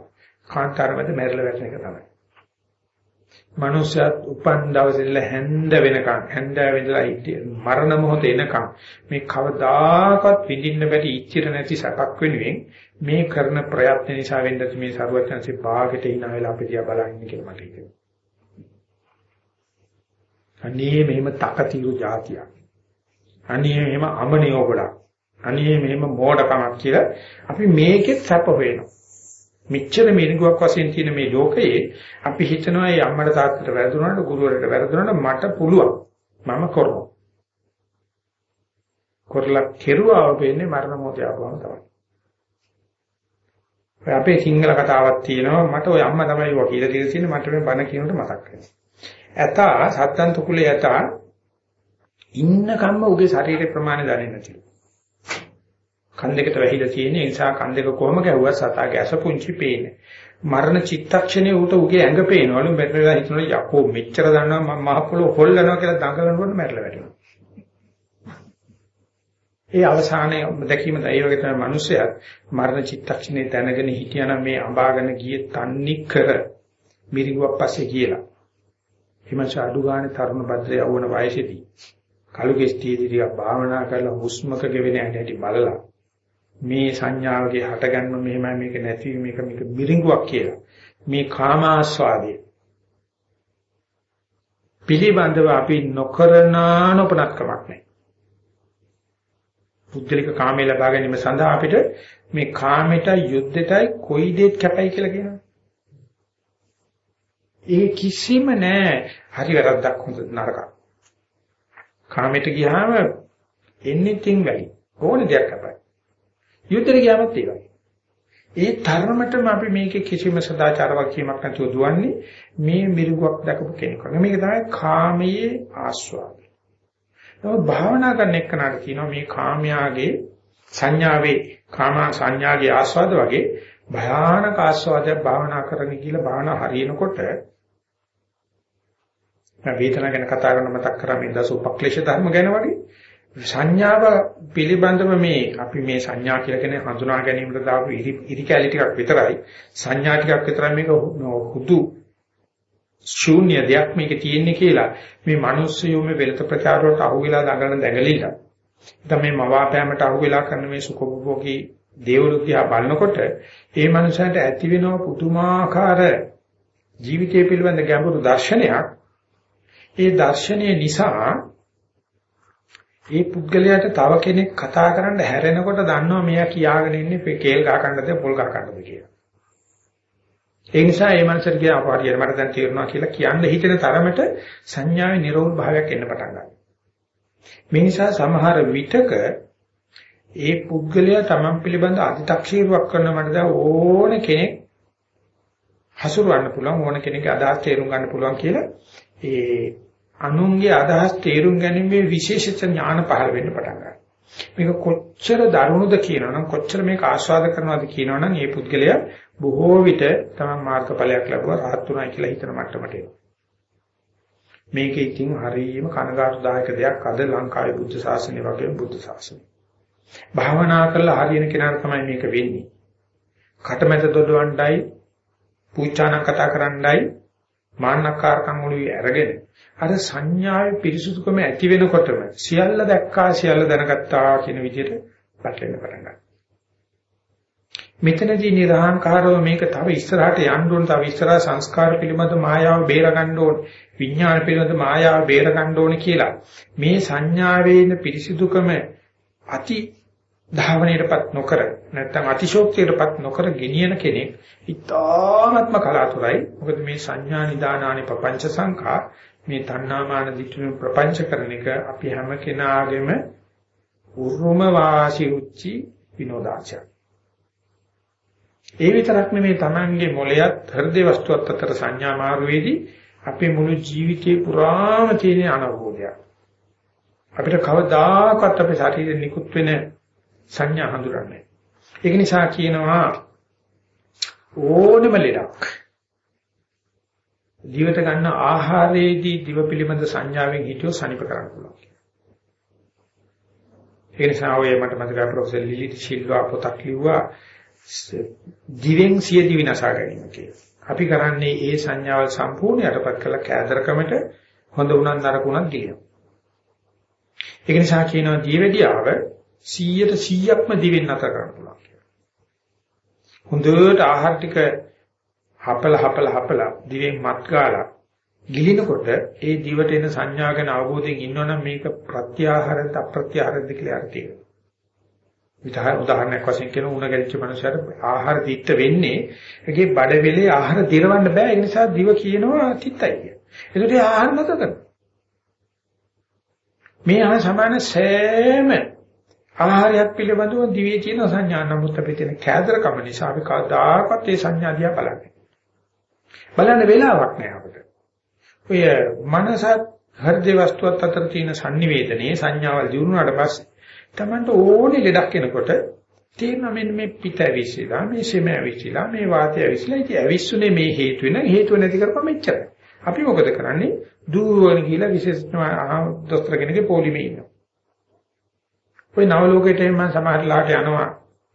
කාන්තාරමැද මැරලා වැටෙන එක තමයි. මනුෂ්‍යත් උපන් දවසේ හැන්ද වෙනකන් හැන්ද වෙඳලා මරණ මොහොත එනකන් මේ කවදාකවත් විඳින්න බැරි ඉච්චිර නැති සැපක් වෙනුවෙන් මේ කරන ප්‍රයත්න නිසා වෙන්න මේ සරුවත්යන්සේ භාගයට hina වෙලා අපි දිහා බලන්නේ කියලා මට හිතෙනවා. අනේ මෙහෙම තකතිරු જાතියක්. අනේ මෙහෙම අමනියෝ ගොඩක්. අනේ මෙහෙම මෝඩකමක් කියලා අපි මේකෙත් සැප වෙනවා. මෙච්චර මිනිගුවක් වශයෙන් තියෙන මේ ලෝකයේ අපි හිතනවා මේ අම්මට තාත්තට වැරදුනාට ගුරුවරට වැරදුනාට මට පුළුවන් මම කරනවා කරලා කෙරුවාව වෙන්නේ මරණ මොහොතේ ආවම තමයි ඔය අපේ සිංහල කතාවක් තියෙනවා මට ඔය අම්මා තමයි ඔය කියලා දීලා තියෙන්නේ මට මේ බණ කියනකොට මතක් වෙනවා ඇතා සත්තන්ත කුලේ ඇතා ඉන්නකම්ම උගේ ශරීරේ ප්‍රමාණය දන්නේ නැතිලු කන් දෙකට වැහිලා තියෙන නිසා කන් දෙක කොහම ගැහුවත් සතාගේ ඇස පුංචි පේන්නේ. මරණ චිත්තක්ෂණේ ඌට උගේ ඇඟ පේනවලු මෙතනලා හිතනවා යකෝ මෙච්චර දන්නවා මම මහ පොළොව හොල්ලනවා කියලා දඟලනකොට මැරලා වැටෙනවා. ඒ අවසානයේ දැකීම ඒ වගේ තමයි මිනිස්සයත් මරණ චිත්තක්ෂණේ දැනගෙන හිටියනම් මේ අඹාගෙන ගියේ තන්නි කර මිරිඟුවක් පස්සේ කියලා. හිමච අඩු ගානේ තරුණ භද්‍රය වුණ වයසේදී කලු කෙස්ටියේදී ටිකක් භාවනා කරලා හුස්මක ගෙවෙන හැටි බලලා මේ සංඥාවගේ හටගන්න මෙහෙමයි මේක නැති මේක මේක මිරිඟුවක් කියලා. මේ කාම ආස්වාදයේ පිළිබඳව අපි නොකරන නොපනත්කමක් නැහැ. පුද්ගලික කාමයේ ලබා ගැනීම සඳහා අපිට මේ කාමෙටයි යුද්ධෙටයි කොයි දෙයක් කැපයි කියලා කියනවා. ඒ කිසිම නෑ හරි වැරද්දක් හොඳ නරකක්. කාමෙට ගියාම anything valid ඕන දෙයක් කැපයි. යුද්ධෙට ගියාමත් ඒ වගේ. ඒ තරමටම අපි මේකේ කිසිම සදාචාරයක් කීමක් නැතුව දුවන්නේ මේ මිරිගුවක් දැකපු කෙනෙක් වගේ. මේක තමයි කාමයේ ආස්වාදය. නමුත් භාවනා කරන එක්කනට කියනවා මේ කාමයාගේ සංඥාවේ කාමා සංඥාගේ ආස්වාද වගේ භයානක ආස්වාදයක් භාවනා කරන්න කියලා භාවනා හරියනකොට වේදනාව ගැන කතා කරන මතක් කරා මේ දස උපක්ලේශ ධර්ම ගැන වගේ. සංඥාව පිළිබඳව මේ අපි මේ සංඥා කියලා කියන හඳුනා ගැනීමට දාපු ඉරි කැලි ටිකක් විතරයි. සංඥා ටිකක් විතරයි මේක හුදු ශූන්‍ය දෙයක් මේකේ තියෙන්නේ කියලා. මේ මිනිස්සුයෝ මේ වෙලත ප්‍රචාර වලට අහුවෙලා දඟලන දැඟලිලා. දැන් මේ මවාපෑමට අහුවෙලා කරන මේ සුඛභෝගී දේවලු දිහා බලනකොට ඒ මනුස්සයන්ට ඇති වෙනව පුදුමාකාර ජීවිතය පිළිබඳ ගැඹුරු දර්ශනයක්. ඒ දර්ශනය නිසා ඒ පුද්ගලයාට තව කෙනෙක් කතා කරන්න හැරෙනකොට දන්නවා මෙයා කියාගෙන ඉන්නේ කේල් ගහ ගන්නද පොල් ගහ ගන්නද කියලා. ඒ නිසා මේ මනසට කියන අපහරියට මට දැන් තේරෙනවා කියලා කියන්න හිතෙන තරමට සංඥාවේ නිරෝධ භාවයක් එන්න පටන් ගන්නවා. මේ නිසා සමහර විටක ඒ පුද්ගලයා Taman පිළිබඳ අධි탁ෂීරුවක් කරන මට දැන් ඕන කෙනෙක් හසුරවන්න පුළුවන් ඕන කෙනෙක් අදහස් තේරුම් ගන්න පුළුවන් කියලා ඒ අනුන්ගේ අදහස් තේරුම් ගැනීමේ විශේෂිත ඥාන පහළ වෙන්න පටන් ගන්නවා. මේක කොච්චර දරුණුද කියනවනම් කොච්චර මේක ආස්වාද කරනවද කියනවනම් මේ පුද්ගලයා බොහෝ විට තමයි මාර්ගඵලයක් ලැබුවා රහත් උනායි කියලා හිතන මට්ටමට එනවා. මේක ඉතින් හරියම කනගාටුදායක දෙයක් අද ලංකාවේ බුද්ධ ශාසනය වගේ බුද්ධ ශාසනය. භාවනා කරලා හරියන කෙනාට තමයි මේක වෙන්නේ. කටමැද දොඩවණ්ඩයි පූජාන කතා කරන්නයි මාන්නකාරකම් වලුයි අරගෙන අර සංඥාවේ පිරිසුදුකම ඇති වෙනකොටම සියල්ල දැක්කා සියල්ල දැනගත්තා කියන විදිහට පැටලෙන්න පටන් ගන්නවා. මෙතනදී නිර්හංකාරව මේක තව ඉස්සරහට යන්න ඕන තව ඉස්සරහ සංස්කාර පිළිබඳ මායාව බේර ගන්න ඕන විඥාන පිළිබඳ මායාව බේර ගන්න ඕන කියලා මේ සංඥාවේ පිරිසිදුකම අති ධාවනයටපත් නොකර නැත්නම් අතිශෝක්තියටපත් නොකර ගෙනියන කෙනෙක් ඉතාමත්ම කලාතුරයි. මොකද මේ සංඥා නිදානානි පపంచ සංඛා මේ තණ්හාමාන දිට්ඨිය ප්‍රපංච කරන එක අපි හැම කෙනාගේම උරුම වාසි උච්චි විනෝදාචර ඒ විතරක් නෙමෙයි Tamange මොලයත් හෘද වස්තුවත් අතර සංඥා මාරුවේදී අපේ මුළු ජීවිතේ පුරාම තියෙන අනවබෝධයක්. අපිට කවදාකවත් අපේ ශරීරෙ නිකුත් වෙන සංඥා හඳුරන්නේ. ඒක නිසා කියනවා ඕනම ලෙඩක් දිවට ගන්න ආහාරයේදී දිව පිළිබඳ සංඥාවෙන් හිතියෝ සනිප කරන්න පුළුවන්. ඒ නිසා ඔය මට මතකයි ප්‍රොෆෙසර් ලිලි සිල්වා පොතක් ලිව්වා දිවෙන් සිය දිවි නසා ගැනීම කියලා. අපි කරන්නේ ඒ සංඥාවල් සම්පූර්ණ යටපත් කළ කෑදරකමට හොඳ උනන් නරකුණක් ගිලිනවා. ඒක නිසා කියනවා දීවැඩියාව 100ට 100ක්ම දිවෙන් නැතර කරන්න පුළුවන් කියලා. හොඳට ආහාර ටික හපල හපල හපල දිවෙන් මත් ගාලා ගිලිනකොට ඒ දිවට එන සංඥා ගැන අවබෝධයෙන් ඉන්නවනම් මේක ප්‍රත්‍යාහාරද අප්‍රත්‍යාහාරද කියලා අර්ථය. විතර උදාහරණයක් වශයෙන් කියන උණ ගැලිච්ච මනුස්සයට ආහාර දිත්ත වෙන්නේ ඒකේ බඩ වෙලේ ආහාර දිරවන්න බෑ ඒ නිසා දිව කියනවා තිත්තයි කිය. ඒකට ආහාර නැත කරනවා. මේ ආහාර සමාන සෑම ආහාරයක් පිළිබඳව දිවේ තියෙන සංඥා නමුත් අපේ තියෙන කෑදරකම නිසා අපි කවදාකවත් ඒ සංඥා දිහා බලන්නේ. බලන්න වෙලාවක් නෑ අපිට. ඔය මනසත් හෘද වස්තුවත් අතර තියෙන sannivedanaye සංඥාවල් දිනුනාට පස්සේ Tamanට ඕනේ ලෙඩක් එනකොට තේරෙනවා මෙන්න මේ පිට ඇවිස්සලා මේ සෙම ඇවිස්සලා මේ වාතය ඇවිස්සලා ඉතින් ඇවිස්සුනේ මේ හේතු වෙන හේතුව නැති කරපම මෙච්චරයි. අපි මොකද කරන්නේ? දුරවන කියලා විශේෂ දොස්තර කෙනෙක්ගේ පොලිමේ ඉන්නවා. ওই නව ලෝකයට මම සමහරලාට යනවා.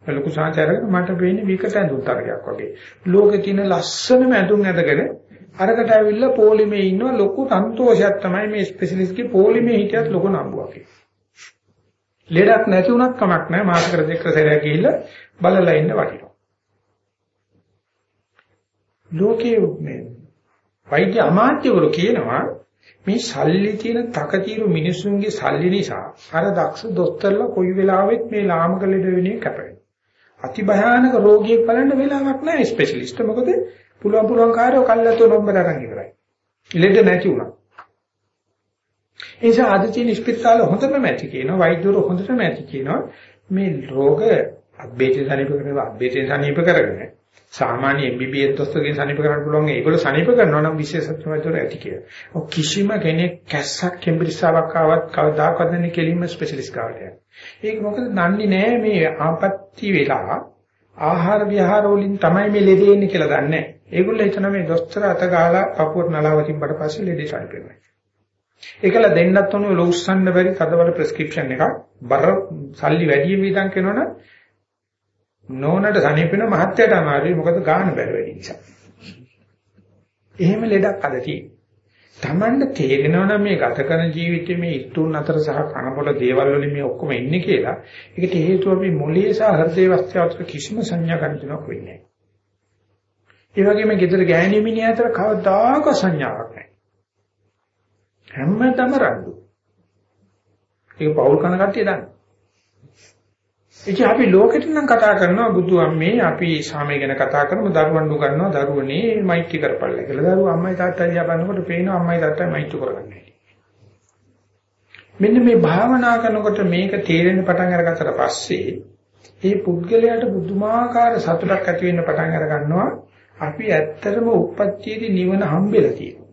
ලොකු සංචාරයක මට වෙන්නේ විකට ඇඳුම් තරගයක් වගේ. ලෝකේ තියෙන ලස්සනම ඇඳුම් ඇඳගෙන අරකට ඇවිල්ලා පොලිමේ ඉන්න ලොකු සන්තෝෂයක් තමයි මේ ස්පෙෂලිස්ට්ගේ පොලිමේ හිටියත් ලොකු නම්බුවක්. ලෙඩක් නැති වුණත් කමක් නැහැ මාස කර දෙක සැරයක් ගිහිල්ලා බලලා ඉන්න වටිනවා. ලෝකයේ මේ වෛද්‍ය අමාත්‍යවරු කියනවා මේ සල්ලි තියෙන තකතිරු මිනිසුන්ගේ සල්ලි නිසා අර දක්ෂ දොස්තරලා කොයි වෙලාවෙත් මේ ලාමක ලෙඩ වෙන්නේ කැපෙනවා. අති භයානක රෝගියෙක් බලන්න වෙලාවක් නැහැ ස්පෙෂලිස්ට්. මොකද පුළුවන් පුළුවන් කාර්යෝ කල්ලාතෝ නම්බර අරන් ඉවරයි. ලෙඩ නැති වුණා. ඒ නිසා අද තියෙන ස්පිරිතාල හොඳටම ඇති කියනවා වෛද්‍යවරු හොඳටම ඇති කියනවා මේ රෝග අබ්බේටේ සනීප කරගෙන අබ්බේටේ සනීප කරගෙන සාමාන්‍ය MBBS දොස්තරගෙන් සනීප කරන්න පුළුවන් ඒගොල්ලෝ සනීප කරනවා නම් විශේෂඥ වෛද්‍යවරු ඇති කියලා. ඔව් කිසිම කෙනෙක් කැස්සක් කෙම්බිරිස්සාවක් ආවත් කවදාකවත් නැන්නේ කෙලින්ම ස්පෙෂලිස්ට් කාට යනවා. ඒක මොකද දන්නේ නැහැ මේ ආපත්‍ති වෙලා ආහාර විහාර වලින් තමයි මේ ලෙඩ එන්නේ කියලා දන්නේ නැහැ. ඒගොල්ලෝ හිතන මේ දොස්තර අත ගාලා පපුවට නලාව තිබ්බට පස්සේ ලෙඩේ සනීපෙන්නේ. ඒකල දෙන්නත් උනේ ලොස්සන්න බැරි තදවල ප්‍රෙස්ක්‍රිප්ෂන් එකක් බර සල්ලි වැඩි වීදම් කරනවනම් නෝනට සනීපෙන මහත්යට අමාරුයි මොකද ගාන බැරි වැඩි නිසා. එහෙම ලෙඩක් අද තියෙන්නේ. Tamanne තේරෙනවා නම් මේ ගත කරන ජීවිතයේ මේ ඉතුන් අතර සහ කනබොල දේවල් වලින් මේ ඔක්කොම ඉන්නේ කියලා. ඒකට හේතුව අපි මොළයේ සහ හෘදේ වස්තුව කිසිම සංඥා ගන්නවක් වෙන්නේ නැහැ. ඒ වගේම gedara ගෑණි මිනිහ අතර කවදාක සංඥාවක් නැහැ. හැමදම රණ්ඩු. ඒක පෞල් කන කට්ටිය දන්නේ. ඉතින් අපි ලෝකෙට නම් කතා කරනවා බුදු අම්මේ අපි සාමය ගැන කතා කරමු දරුවන් දු ගන්නවා දරුවනේ මෛත්‍රී කරපල්ල කියලා. දරුවෝ අම්මයි තාත්තයි දිහා බලනකොට පේනවා අම්මයි තාත්තයි මෛත්‍රී කරගන්නේ. මෙන්න මේ භාවනා කරනකොට මේක තේරෙන්න පටන් අරගත්තට පස්සේ මේ පුද්ගලයාට බුදුමාකාර සතුටක් ඇති වෙන්න පටන් අර ගන්නවා. අපි ඇත්තටම උප්පත්තියේදී නිවන හම්බෙලා තියෙනවා.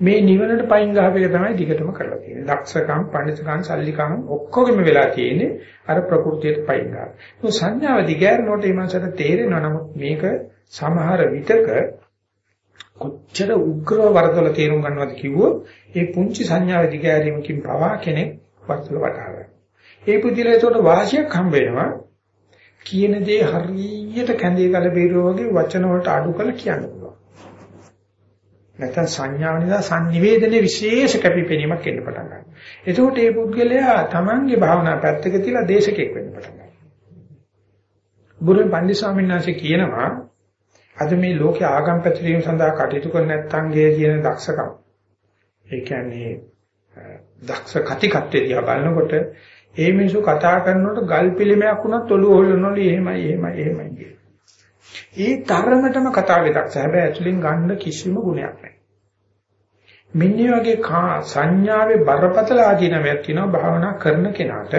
මේ නිවනට පයින් ගහපේක තමයි දිගටම කරලා තියෙන්නේ. දක්ෂකම්, පඬිතුකම්, සල්ලිකම් ඔක්කොගෙම වෙලා තියෙන්නේ අර ප්‍රകൃතියට පයින් ගන්න. ඒ සංඥාව දිගෑරනකොට මේ මාසට තේරෙනවා නමුත් මේක සමහර විටක කොච්චර උග්‍ර වරදොල තේරුම් ගන්නවද කිව්වොත් ඒ පුංචි සංඥාව දිගෑරීමකින් පවා කෙනෙක් වර්තල වටහාගන්න. ඒ පුදුලේ ඒකට වාසියක් හම්බ වෙනවා. කියන දේ හරියට කැඳේ කල බීරෝ වගේ වචන වලට අඩු කරලා කියන්න නැත්නම් සංඥාව නිසා sannivedana විශේෂ කැපිපෙනීමක් එන්න පටන් ගන්නවා. එතකොට මේ පුද්ගලයා Tamange භාවනා පැත්තක තියලා දේශකෙක් වෙන්න පටන් ගන්නවා. බුදුන් පන්දි ස්වාමීන් වහන්සේ කියනවා අද මේ ලෝකේ ආගම් පැතිරීම සඳහා කටයුතු කර නැත්නම්ගේ කියන දක්ෂකම්. ඒ කියන්නේ දක්ෂ කතිකත්වය දිහා බලනකොට ඒ මිනිස්සු කතා කරනකොට ගල් පිළිමයක් වුණත් ඔළුව හොල්ලනවලු එහෙමයි එහෙමයි එහෙමයි ඒ තරමටම කතාවේ දක්ෂ හැබැයි ඇතුලින් ගන්න කිසිම ගුණයක් නැහැ. මෙන්න වගේ සංඥාවේ බරපතල ආධිනවයක් තියෙනවා භාවනා කරන කෙනාට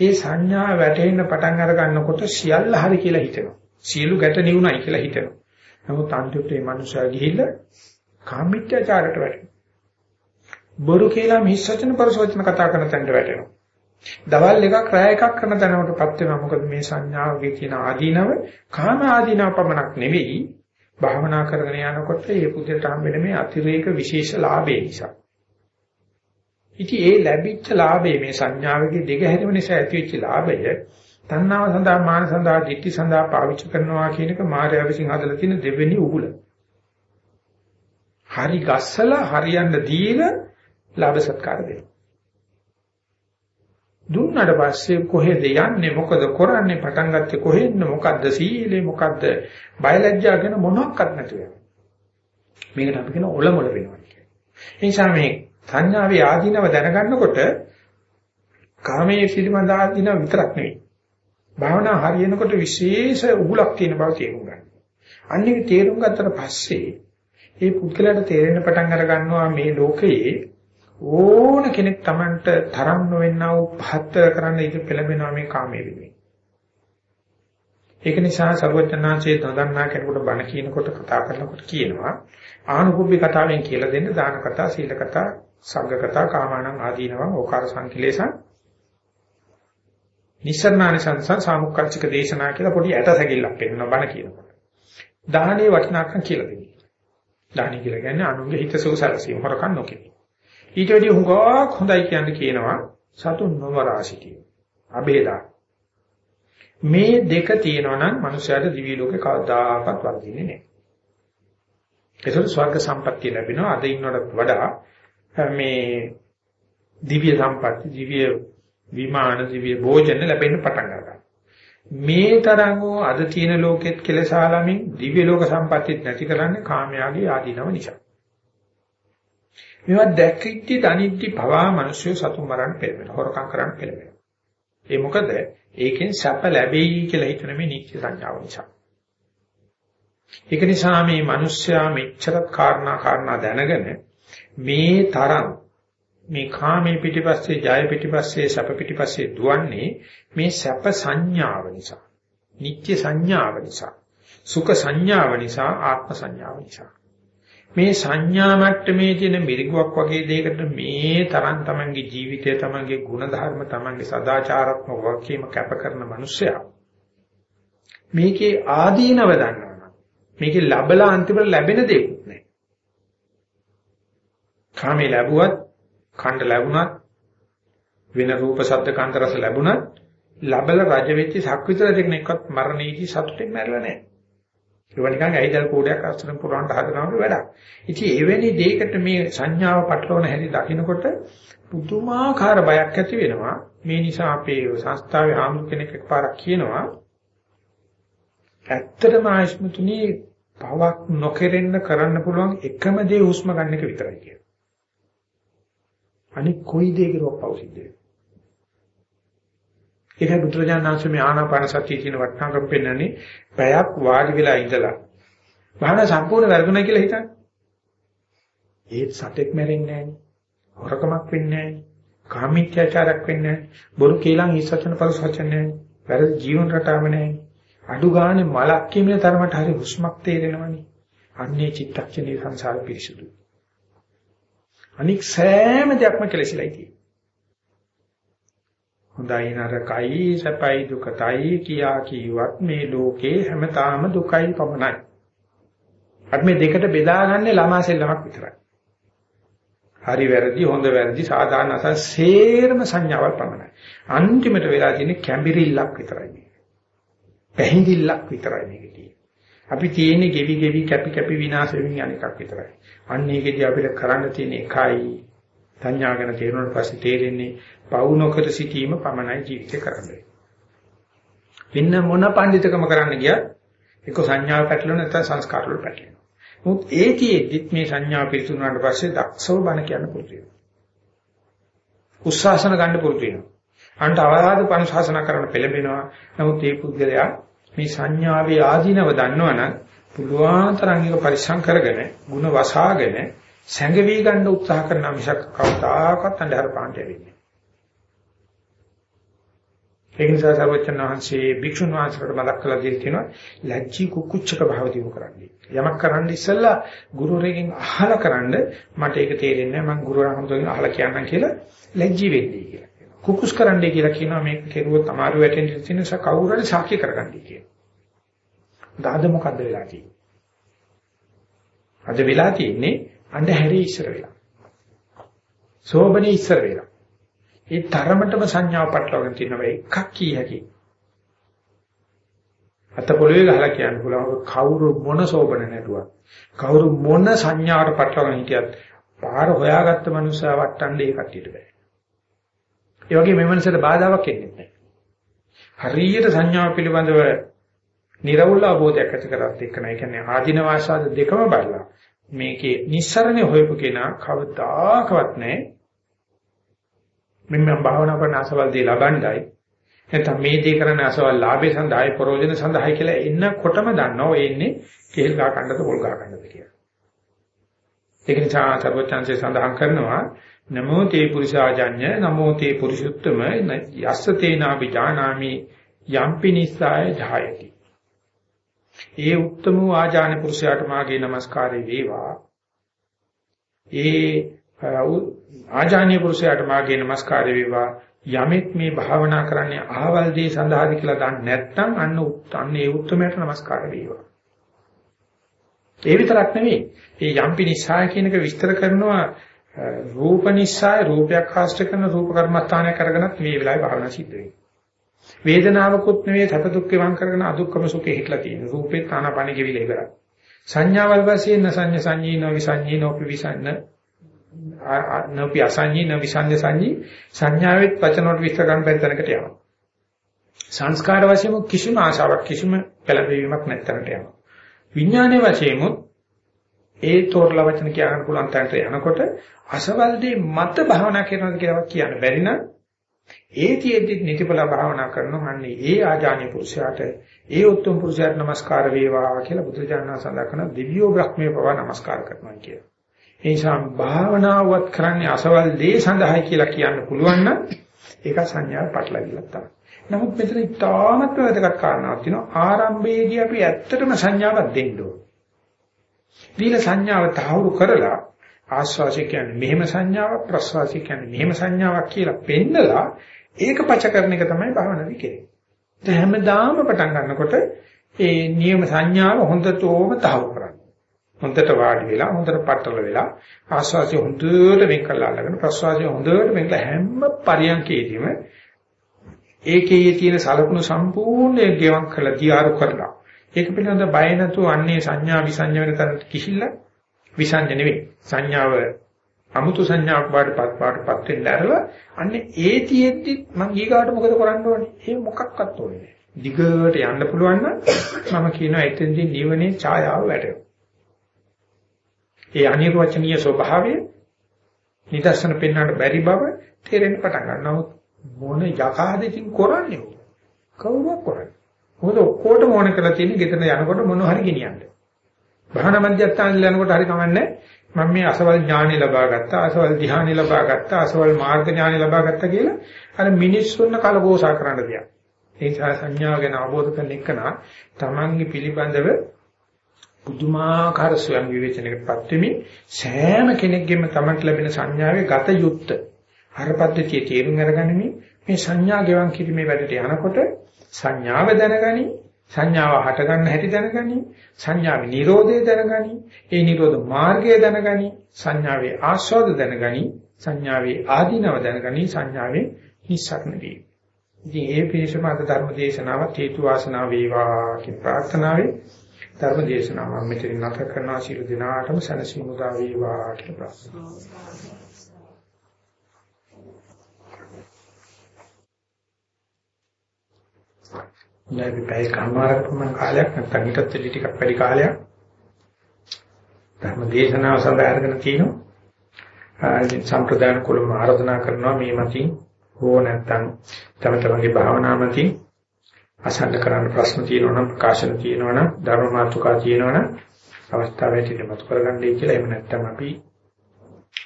ඒ සංඥා වැටෙන්න පටන් අර ගන්නකොට සියල්ල හරි කියලා හිතෙනවා. සියලු ගැට නිවුණයි කියලා හිතෙනවා. නමුත් අන්තිමට මේ මනුස්සයා ගිහිල්ලා කාමීත්‍යචාරයට වැටෙනවා. බොරු කියලා මිස් වචන පරසවචන කතා කරන තැනට වැටෙනවා. දවල් එකක් රැය එකක් කරන තැනකටපත් වෙනවා. මොකද මේ සංඥාවගේ තියෙන ආදීනව කාම ආදීනව පමණක් නෙවෙයි භාවනා කරගෙන යනකොට මේ පුදුට හම්බෙන මේ අතිරේක විශේෂ ලාභය නිසා. ඉතින් ඒ ලැබිච්ච ලාභය මේ සංඥාවගේ දෙක හැරීම නිසා ඇතිවෙච්ච ලාභය තණ්හාව සඳහා මාන සඳහා ditthi සඳහා පාවිච්චි කරනවා කියන එක මායාව විසින් හදලා තියෙන දෙවෙනි උගුල. හරි ගස්සලා හරියන්න දීලා ලාභ සත්කාර දෙනවා. දුන්නට පස්සේ කොහෙද යන්නේ මොකද කරන්නේ පටන් ගත්තේ කොහෙන්ද මොකද්ද සීලේ මොකද්ද බයලජ්ජා ගැන මොනවත් නැතුව මේකට අපි කියන ඔලමුල වෙනවා කියන්නේ. ඒ නිසා මේ සංඥාවේ ආධිනව දැනගන්නකොට කාමයේ පිළිබඳ ආධිනව විතරක් නෙවෙයි. භාවනා හරියනකොට විශේෂ උගුලක් තියෙන බව තේරුම් ගන්න. අනික තේරුම් ගත්තට පස්සේ මේ පුද්ගලයාට තේරෙන්න පටන් අර ගන්නවා මේ ලෝකයේ ඕන කෙනෙක් Tamanට තරම් නොවෙන්නා වූ පහත් කරන්න ඉති පෙළඹෙනවා මේ කාමයේ විදිහේ. ඒක නිසා සර්වඥාන්සේ දඳන්නා කෙනෙකුට බණ කියනකොට කතා කරනකොට කියනවා ආනුභව්‍ය කතාවෙන් කියලා දෙන්න දාන කතා, සීල කතා, සංඝ කතා, කාමානං ආදීනවං ඕකාර සංකලේශං නිස්සරණානි සංසං සාමුක්කච්චක දේශනා කියලා පොඩි ඇටසැකිල්ලක් පෙන්නන බණ කියනකොට. දාහනේ වටිනාකම් කියලා දෙන්නේ. දාහනේ කියලා කියන්නේ අනුන්ගේ හිතසුව සැලසීම හොරකම් නොකිරීම. ඊට වැඩිය හුඟක් හොඳයි කියන්නේ කියනවා සතුන් නොමරා සිටීම. අබේදා. මේ දෙක තියෙනවා නම් මනුෂයාට දිවි ලෝකේ කවදාකවත් වර්ධින්නේ නැහැ. ඒසොත් ස්වර්ග සම්පත්තිය ලැබෙනවා අද ඉන්නවට වඩා මේ දිව්‍ය සම්පatti දිව්‍ය විමාන දිව්‍ය භෝජන ලැබෙන්න පටන් ගන්නවා. මේ තරම් අද තියෙන ලෝකෙත් කෙලසාලමින් දිව්‍ය ලෝක සම්පත්තිත් නැති කරන්නේ කාමයාගේ ආදීනව නිසා. මේවා දැක්කිටි දනිද්දි පවා මිනිස්සු සතුන් මරන්න පෙළඹෙන හොරකම් කරන්න පෙළඹෙන. ඒ මොකද ඒකෙන් සැප ලැබෙයි කියලා හිතන මේ නිත්‍ය සංඥාව නිසා. ඒක නිසා මේ මිනිස්සයා මෙච්චර කාරණා කාරණා දැනගෙන මේ තරම් මේ කාමයේ පිටිපස්සේ ජය පිටිපස්සේ සැප පිටිපස්සේ දුවන්නේ මේ සැප සංඥාව නිසා. නිත්‍ය සංඥාව නිසා. සුඛ සංඥාව නිසා ආත්ම සංඥාව නිසා. මේ සංඥා මට්ටමේ තියෙන මිරිගුවක් වගේ දෙයකට මේ තරම් තමන්ගේ ජීවිතය තමන්ගේ ගුණධර්ම තමන්ගේ සදාචාරාත්මක වගකීම කැප කරන මිනිසයා මේකේ ආදීනව දන්නවා මේකේ ලැබලා අන්තිමට ලැබෙන දෙයක් නෑ. කාමේ ලැබුවත් ඛණ්ඩ ලැබුණත් වෙන රූප ශබ්ද කාන්ත රස ලැබුණත් ලබල රජ වෙච්ච සක්විතර දෙන්න එක්කත් මරණයේදී සතුටින් මැරෙලා නෑ. ඒක නිකන් ඇයිදල් කෝඩයක් අස්තර පුරවන්න හදනවට වැඩක්. ඉතින් එවැනි දෙයකට මේ සංඥාව පටලවන හැටි දකිනකොට පුදුමාකාර බයක් ඇති වෙනවා. මේ නිසා අපේ සංස්ථාවේ ආමුණු කෙනෙක් එක්පාරක් කියනවා ඇත්තටම ආයස්මතුනි පවක් නොකෙරෙන්න කරන්න පුළුවන් එකම දේ හුස්ම ගන්න එක විතරයි කියලා. අනික කොයි දෙයකට පව සිද්ධ වෙන්නේ? ඒකයි බුදුරජාණන් වහන්සේ මේ ආනාපාන සතිය කියන වටනකම් පෙන්වන්නේ පැයක් වාඩි වෙලා ඉඳලා භාවනා සම්පූර්ණ වැරදුනා කියලා හිතන්න. ඒත් සතෙක් මැරෙන්නේ නැහෙනි. හොරකමක් වෙන්නේ නැහෙනි. කාමීත්‍යාචාරයක් වෙන්නේ නැහැ. බොරු කේලම් හිස්සචන පරිසවචන නැහැ. වැරදි ජීවන රටාව නැහැ. අඩු ගානේ මලක් කිමින තරමට හරි හුස්මක් තේරෙනවනේ. අන්නේ චිත්තක්ෂණේ සංසාර පිරිසුදු. අනික් සෑම දෙයක්ම කෙලෙසිලා තියෙන්නේ. හොඳයි නරකයි සැපයි දුකයි කියා කීවත් මේ ලෝකේ හැමතාම දුකයි පමණයි. අපි මේ දෙකට බෙදාගන්නේ ළමා සෙල්ලමක් විතරයි. හරි වැරදි හොඳ වැරදි සාධාරණ අසල් සේරම සංඥාවල් පමණයි. අන්තිමට වෙලා තියෙන්නේ කැඹිරිල්ලක් විතරයි මේක. පැහිඳිල්ලක් විතරයි මේක තියෙන්නේ. අපි තියෙන්නේ ගෙවි ගෙවි කැපි කැපි විනාශ වෙමින් යන එකක් විතරයි. අන්න ඒකෙදී අපිට කරන්න තියෙන එකයි සංඥා ගැන තේරුණාට පස්සේ තේරෙන්නේ පවු නොකර සිටීම පමණයි ජීවිතේ කරන්නේ. වෙන මොන පඬිතකම කරන්න ගියත් එක්ක සංඥාව පැටලෙන නැත්නම් සංස්කාර වල පැටලෙනවා. මොකද ඒකෙදිත් මේ සංඥාව පිළිතුරුනාට පස්සේ දක්ෂව බණ කියන්න පුරුදු වෙනවා. උස්සාසන ගන්න පුරුදු වෙනවා. අන්ට අවවාද පරිශාසන කරන්න පෙළඹෙනවා. නමුත් මේ පුද්ගලයා මේ සංඥාවේ ආධිනව දන්නවනම් පුළුවන් තරම් එක පරිස්සම් කරගෙන, ಗುಣ වසාගෙන සැඟවි ගන්න උත්සාහ කරන මිසක් කවදාකවත් අන්ධහර පාන්ට වෙන්නේ. ඒ නිසා සර්වචන් වහන්සේ භික්ෂුන් වහන්සේට මතක් කළා දෙයක් තියෙනවා ලැජ්ජී කුකුච්චක භාව දිනු කරන්නේ. යමක් කරන්න ඉස්සෙල්ලා ගුරුවරයෙක්ගෙන් අහලා කරන්න මට ඒක තේරෙන්නේ නැහැ මම ගුරුවරයෙක්ගෙන් අහලා කියන්නම් කියලා ලැජ්ජී වෙන්නේ කියලා. කුකුස් කරන්නයි කියලා කියනවා මේක කෙරුවොත් අමාරු වැටෙන්න තියෙන නිසා කවුරු හරි සාක්ෂි කරගන්නයි කියලා. දාද මොකද්ද වෙලා තියෙන්නේ? අද වෙලා තියෙන්නේ අන්ධහැරී ඉස්සර වෙලා. සෝබනේ ඉස්සර වෙලා. ඒ තරමටම සංඥාව පටලවාගෙන තියෙනවා එකක් කිය හැකි. අත පොළවේ ගහලා කියන්න පුළුවන් කවුරු මොන සෝබන නැතුවත් කවුරු මොන සංඥාවට පටලවගෙන හිටියත් පාර හොයාගත්ත මනුස්සයා වට්ටන්නේ ඒ කට්ටියට බෑ. ඒ වගේ මේ මනසට බාධාවක් එන්නේ නැහැ. හරියට සංඥාව පිළිබඳව නිර්වුල් අවබෝධයක් ඇති කරගත්ත එක නයි කියන්නේ ආධින වාසාද දෙකම බලලා මේකේ නිස්සරණේ හොයපු කෙනා කවදාකවත් නැහැ මෙන්න භාවනා කරන අසවල් දේ ලබන්නයි නැත්නම් මේ දේ කරන අසවල් ලාභේ සඳහායි ප්‍රයෝජන සඳහායි කියලා එන්නකොටම දන්නවා ඔය එන්නේ කේල් ගහ කන්නද පොල් ගහ කන්නද කියලා. ඒක නිසා සර්වචන්සේ සඳහන් කරනවා නමෝ තේ පුරිසාජඤ්ඤ නමෝ තේ පුරිසුත්තම යස්ස තේනාපි ජානාමි යම්පි නිස්සාය ජායති. ඒ උත්තම වූ ආජාන පුරුෂයාට මාගේ নমස්කාරය වේවා. ඒ ආජානීය පුරුෂයාට මාගේ নমස්කාරය වේවා. යමෙක් මේ භාවනා කරන්නේ අහවල් දේ සඳහාද කියලා දන්නේ නැත්නම් අන්න අන්න ඒ උත්තමයට নমස්කාර වේවා. ඒ විතරක් නෙමෙයි. මේ යම්පි නිසාය කියන එක විස්තර කරනවා රූප නිසාය රූපයක් ආශ්‍රය කරන රූප කර්මස්ථානය කරගෙනත් මේ වෙලාවේ භාවනා සිද්ධ වෙනවා. වේදනාවකුත් නෙවෙයි සැප දුක් වං කරගෙන අදුක්කම සුඛේ හිටලා තියෙන. රූපේ තානාපණ කිවිල ඉවරයි. සංඥාවල් වශයෙන් නසඤ්ඤ සංඤී නොවිසඤ්ඤී නොපිවිසන්න නොපි අසඤ්ඤී නොවිසඤ්ඤ සංඤී සංඥාවෙත් වචනවල විස්තර කරන්න බැරි තැනකට යනවා. සංස්කාර වශයෙන් කිසිම ආශාවක් කිසිම පළපැවීමක් නැත්තනට යනවා. විඥානයේ වශයෙන් ඒ තෝරලා වචන කියන්න පුළුවන් තැනට යනකොට අසවල්දී මත භාවනා කරනවාද කියලා කියන්න බැරි නම් ඒ තියෙද්දි නිතිපල භාවනා කරනවා අන්නේ ඒ ආජානීය පුරුෂයාට ඒ උත්තම පුරුෂයාට নমස්කාර වේවා කියලා බුදුචානනා සඳහන් කරන දිව්‍යෝ බ්‍රහ්මයේ පවා নমස්කාර කරනවා කියලා. ඒ නිසා භාවනාවත් කරන්නේ අසවල් දේ සඳහායි කියලා කියන්න පුළුවන් නම් ඒක සංඥාව පටලවිලා තමයි. නමුත් මෙතන ඉතාමත් වැදගත් කාරණාවක් තියෙනවා ආරම්භයේදී අපි ඇත්තටම සංඥාවක් දෙන්න ඕනේ. දීලා සංඥාව තහවුරු කරලා ආස්වාසිය කියන්නේ මෙහෙම සංඥාවක් ප්‍රස්වාසිය කියන්නේ මෙහෙම සංඥාවක් කියලා පෙන්නලා ඒක පච කරන එක තමයි භාවනාවේ කෙරෙන්නේ. දැන් හැමදාම පටන් ගන්නකොට ඒ නියම සංඥාව හොඳටම තහවුරු කරන්න. හොඳට වාඩි වෙලා හොඳට පట్టල වෙලා ආස්වාසිය හොඳට වෙන් කරලා අල්ලගෙන ප්‍රස්වාසිය හොඳට වෙන් කරලා හැම පරියන්කේදීම ඒකේ තියෙන සලකුණු සම්පූර්ණයෙන් ගෙවක් කරලා තියාරු කරලා ඒක පිළිබඳව බය නැතුව අන්නේ සංඥා විසංඥා වෙන තරට කිහිල්ල විසංඥ නෙවෙයි සංඥාව අමුතු සංඥාවක් බාටපත් බාටපත් වෙන්න ඇරලා අන්නේ ඒ තියෙද්දි මං ඊගාට මොකද කරන්න ඕනේ? ඒ මොකක්වත් ඕනේ නැහැ. දිගට යන්න පුළුවන් නම් මම කියනවා එතෙන්දී නිවනේ ඡායාව වැටෙනවා. ඒ අනිර්වචනීය ස්වභාවය නිදර්ශන පෙන්වන්න බැරි බව තේරෙන්න පටන් ගන්නවා. මොන යකාදකින් කරන්නේ? කවුරුවක් කරන්නේ? මොකද ඔක්කොටම ඕන කරලා තියෙන්නේ ගෙදර යනකොට මොන හරි ගෙනියන්න. භාවනා මධ්‍යස්ථාන යනකොට හරි කමන්නේ මම මේ අසවල් ඥානෙ ලබා ගත්තා අසවල් ධ්‍යානෙ ලබා ගත්තා අසවල් මාර්ග ඥානෙ ලබා ගත්තා කියලා අර මිනිස්සුන්ව කලබෝසා කරන්න දෙයක්. ඒ නිසා සංඥාව ගැන අවබෝධ කරගන්න එකන තමන්ගේ පිළිබඳව පුදුමාකාර ස්වයං විවේචනයකටපත් වෙමින් සෑම කෙනෙක්ගෙම තමන්ට ලැබෙන සංඥාවේ ගත යුත්ත අර පද්ධතිය තේරුම් අරගනිමින් මේ සංඥා ගෙවන් කිරීමේ වැඩට යනකොට සංඥාව දැනගනි සංඥාව හට ගන්න හැටි දැනගනි සංඥාවේ නිරෝධය දැනගනි ඒ නිරෝධ මාර්ගය දැනගනි සංඥාවේ ආස්වාද දැනගනි සංඥාවේ ආදීනව දැනගනි සංඥාවේ නිස්සාරණ වේ ඉතින් ඒ පිළිසම අද ධර්ම දේශනාව හේතු වාසනා වේවා කියන ප්‍රාර්ථනාවෙන් ධර්ම දේශනාව මෙතන නැත කරනවා. සියලු දිනාටම සනසීමු දා වේවා කියලා ප්‍රාර්ථනා දැන් අපි පැය කමාරක් පමණ කාලයක් නැත්නම් ඊටත් දෙලි ටිකක් වැඩි කාලයක් ධර්ම දේශනාව සඳහා අරගෙන තිනවා. ඉතින් සම්ප්‍රදාන කුලම ආරාධනා කරනවා මේ මතින් හෝ නැත්නම් තම තමන්ගේ භාවනා මතින් අසන්න කරන්න ප්‍රශ්න තියෙනවා නම් ප්‍රකාශන තියෙනවා නම් ධර්ම මාතෘකා තියෙනවා නම් අවස්ථාව ඇටියට මතු කරගන්නයි කියලා එහෙම නැත්නම් අපි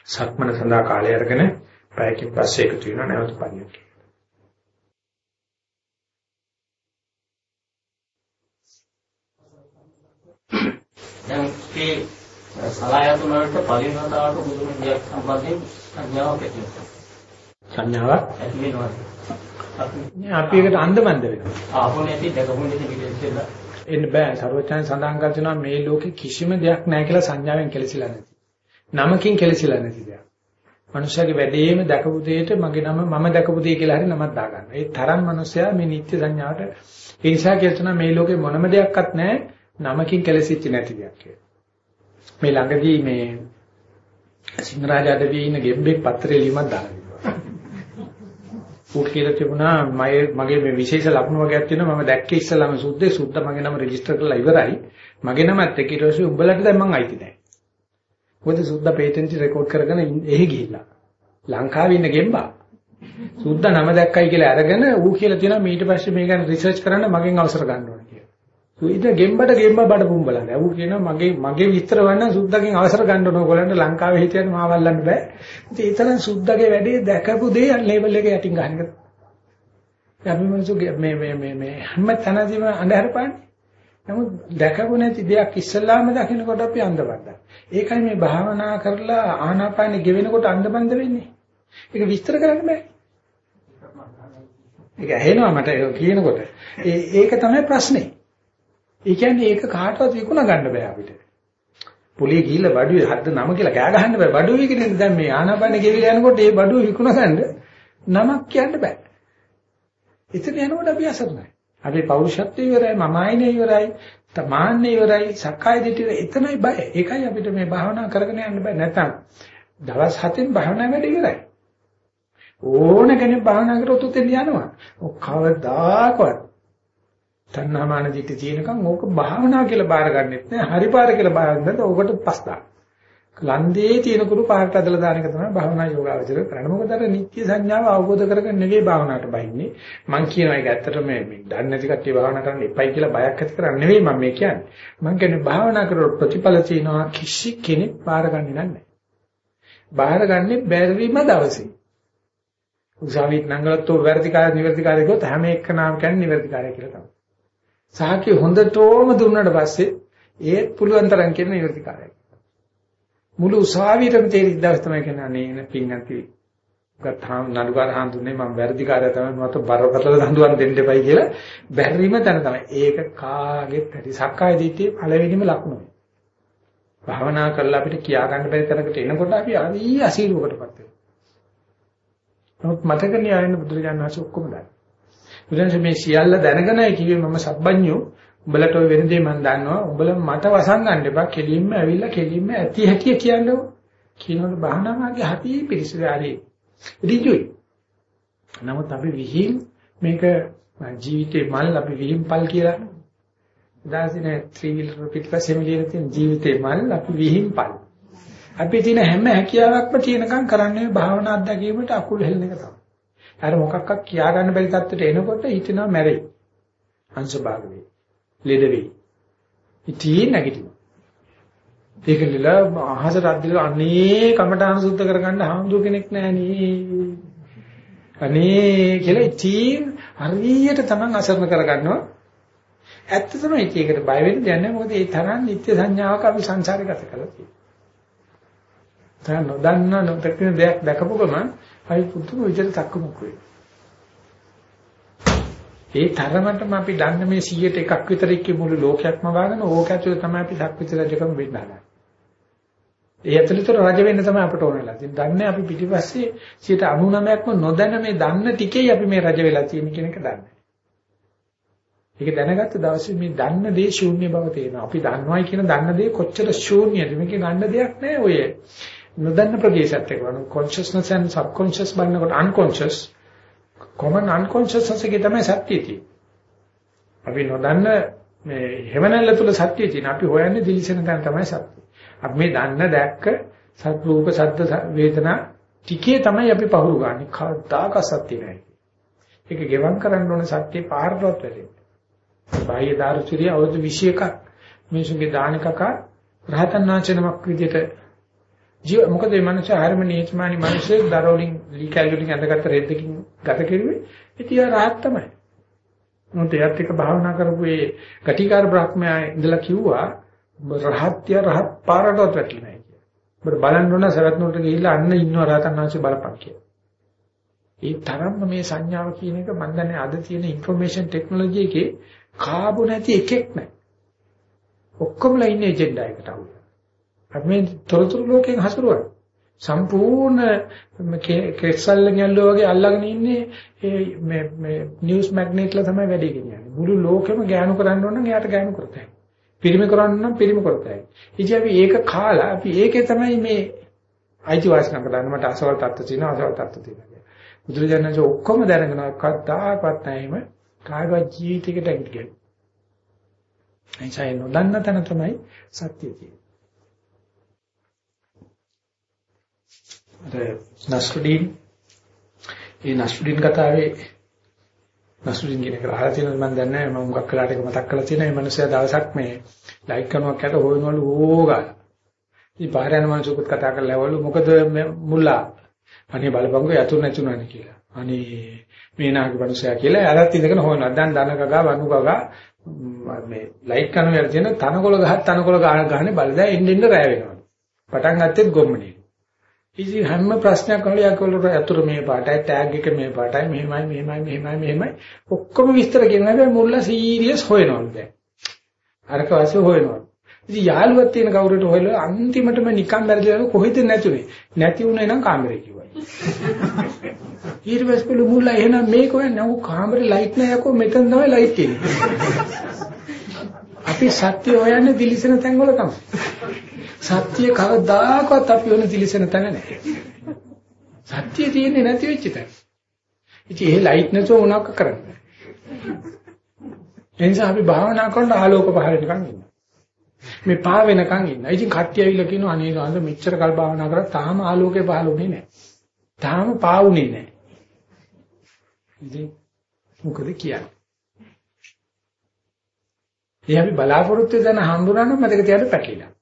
සක්මන සඳහා කාලය අරගෙන පැයකින් පස්සේ එකතු වෙනවා නැවත පරියන්ක.
දැන් මේ සලායතන වලට පරිණතාවට මුදුන් දෙයක් සම්බන්ධයෙන් සංඥාවක් ඇති වෙනවා.
සංඥාවක්
ඇති වෙනවා.
අපි ඒකට අන්දමන්ද වෙනවා.
ආපෝ නැති දෙකම නැති පිටින්
එන්න බෑ සර්වචයන් සඳහන් කරනවා මේ ලෝකේ කිසිම දෙයක් නැහැ කියලා සංඥාවෙන් කෙලසිලා නැති. නමකින් කෙලසිලා නැති දෙයක්. මනුෂ්‍යගේ වැඩේම දැකපු දෙයට මගේ නම මම දැකපු දෙය කියලා හරි නමක් දාගන්න. ඒ තරම් මනුෂ්‍යයා මේ නිත්‍ය සංඥාවට ඒ නිසා කියනවා මේ ලෝකේ මොනම දෙයක්වත් නැහැ නමකින් කෙලසිච්ච නැති දෙයක් කියලා. මේ ළඟදී මේ සිංහරාජ අඩවියේ ඉන්න ගෙම්බෙක් පත්‍රේ ලියුමක් දාලා ඌට කියලා තිබුණා මගේ මේ විශේෂ ලක්ෂණ වර්ගයක් තියෙනවා. මම දැක්කේ ඉස්සලාම සුද්දේ සුද්ද මගේ නම රෙජිස්ටර් කරලා ඉවරයි. මගේ නමත් එක්ක ඊට පස්සේ උඹලට දැන් මං අයිති නැහැ. මොකද සුද්දා පේටන්ට් රෙකෝඩ් කරගෙන එහෙ ගිහිල්ලා. ලංකාවේ ඉන්න ගෙම්බා සුද්දා නම දැක්කයි කියලා අරගෙන ඌ කියලා තියෙනවා ඊට පස්සේ මේ ගැන රිසර්ච් කරන්න මගෙන් අවසර ගන්න ඕන. කියලා. සුයිද ගෙම්බට ගෙම්බ බඩ පුම්බලන්නේ. ඌ කියනවා මගේ මගේ විතර වන්න සුද්දාගෙන් අවසර ගන්න ඕන ඕගොල්ලන්ට ලංකාවේ හිටියත් මාවල්ලන්න බෑ. ඉතින් ඒතරම් සුද්දාගේ වැඩේ දැකපු දේ ලේබල් එක යටින් ගන්න එක. අපි මිනිස්සුගේ මේ මේ මේ මේ හැම තැනදීම අඳහර පාන්නේ. නමුත් දැකපු නැති දෙයක් ඉස්සල්ලාම දකින්නකොට අපි අන්ධබද්දා. ඒකයි මේ භාවනා කරලා ආනාපානෙ ගෙවෙනකොට අන්ධබන්ද වෙන්නේ. ඒක විස්තර කරන්න බෑ. ඒක ඇහෙනවා මට කියනකොට. ඒ ඒක තමයි ප්‍රශ්නේ. ඒ කියන්නේ ඒක කාටවත් විකුණ ගන්න බෑ අපිට. පොලේ ගිහිල්ලා බඩුවේ හද්ද නම කියලා කෑ ගහන්න බෑ. බඩුවේ කියන්නේ දැන් මේ ආනාපානෙ ගෙවිලා යනකොට ඒ බඩුව විකුණ ගන්න නමක් කියන්න බෑ. එතන යනකොට අපි අසරණයි. අපේ පෞරුෂත්වය ඉවරයි, මම ආයනේ ඉවරයි, තමාන්නේ ඉවරයි, සක්කාය දිටිය එතනයි බය. ඒකයි අපිට මේ භාවනා කරගෙන යන්න බෑ. නැත්නම් දවස් 7න් භාවනා වැඩ ඉවරයි. ඕන කෙනෙක් භාවනා කරොත් උතෙන් යනවා. ඔක් කවදාකවත් තණ්හාමාන දිටි තියෙනකන් ඕක භාවනා කියලා බාරගන්නෙත් නෑ. හරි පාර කියලා බාරගන්නද ඕකට පස්දා. ලන්දේ තියෙන කුරු පාරට අදලා දාන එක තමයි භාවනා යෝගාවචර කරන්නේ. මොකද අර නිත්‍ය සංඥාව අවබෝධ කරගන්න නෙවෙයි භාවනාවට බහින්නේ. මම කියනවා ඒක ඇත්තටම මේ දන්නේ නැති කට්ටිය භාවනා කරන්න එපයි කියලා බයක් ඇති කරන්නේ නෙවෙයි මම මේ කියන්නේ. මම කියන්නේ භාවනා කරලා ප්‍රතිඵල තියෙනවා කිසි කෙනෙක් බාරගන්නේ නැහැ. බාරගන්නේ බැරිම දවසේ. උසාවිත් නංගලත්තෝ වර්ධිකාර නිවර්ධිකාරය ගොත හැම එක්කනාම කියන්නේ නිවර්ධිකාරය කියලා තමයි. සාකි හොඳටම දුන්නාට පස්සේ ඒත් පුළුවන් තරම් කියන නිවර්ධිකාරය. මුළු උසාවියටම තේරිච්ච දවස් තමයි කියන්නේ අනේ පින් නැති ගත්තාම නඩුකාර හඳුන්නේ මම වැරදිකාරය තමයි මට බරපතල දඬුවම් දෙන්න එපයි කියලා බැරිම තැන තමයි. ඒක කාගෙත් ඇති සක්කාය දිට්ඨියේ පළවෙනිම ලක්ෂණය. භාවනා කරලා අපිට කියා ගන්න බැරි තැනකට එනකොට අපි අදී අසීරුවකටපත් වෙනවා. නමුත් මතකනේ ආයෙත් බුදුරජාණන් වහන්සේ ඔක්කොම දන්නවා. බුදුන්සේ මේ සියල්ල දැනගෙනයි කිව්වේ මම සබ්බඤ්ඤෝ උඹලට ඔය වෙන දේ මම දන්නවා. උඹලා මට වසංගන්න එපා. කෙලින්ම ඇවිල්ලා කෙලින්ම ඇති හැටි කියන්නකො. කියනකොට බහනාමාගේ හති පිරිසිදාරි. ඍජුයි. නමුත් අපි විහිං මේක ජීවිතේ මල් අපි විහිංපල් කියලා දාසිනේ ත්‍රිවිල් පිටපස්සෙම ලියලා තියෙන ජීවිතේ මල් අපි විහිංපල්. අපි තියෙන හැම හැකියාවක්ම තියෙනකම් කරන්නේ භාවනා අත්දැකීමට අකුල් හෙලන එක තමයි. අර මොකක්වත් කියා ගන්න බැරි තත්ත්වයට එනකොට හිතෙනවා මැරෙයි. අංශභාග වේ. ලෙඩ වෙයි. ඉතින් නැගිටිනවා. ඒක නිලා අහසට අද්දිලා අනේ කමඨාන සුද්ධ කරගන්න හාමුදුර කෙනෙක් නැහනේ. අනේ කියලා ඉතින් හරියට Taman අසරණ කරගන්නවා. ඇත්ත තමයි ඒකට බය වෙන්න දෙන්නේ මොකද ඒ තරම් නිත්‍ය සංඥාවක් අපි සංසාරේ ගත කරලා තියෙනවා. දැන් නොදන්න නොදකින දෙයක් දැකපු ගමන් අයි පුදුම විදිහට තක්කමුක් වෙයි. ඒ තරමටම අපි දන්න මේ 100ට එකක් විතර එක්ක මුළු ලෝකයක්ම වාගෙන ඕක ඇතුලේ තමයි අපි දක්විත රජකම වෙන්න හදන්නේ. ඒ ඇතුළත රජ වෙන්න තමයි අපට ඕනලා. ඉතින් දන්නේ අපි පිටිපස්සේ 99%ක්ම නොදැන මේ දන්න ටිකේ අපි මේ රජ වෙලා තියෙන කියන එක දන්නේ. ඒක දැනගත්ත දවසේ මේ දන්න දේ ශූන්‍ය බව තේරෙනවා. අපි දන්නවයි කියන දන්න දේ කොච්චර ශූන්‍යද මේක ගන්න දෙයක් නෑ ඔය. නොදන්න ප්‍රදේශات එක වගේ consciousness and subconscious බලනකොට unconscious common unconscious එකේ තමයි සත්‍යය තියෙන්නේ. අපි නොදන්න මේ හැමනැල්ල තුල සත්‍යය තියෙන. අපි හොයන්නේ දිලිසෙන තැන තමයි සත්‍යය. අපි මේ දන්න දැක්ක සත් රූප සද්ද වේදනා ටිකේ තමයි අපි පහුරු ගන්න. කවදාක සත්‍ය නැහැ. ඒක ගෙවම් කරන්න ඕන සත්‍ය පාරටවත් වැඩේ බාහ්‍ය දාර්ශනික අවුරුදු 21ක් මිනිසුන්ගේ දානකක රහතන් වහන්සේ නමක් විදිහට ජීව මොකද මේ මිනිස්සු හරිම නීචමානී මිනිස්සෙක් දරෝලින් ලී කැලුලින් අඳගත්ත රෙද්දකින් ගත කෙරුවේ. ඉතින් ආ රාහත් තමයි. මොකද එයත් එක භාවනා කරපු ඒ කටිකාර බ්‍රහ්මයා ඉඳලා කිව්වා රහත්ය රහත් පාරටවත් වැටෙන්නේ නැහැ කියලා. ඔබ බලන්න ඕන සරත් නුට ගිහිල්ලා අන්න ඉන්නවා රහතන් වහන්සේ බලපන් කියලා. ඒ තරම්ම මේ සංඥාව කියන එක මම දන්නේ අද තියෙන ইনফরমේෂන් ටෙක්නොලොජි එකේ කාබු නැති එකෙක් නැහැ. ඔක්කොමලා ඉන්නේ එජෙන්ඩා එකට අවුල. අපි මේ තොරතුරු ලෝකයෙන් හසුරුවන. සම්පූර්ණ කෙස්සල්ල ගැල්ලෝ වගේ අල්ලගෙන ඉන්නේ මේ මේ නිවුස් මැග්නට්ලා තමයි වැඩි කියන්නේ. මුළු ලෝකෙම ගෑනු කරන්න ඕන නම් එයාට ගෑනු කරතයි. පිරිමි කරන්න නම් පිරිමි කරතයි. ඉතින් අපි ඒක කාලා අපි ඒකේ තමයි මේ අයිතිවාසිකම් කරන්නේ මට අසවල් තත්ත්ව තියෙනවා අසවල් තත්ත්ව තියෙනවා. බුදුරජාණන්සේ ඔක්කොම දැනගෙන කවදාකවත් නැහිම කායවත් ජීවිතයකට ඇඟිලි. එනිසා නොදන්න තැන තමයි සත්‍ය තියෙන්නේ. නස්රුඩීන් ඒ නස්රුඩීන් කතාවේ නස්රුඩීන් කියන එක අහලා තියෙනවද මම දන්නේ නැහැ. මම මුගක් කළාට ඒක මතක් කරලා තියෙනවා. මේ මිනිස්සයා දවසක් මේ ලයික් කරනවක් යට හොයනවලු ඕගා. ඉතින් පාර යන මිනිස්සුත් කතා කරලා ඇවලු මොකද මුල්ලා? අනේ බලපංකෝ යතුරු නැතුණානේ කියලා. අනේ මේ නාගේ මිනිස්සයා කියලා එයාලත් ඉඳගෙන හොයනවා. දැන් දන ගගා වනු ගගා මේ ලයික් කරන වෙලාව තියෙන තනකොළ ගහත් තනකොළ ගහන්නේ බලදා එන්න එන්න රැ වෙනවා. පටන් ගත්තෙත් ගොම්මනේ ඉතින් හැම ප්‍රශ්නයක් අහලා යකවලට අතුරු මේ පාටයි ටැග් එක මේ පාටයි මෙහෙමයි මෙහෙමයි මෙහෙමයි මෙහෙමයි. ඔක්කොම විස්තර කියනවා. හැබැයි මුල්ලා සීරියස් හොයනවලු දැන්. අරක වාසිය හොයනවා. ඉතින් යාළුවක් තියෙන කවුරුට හොයලා අන්තිමටම නිකන් බැරිලා කොහෙද නැතුනේ? නැති උනේ නම් කාමරේ කිව්වා. ඊට පස්සේ මුල්ලා එහෙනම් මේක හොයන්නේ නෝ කාමරේ ලයිට් නැහැ. යකෝ මෙතන තමයි ලයිට් තියෙන්නේ. අපි සත්‍ය හොයන්නේ දිලිසෙන තැන් වල තමයි. සත්‍ය කවදාකවත් අපි වෙන තිලිසෙන තැන නැහැ. සත්‍ය තියෙන්නේ නැති වෙච්ච තැන. ඉතින් ඒ ලයිට් නැතුව මොනවක් කරන්නේ? එනිසා අපි භාවනා කරනකොට ආලෝක පහළ වෙනකන් ඉන්නවා. මේ පහ වෙනකන් ඉන්නවා. ඉතින් කට්ටිය ඇවිල්ලා කියනවා අනේ සාන්ද මෙච්චර කල් භාවනා කරා තාම ආලෝකේ පහළුනේ නැහැ. තාම පාවුනේ නැහැ. ඉතින් මොකද කියන්නේ? ඒ අපි බලාපොරොත්තු වෙන හම්බුනනම් මතක තියාගන්න පැටලිලා.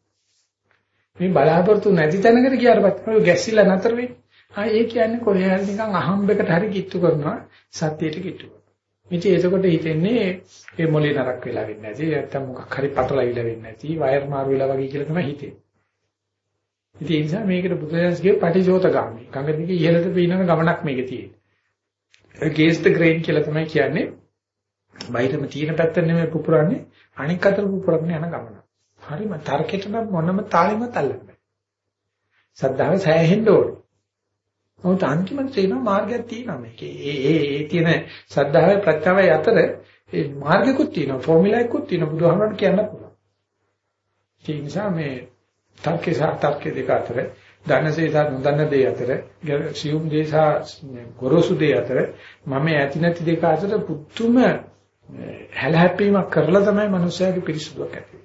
මේ බලාපොරොත්තු නැති තැනකට ගියාට පස්සේ ගැස්සිලා නැතර වෙන්නේ. ආ ඒ කියන්නේ කොහේ හරි නිකන් අහම්බයකට හරි කිට්ටු කරනවා සත්‍යයට කිට්ටු කරනවා. ඉතින් එතකොට හිතෙන්නේ මේ මොලේ නරක් වෙලා වෙන්නේ නැති නැත්තම් මොකක් හරි පටලවිලා වෙන්නේ නැති වයර් මාරු වෙලා වගේ කියලා තමයි හිතෙන්නේ. ඉතින් ඒ නිසා මේකට බුදුදහමගේ පටිචෝතගාමි. ගඟ දිගේ ඉහළට පීනන ගමනක් මේකේ තියෙන්නේ. against the grain කියලා තමයි කියන්නේ. බයිරම තියෙන පැත්ත නෙමෙයි පුපුරන්නේ අනික් අතට පුපුරන්නේ යන ගමන. හරිම තර්කයට නම් මොනම තාලෙමත් අල්ලන්න බෑ. සද්ධාව සෑහෙන්න ඕනේ. මොකද අන්තිමට තියෙන මාර්ගයක් තියෙනවා මේකේ. ඒ ඒ ඒ තියෙන සද්ධාවේ ප්‍රත්‍යවය අතර ඒ මාර්ගිකුත් තියෙනවා, ෆෝමියුලා එකකුත් තියෙනවා බුදුහාමරට කියන්න පුළුවන්. ඒ නිසා මේ තර්කේ සහ තර්කේ දෙක අතර ධනසේ සහ නොදන්න දේ අතර සියුම් දේ සහ ගොරෝසු දේ අතර මම ඇති නැති දෙක අතර පුතුම හැලහැප්පීමක් කරලා තමයි මනුස්සයාගේ පිරිසුදුවක් ඇති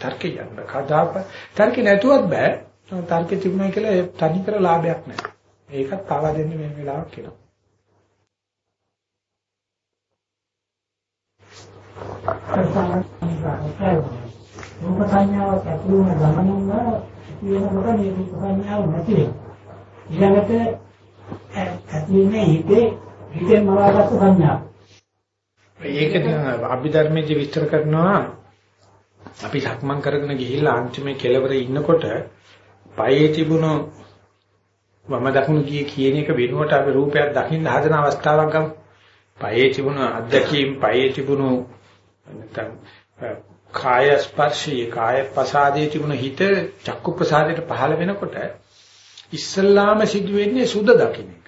තර්කේ යන්න. කදාප තර්කේ නැතුවත් බෑ. තර්කේ තිබුණා කියලා ඒ තනි කර ලාභයක් නැහැ ඒකත් පාවා දෙන්නේ මේ වෙලාවක් කියලා
රූප සංඥාවක් ඇති වුණ ගමනින්ම කියනකොට මේ රූප සංඥාව නැති වෙනවා. ඊළඟට ඇති වෙන්නේ හිතේ හිතේ මවාගත්තු සංඥාව.
ඒක අභිධර්මයේ විස්තර කරනවා අපි සක්මන් කරගෙන ගිහිල්ලා අන්තිමේ කෙලවර ඉන්නකොට පයේ තිබුණු වම දකුණු කිය කියන එක වෙනුවට අපි රූපයක් දකින්න හදන අවස්ථාවක් ගමු. පයේ තිබුණු අධ්‍යක්ීම් පයේ තිබුණු නැත්නම් කාය ස්පර්ශී කාය ප්‍රසාදයේ තිබුණු හිත චක්කු ප්‍රසාදයට පහළ වෙනකොට ඉස්සල්ලාම සිදුවෙන්නේ සුද දකින්න එක.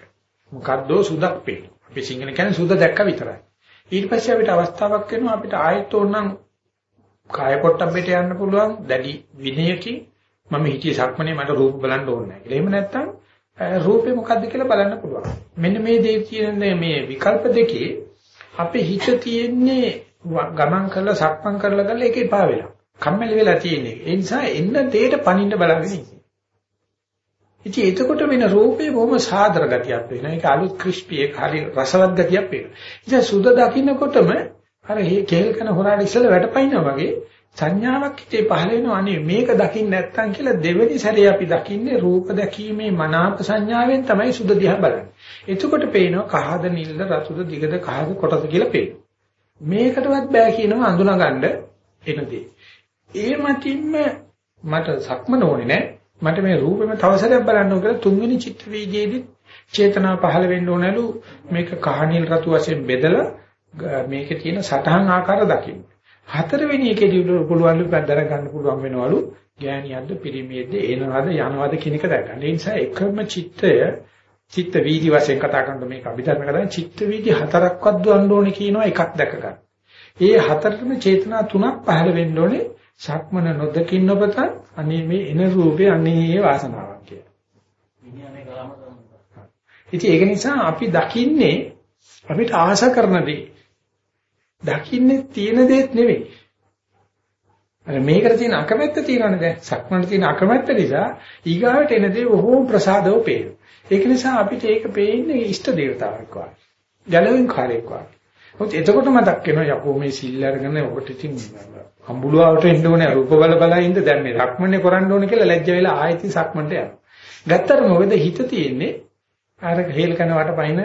මොකද්දෝ සුදක් පේන. අපි සිංහල කියන්නේ සුද දැක්ක විතරයි. ඊට පස්සේ අපිට අවස්ථාවක් වෙනවා අපිට ආයෙත් ඕනනම් කාය පොට්ටබ්බෙට යන්න පුළුවන් දැඩි විනයකින් මම හිතියේ සක්මනේ මට රූප බලන්න ඕනේ නැහැ කියලා. එහෙම නැත්නම් රූපේ මොකද්ද කියලා බලන්න පුළුවන්. මෙන්න මේ දේ කියන්නේ මේ විකල්ප දෙකේ අපේ හිත තියෙන්නේ ගමන් කරලා සක්මන් කරලා ගල්ලා ඒක එපා වෙලා. කම්මැලි වෙලා තියෙන්නේ. ඒ නිසා එන්න දෙයට පණින්න බලාගෙන ඉන්නේ. ඉතින් එතකොට වෙන රූපේ බොහොම සාදර ගතියක් වෙනවා. ඒක අලුත් ක්‍රිස්පි ඒක හරි රසවත් ගතියක් වෙනවා. ඉතින් සුද දකින්නකොටම අර මේ කේල් කන හොරාට ඉස්සෙල්ලා වැටපයින්නා වගේ සංඥාවක් හිතේ පහළ වෙනවා අනේ මේක දකින්න නැත්තම් කියලා දෙවෙනි සැරේ අපි දකින්නේ රූප දැකීමේ මනාප සංඥාවෙන් තමයි සුද දිහා බලන්නේ. එතකොට පේනවා කහද නිල්ද රතුද දිගද කහද කොටද කියලා පේනවා. මේකටවත් බෑ කියනවා අඳුනගන්න එනදී. ඒ මතින්ම මට සක්මන ඕනේ නෑ. මට මේ රූපෙම තව සැරයක් බලන්න ඕන කියලා තුන්වෙනි චිත්ත වීදියේදී චේතනාව පහළ වෙන්න ඕනලු මේක කහනිල් රතු වශයෙන් බෙදලා මේකේ තියෙන සටහන් ආකාර දකින්න. හතරවෙනි එකේදී පුළුවන් දර ගන්න පුළුවන් වෙනවලු ගෑණියක්ද පිරිමියෙක්ද එනවාද යනවාද කියන එක දැක ගන්න. ඒ නිසා එකම චිත්තය චිත්ත වීදි වශයෙන් කතා කරනකොට මේක අභිධර්ම කතා චිත්ත වීදි හතරක්වත් දුවන්න ඕනේ කියනවා එකක් දැක ගන්න. ඒ හතරටම චේතනා තුනක් පහළ වෙන්න ඕනේ. සක්මන නොදකින්න ඔබත අනේ මේ එන රූපේ අනේ වාසනාවක් කියලා.
විඥානේ ගලම තමයි.
ඉතින් ඒක නිසා අපි දකින්නේ අපිට ආශා කරන දේ. දකින්නේ තියෙන දේත් නෙවෙයි. අර මේකට තියෙන අකමැත්ත තියෙනවනේ දැන් සක්මණට තියෙන අකමැත්ත නිසා ඊගාවට එන දේ බොහෝම ප්‍රසාදව පේනවා. ඒක නිසා අපිට ඒක පේන්නේ ඉෂ්ට දේවතාවෙක් වගේ. ගැලවෙන් කාර්යයක් වගේ. මොකද එතකොට මතක් වෙනවා යකෝ මේ සිල් අරගෙන ඔබට ඉතින් අඹුලුවාවට එන්න ඕනේ රූප බල බල ඉඳ දැන් මේ රක්මනේ කරන්න ඕනේ කියලා ලැජ්ජ වෙලා ආයෙත් සක්මන්ට යනවා. ගත්තට මොකද හිත තියෙන්නේ අර හේල් කරන වට පයින්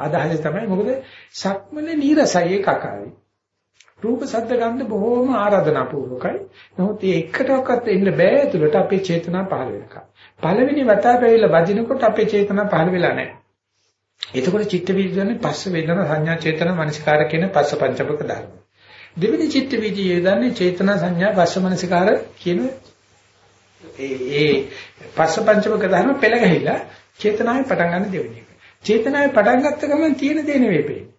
අදහස තමයි මොකද සක්මනේ නීරසයි කකාවි. රූප ශබ්ද ගන්ධ බොහෝම ආරාධනා පූර්වකයි. නමුත් මේ එකටවත් එන්න බෑ ඇතුළට අපේ චේතනා පහළ වෙනකම්. පළවෙනි වතාව පැවිලා වදිනකොට අපේ චේතනා පහළ වෙලා නැහැ. එතකොට චිත්ත වීදියන්නේ පස්ස වේදනා සංඥා චේතනා මනසිකාර කියන පස්ස පංචපක ධර්ම. දෙවෙනි චිත්ත වීදියේ යෙදන්නේ චේතනා සංඥා පස්ස මනසිකාර කියන ඒ ඒ පස්ස පංචපක ධර්ම පෙළ ගහිලා චේතනාවේ පටන් ගන්න දෙවෙනි එක. චේතනාවේ පටන් ගත්ත ගමන් තියෙන දේ නෙවෙයි පේන්නේ.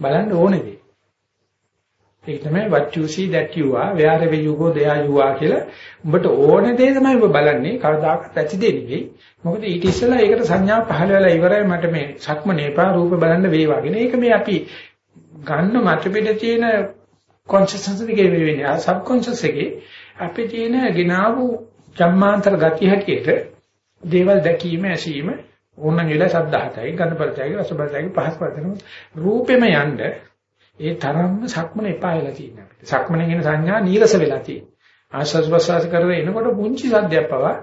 බලන්න ඕනේ දේ. ඒක තමයි what you see that you are wherever you go there you are කියලා උඹට ඕන දේ තමයි ඔබ බලන්නේ කවදාකවත් ඇති දෙ නෙවෙයි මොකද ඊට ඉස්සෙල්ලා ඒකට සංඥා පහළ වෙලා ඉවරයි මට මේ සක්මනේපා රූප බලන්න වේවාගෙන ඒක මේ අපි ගන්න මත පිට තියෙන කොන්ෂස්නස් එකේ වෙන්නේ ආ සබ් කොන්ෂස් එකේ අපි තියෙන ගිනාවු ජම්මාන්තර ගති හැටියට දේවල් දැකීම ඇසීම ඕනනම් වෙලා සද්ධාතයි ගන්න බලතයි රස බලතයි පහස් බලතයි රූපෙම යන්නේ ඒ තරම්ම සක්මන එපා වෙලා තියෙනවා අපිට. සක්මනේ එන සංඥා නීරස වෙලා තියෙනවා. ආශ්වාස ප්‍රශ්වාස කරගෙන එනකොට පුංචි සද්දයක් පවා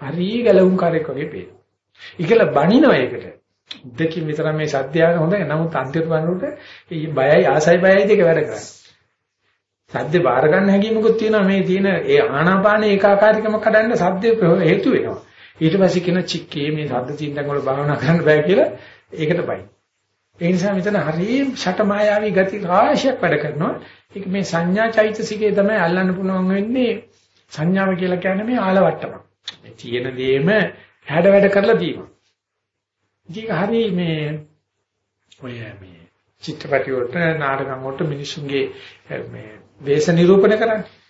හරිය ගැලවුම් කාර්යයක් වගේ පේනවා. ඉකල බනිනවා ඒකට. දෙකින් විතර මේ සද්දයන හොඳයි. නමුත් අන්තිමට බලනකොට මේ බයයි ආසයි බයයි දෙක වැඩ කරන්නේ. සද්ද බාර ගන්න හැකියමකුත් තියෙනවා මේ තියෙන ඒ ආනාපාන ඒකාකාරීකම කඩන්න සද්ද හේතු වෙනවා. ඊට පස්සේ කියන චික්කේ මේ සද්ද තින්දන් වල භාවනා කරන්න බෑ කියලා ඒකට බයි. ඒ නිසා මෙතන හරිය ෂටමායාවී ගති රාශියක් වැඩ කරනවා. ඒක මේ සංඥා චෛතසිකේ තමයි අල්ලන්න පුළුවන් වෙන්නේ. සංඥාව කියලා කියන්නේ මේ ආලවට්ටම. මේ තියෙන දේම හැඩ වැඩ කරලා තියෙනවා. ඒක හරිය මේ ඔය මේ චිත්‍රපටි වලට නාටකම් වලට මිනිසුන්ගේ මේ වේශ නිරූපණය කරන්නේ.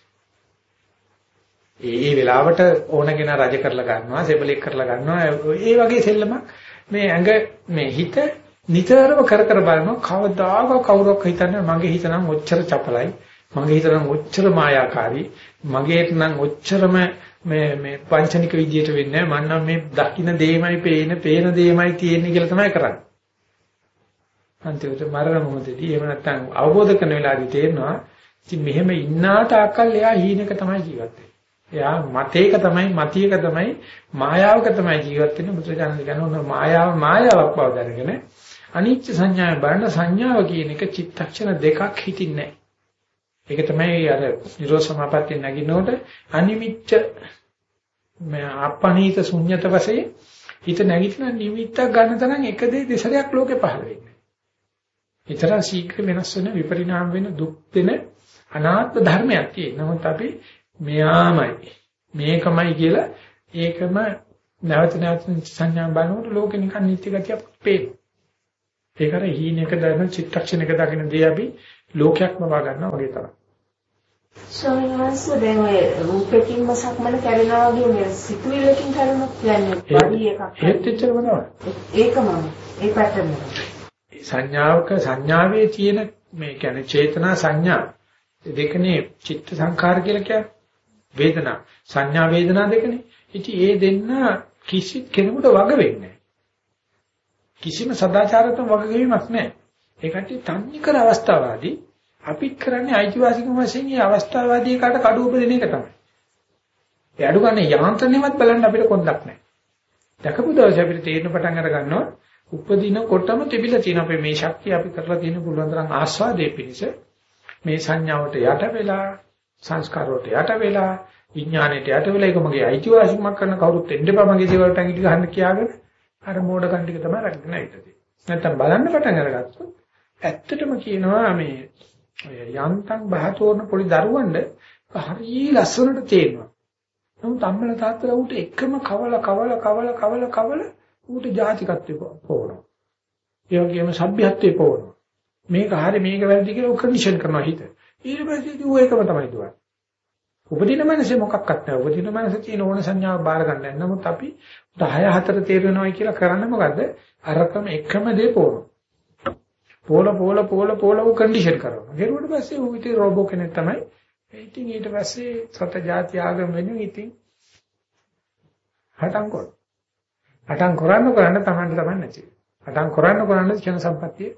ඒ ඒ වෙලාවට ඕනගෙන රජ කරලා ගන්නවා, සෙබලෙක් කරලා ගන්නවා. ඒ වගේ සෙල්ලමක් මේ ඇඟ මේ හිත නිතරම කර කර බලනවා. කවදාක කවුරක් හිතන්නේ මගේ හිත නම් ඔච්චර චපලයි. මගේ හිත නම් ඔච්චර මායාකාරී. මගේට නම් ඔච්චරම මේ මේ පංචනික විදියට වෙන්නේ මම නම් මේ දකින්න දෙයමයි පේන පේන දෙයමයි තියෙන්නේ කියලා තමයි කරන්නේ. අන්තිමට මරණ මොහොතේදී එහෙම නැත්නම් අවබෝධ කරන වෙලාවදී තේරෙනවා ඉතින් මෙහෙම ඉන්නාට අකල් එයා හීනක තමයි ජීවත් වෙන්නේ. එයා මතේක තමයි මතියක තමයි මායාවක තමයි ජීවත් වෙන්නේ බුදුරජාණන් කියනවා මායාව මායාවක් බව දැනගෙන අනිච්ච සංඥාව බලන සංඥාව කියන එක චිත්තක්ෂණ දෙකක් හිතින්නේ ඒක තමයි අර නිරෝධ සමාපත්තිය නැගිනකොට අනිමිච්ච අපණීත ශුන්්‍යත වශයෙන් හිත නැගිටින නිමිත්තක් ගන්න තරම් එක දේ දෙසරයක් ලෝකේ පහළ වෙන්නේ. ඊතර ශීඝ්‍ර වෙනස් වෙන විපරිණාම වෙන දුක් දෙන අනාත්ම ධර්මයක් තියෙන. නමුත් අපි මෙයාමයි මේකමයි කියලා ඒකම නැවත නැවත සංඥා බලනකොට ලෝකෙ නිකන් නිත්‍ය ගතියක් පේනවා. ඒක අර හීනක දැන චිත්තක්ෂණයක දකින්න දේ අපි ලෝකයක් මවා ගන්නවා වගේ තමයි.
ස්වාමීන් වහන්සේ දැන් ඔය රූපකින්ම සක්මන කරනවා වගේ මේ සිතුවිල්ලකින් කරනොත් කියන්නේ වැඩි එකක්.
ඒත් එච්චරම තමයි.
ඒකම ඒ පැටර්න්
සංඥාවක සංඥාවේ තියෙන මේ කියන්නේ චේතනා සංඥා දෙකනේ චිත්ත සංඛාර කියලා කියන්නේ වේදනා සංඥා වේදනා දෙකනේ. ඉතින් ඒ දෙන්න කිසි කෙනෙකුට වග වෙන්නේ කිසිම සදාචාරත්මක වගකීමක් නැහැ. ඒකට තන්නේ කර අවස්ථාවාදී අපිත් කරන්නේ අයිතිවාසිකම වශයෙන් මේ අවස්ථාවාදී කාට කඩුව උපදින එක තමයි. ඒ අඩු ගන්න යාන්ත්‍රණයවත් බලන්න අපිට කොන්දක් නැහැ. දැකපු දවසේ අපිට තේරෙන පටන් අර ගන්නවා උපදිනකොටම තිබිලා තියෙන අපේ මේ ශක්තිය අපි කරලා තියෙන පුළුවන් තරම් ආස්වාදයේ පිණිස මේ සංඥාවට යට වෙලා සංස්කාරවලට යට වෙලා විඥාණයට යට වෙලා ඒක මගේ අයිතිවාසිකමක් කරන කවුරුත් එන්න එපා මගේ දේවල්ට ඇඟිලි ගහන්න කියාගෙන අර මෝඩකම් ටික තමයි රැගෙන ඉන්නේ. නැත්තම් බලන්න පටන් අරගත්තොත් ඇත්තටම කියනවා මේ ඔය යන්තම් බහතෝරන පොඩි දරුවන්ට හරි ලස්සනට තේරෙනවා. නමුත් අම්මලා තාත්තලා ඌට එකම කවල කවල කවල කවල කවල ඌට ජාතිකත්වය පොවනවා. ඒ වගේම සભ્યත්වය පොවනවා. මේක හරි මේක වැරදි කියලා කන්ඩිෂන් කරනවා හිත. ඊට පස්සේ ඌ ඒකම තමයි දුවන්නේ. උපදින මනසේ මොකක්වත් නැහැ. උපදින මනසේ තියෙන ඕන සංඥාව බාර ගන්න නැහැ. නමුත් අපි 10 4 තේරෙනවයි කියලා කරන්නේ මොකද්ද? අරකම එකම දේ පොවනවා. පොල පොල පොල පොල උ කන්ඩිෂන් කරනවා. ඊට පස්සේ ඌ ඉතින් රෝබෝ කෙනෙක් තමයි. ඉතින් ඊට පස්සේ සත જાති ආගම වෙනු ඉතින් හටන් කර. හටන් කරන්න කරන්න තමන්ට තමයි නැති. හටන් කරන්න කරන්න ක්ෂණ සම්පත්තිය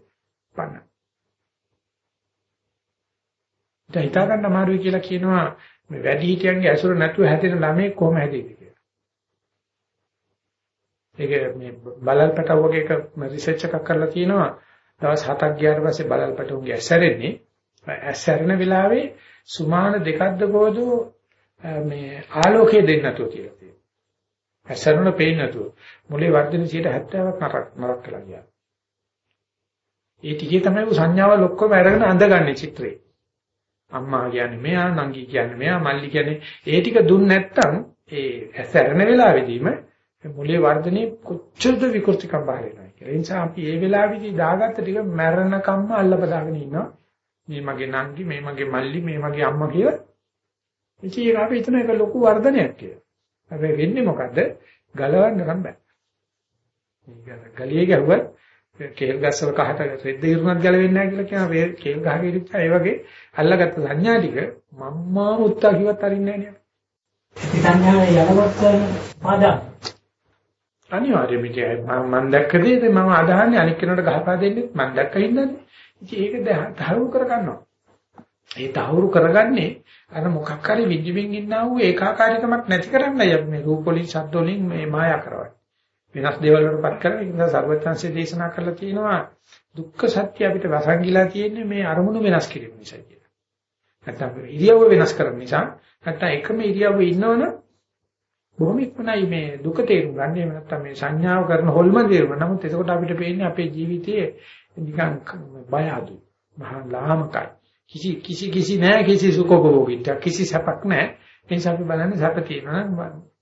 පන්න. දැන් හිතා ගන්න අමාරුයි කියලා කියනවා මේ වැඩි හිටියන්ගේ ඇසුර නැතුව හැදෙන ළමයි කොහොම හැදෙයිද කියලා. ඒක මේ බලල්පටව වගේ එක රිසර්ච් එකක් කරලා තියෙනවා. දවස් 7ක් ගියාට පස්සේ බලල්පටවගේ ඇසරෙන්නේ ඇසරෙන වෙලාවේ සුමාන දෙකක්ද කොහොද මේ ආලෝකය දෙන්න නැතුව කියලා තියෙනවා. ඇසරෙන පේන්නේ නැතුව. මුලේ වර්ධන 70ක් නරක් නරක් කළා ගියා. ඒ ටිකේ තමයි සංඥාවල් ඔක්කොම අරගෙන අඳගන්නේ චිත්‍රේ. අම්මා කියන්නේ මෙයා, නංගි කියන්නේ මෙයා, මල්ලි කියන්නේ ඒ ටික දුන්න නැත්තම් ඒ ඇසරෙන වෙලාවෙදීම මුලේ වර්ධනේ කොච්චරද විකෘතිකම් බාර වෙනවා කියලා. ඒ නිසා අපි මේ වෙලාවේදී දාගත්ත ටික මැරෙනකම්ම අල්ලපදාගෙන ඉන්නවා. මේ මගේ නංගි, මේ මගේ මල්ලි, මේ මගේ අම්මා කියලා. ඉතින් ඒක අපි හිතන එක ලොකු වර්ධනයක් කියලා. හැබැයි වෙන්නේ මොකද්ද? ගලවන්න නම් බෑ. මේක ගලියේ ගැහුවත් කේල් ගස්වල කහට රෙද්ද ඉරුණත් ගැලවෙන්නේ නැහැ කියලා කියනවා. මේ කේල් ගහගේ ඉරිච්චා ඒ වගේ අල්ලගත්ත සංඥා ටික මම්මා මුත්තා කිව්වත් අරින්නේ නැහැ
ඒ සංඥාවේ යලවත් පාදා
අනිවාර්යයෙන්ම මම දැක්ක දේ මම අදහන්නේ අනික් කෙනාට ගහපා දෙන්නේ මම දැක්ක හින්දානේ. ඉතින් ඒක තහවුරු කරගන්නවා. ඒ තහවුරු කරගන්නේ අර මොකක් හරි විද්‍යුමින් ඉන්නා වූ ඒකාකාරීකමක් නැති කරන්නයි අපි මේ රූප වලින් ශබ්ද වලින් මේ මායා කරවන්නේ. වෙනස් දේවල් වලටපත් කරන එක නිසා සර්වඥාන්සේ දේශනා කරලා තියෙනවා දුක්ඛ සත්‍ය අපිට වසංගිලා තියෙන්නේ මේ අරමුණු වෙනස් කිරීම නිසා කියලා. නැත්තම් ඉරියව්ව වෙනස් කරන නිසා නැත්තම් එකම ඉරියව්වේ ඉන්නවනම් බොහොම ඉක්මනයි මේ දුක තේරුම් ගන්න. එහෙම නැත්නම් මේ සංඥාව කරන හොල්ම තේරුම්. නමුත් එතකොට අපිට පේන්නේ අපේ ජීවිතයේ නිකන් බය අඩු. මහා ලාමකයි. කිසි කිසි කිසි නෑ කිසි සුඛෝපභෝගීත්වයක් කිසි සැපක් නෑ. ඒ නිසා අපි බලන්නේ සැප තියෙනවා නම්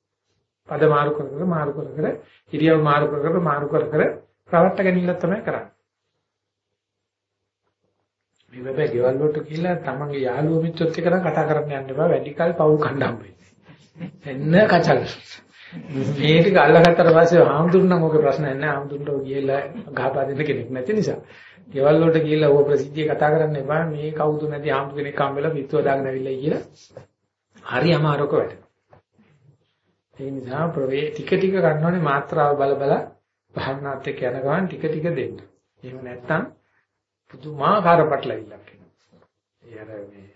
පද මාරු කර කර මාරු කර කර ඉරියව් මාරු කර කර මාරු කර කර ප්‍රවට්ට ගැනීමක් තමයි කරන්නේ. මේ වෙබේ ගෙවල් වලට කියලා තමන්ගේ යාළුවෝ මිත්‍රොත් එක්ක කතා කරන්න යන්න බෑ වැඩි කල් පව් කණ්ඩාම් වෙයි. එන්න කචල්. මේ ටික අල්ලගත්තට පස්සේ ආම්දුරනම් ඔගේ ප්‍රශ්නයක් නැහැ. ආම්දුරන්ට ගිහලා ගහපා දෙන්න කෙනෙක් නැති නිසා. ගෙවල් වලට ගිහලා ඕක ප්‍රසිද්ධිය කතා කරන්න එපා. මේ කවුද නැති ආම්දු කෙනෙක් හම්බෙලා පිටුව දාගෙන ඇවිල්ලා කියලා. හරි අමාරුක වැඩ. ඒ නිසා ප්‍රවේ ටික ටික ගන්නෝනේ මාත්‍රාව බල බල භාවනාත් එක්ක යන ගමන් ටික ටික දෙන්න. එහෙම නැත්නම් පුදුමාකාර පටලවිල්ලක් එනවා. ඒ අර මේ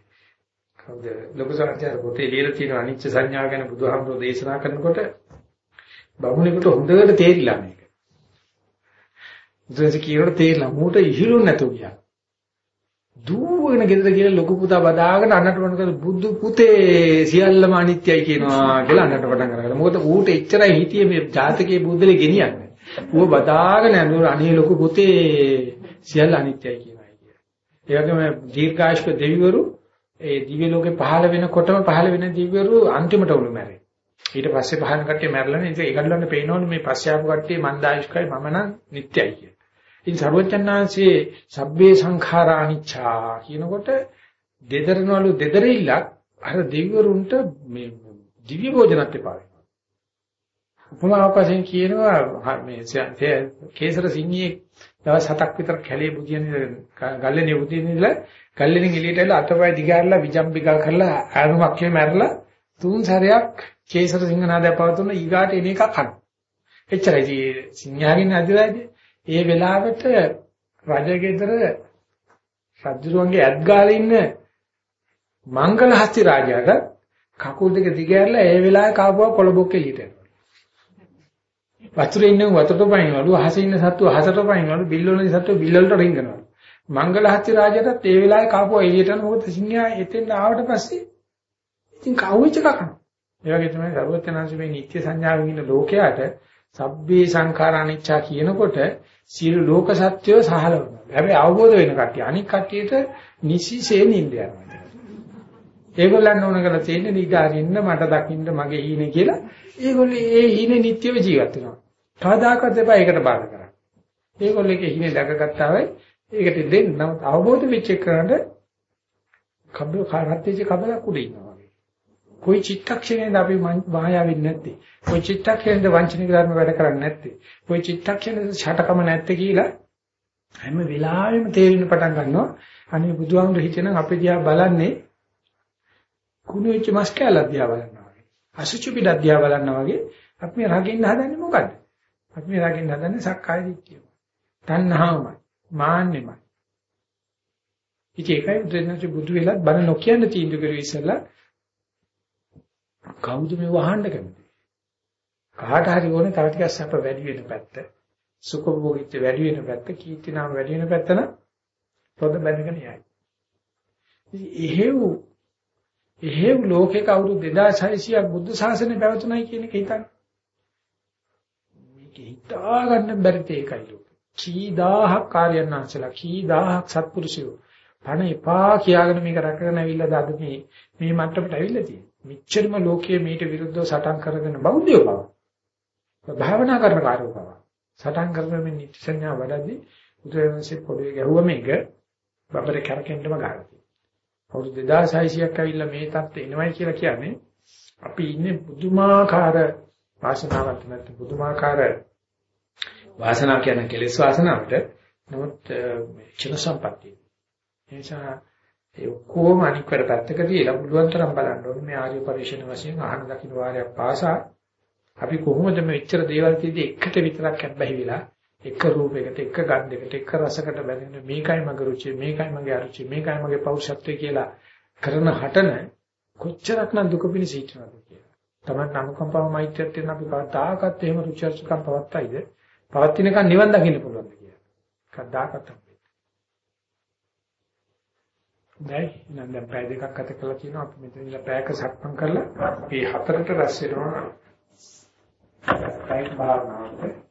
කවුද ලොකු සංඥා පොතේ ලියලා තියෙන අනිච්ච සංඥාව ගැන බුදුහාමුදුරෝ දේශනා කරනකොට බමුණෙකුට හොඳට තේරිලා මේක. බුදුන්සේ කියනකොට තේරිලා මූට ඉහිලු නැතුව ගියා. දුවගෙන ගෙදර ගිහලා ලොකු පුතා බදාගෙන අන්නට වුණ බුදු පුතේ සියල්ලම අනිත්‍යයි කියනවා කියලා අන්නට පටන් අරගලා. මොකද ඌට එච්චරයි හිතියේ මේ ජාතකයේ බුද්ධලේ ගෙනියන්නේ. ඌ බදාගෙන අනුර අනේ ලොකු පුතේ සියල්ල අනිත්‍යයි කියනවා කියලා. ඒ වගේම දීර්ඝායුෂ්ක දෙවිවරු ඒ දිව්‍ය ලෝකේ පහළ වෙනකොටම පහළ වෙන දිව්‍යවරු අන්තිමට උළු මැරේ. ඊට පස්සේ පහළ කට්ටිය මැරලා නේ. ඉතින් ඒගොල්ලන්ට පේනවනේ මේ පස්සේ ආපු කට්ටිය මන්දායුෂ්කයි මම නම් නිට්ටයයි කියලා. ඉතින් සර්වචන්නාංශයේ සබ්බේ සංඛාරා අනිච්චා කියනකොට දෙදරනවලු දෙදරිල්ලක් අර දිව්‍යවරුන්ට මේ දිව්‍ය භෝජනත් එපා වෙනවා. උපමාවක් වශයෙන් කියනවා මේ කේසර සිංහියේ දවස් හතක් විතර කැලේ බුදියන ගල්ලේ බුදියන ඉඳලා ගල්ලෙන් එළියට ඇවිල්ලා අතපය දිගාරලා විජම්බිකා කරලා ආරුමක් කිය මැරලා තුන් සැරයක් කේසර සිංහනාදය පවතුන ඊගාට එන එක කන. එච්චරයි සිංහයාගෙන් අදිරයිදී ඒ වෙලාවට රජගෙදර රජුරුවන්ගේ ඇත් ගාලා ඉන්න මංගල හස්ති රාජයාට කකුල් දෙක දිගහැරලා ඒ වෙලාවේ කාපුවා කොළබොක් එළියට යනවා. වතුරේ ඉන්න වතුරට පයින්වලු අහසේ ඉන්න සත්තු අහසට පයින්වලු බිල් වල ඉන්න සත්තු බිල් වලට රිංගනවා. මංගල හස්ති රාජයාටත් ඒ වෙලාවේ කාපුවා එළියට යන මොකද සිංහයා එතෙන් ආවට පස්සේ ඉතින් කවුවිච්ච කකන. ඒ වගේ තමයි සර්වඥාන්සේ මේ නිත්‍ය සංඥාවෙන් ඉන්න ලෝකයට සබ්බේ සංඛාර අනිච්චා කියනකොට සියලු ලෝක සත්‍යය සහලවනවා. හැබැයි අවබෝධ වෙන කට්ටිය අනික් කට්ටියට නිසිසේ නිින්ද යනවා. ඒගොල්ලන් ඕන කරලා තියෙන්නේ නිදාරින්න මට දකින්න මගේ හීනේ කියලා. ඒගොල්ලෝ ඒ හීනේ නිට්ටයව ජීවත් වෙනවා. කවදාකවත් එපා ඒකට බාධා කරන්න. ඒගොල්ලෝගේ හීනේ දැකගත්තා වෙයි ඒකට දෙන්න. නමුත් අවබෝධ වෙච්ච එකකට කබ්බ කාරත්තේජ කබලක් උඩ ඉන්නවා කොයි චිත්තක්ෂණයද අපි වායා වෙන්නේ නැත්තේ? කොයි චිත්තක්ෂණයද වංචනික ධර්ම වැඩ කරන්නේ නැත්තේ? කොයි චිත්තක්ෂණයද ෂටකම නැත්තේ කියලා හැම වෙලාවෙම තේරෙන්න පටන් ගන්නවා. අනේ බුදුහාමුදුර හිතෙනම් අපි දිහා බලන්නේ කුණු වෙච්ච මස් කැලක් දිහා බලනවා වගේ. අසුචි පිටක් දිහා බලනවා වගේ අපි මේ රකින්න හදන්නේ මොකද්ද? අපි මේ රකින්න හදන්නේ සක්කාය දිට්ඨිය. තණ්හාවමයි, මාන්නෙමයි. ඉතින් ඒකයි බුදුරජාණන් බුදු වෙලත් බණ නොකියන්න තීන්දුව කරුවේ ඉස්සලා කවුද මේ වහන්න කැමති? කාට හරි ඕනේ තව ටිකක් සැප වැඩි වෙන පැත්ත. සුඛභෝගීත්ව වැඩි වෙන පැත්ත, කීර්තිනාම වැඩි වෙන පැත්ත නම් පොද බැඳගෙන යයි. ඉතින් එහෙව් එහෙව් ලෝකෙක අවුරුදු 2600ක් බුද්ධ ශාසනය පැවතුණයි කියන එක හිතන්න. මේක හිතා ගන්න බැරි තේකයි ලෝකෙ. කී දහහක් කාර්යයන්ාංශලා කී දහහක් සත්පුරුෂයෝ පණ එපා කියාගෙන මේක රැකගෙන ඇවිල්ලාද අද මේ මේ මට්ටමට ඇවිල්ලා තියෙන්නේ. මෙච්චරම ලෝකයේ මීට විරුද්ධව සටන් කරගෙන බෞද්ධයෝ බව. භාවනා කරන කාර්යෝ බව. සටන් කරන මේ නිත්‍ය සංඥා වඩද්දී බුදුරජාණන්සේ පොඩේ ගැහුව මේක බබර කරකෙන්නම ගන්නවා. අවුරුදු 2600ක් ඇවිල්ලා මේ තත්ත්වෙ එනවයි කියලා කියන්නේ අපි ඉන්නේ බුදුමාකාර වාසනාවක් නැත්නම් බුදුමාකාර වාසනාව කියන කෙලෙස් වාසනාවට නමුත් චින සම්පත්තිය. ඒ නිසා ඒ ඔක්කොම අනික් කර පැත්තක තියලා පුළුවන් තරම් බලන්න ඕනේ මේ ආර්ය පරිශ්‍රණ වශයෙන් අහන දකින්න වාරයක් පාසා අපි කොහොමද මේ ඉච්ඡර දේවල් තියදී එකට විතරක් හැබ්බැහි වෙලා එක රූපයකට එක ගන්ධයකට එක රසකට බැඳෙන මේකයි මගේ රුචිය මේකයි මගේ අරුචිය මේකයි මගේ පෞරුෂත්වය කියලා කරන හටන කොච්චරක්නම් දුක පිණිස හිටනවද කියලා. තමයි අනුකම්පාව මෛත්‍රියත් වෙන අපි කවදාකවත් එහෙම රුචර්චකම් පවත්තයිද? පවත්ිනකන් නිවන් දකින්න පුළුවන්ද කියලා. කවදාකවත් දැයි නම් දැන් පැය දෙකක් ගත කරලා තියෙනවා අපි මෙතන ඉඳලා පැයක සක්මන් කරලා අපි හතරට රැස් වෙනවා. පැය භාවනාවට.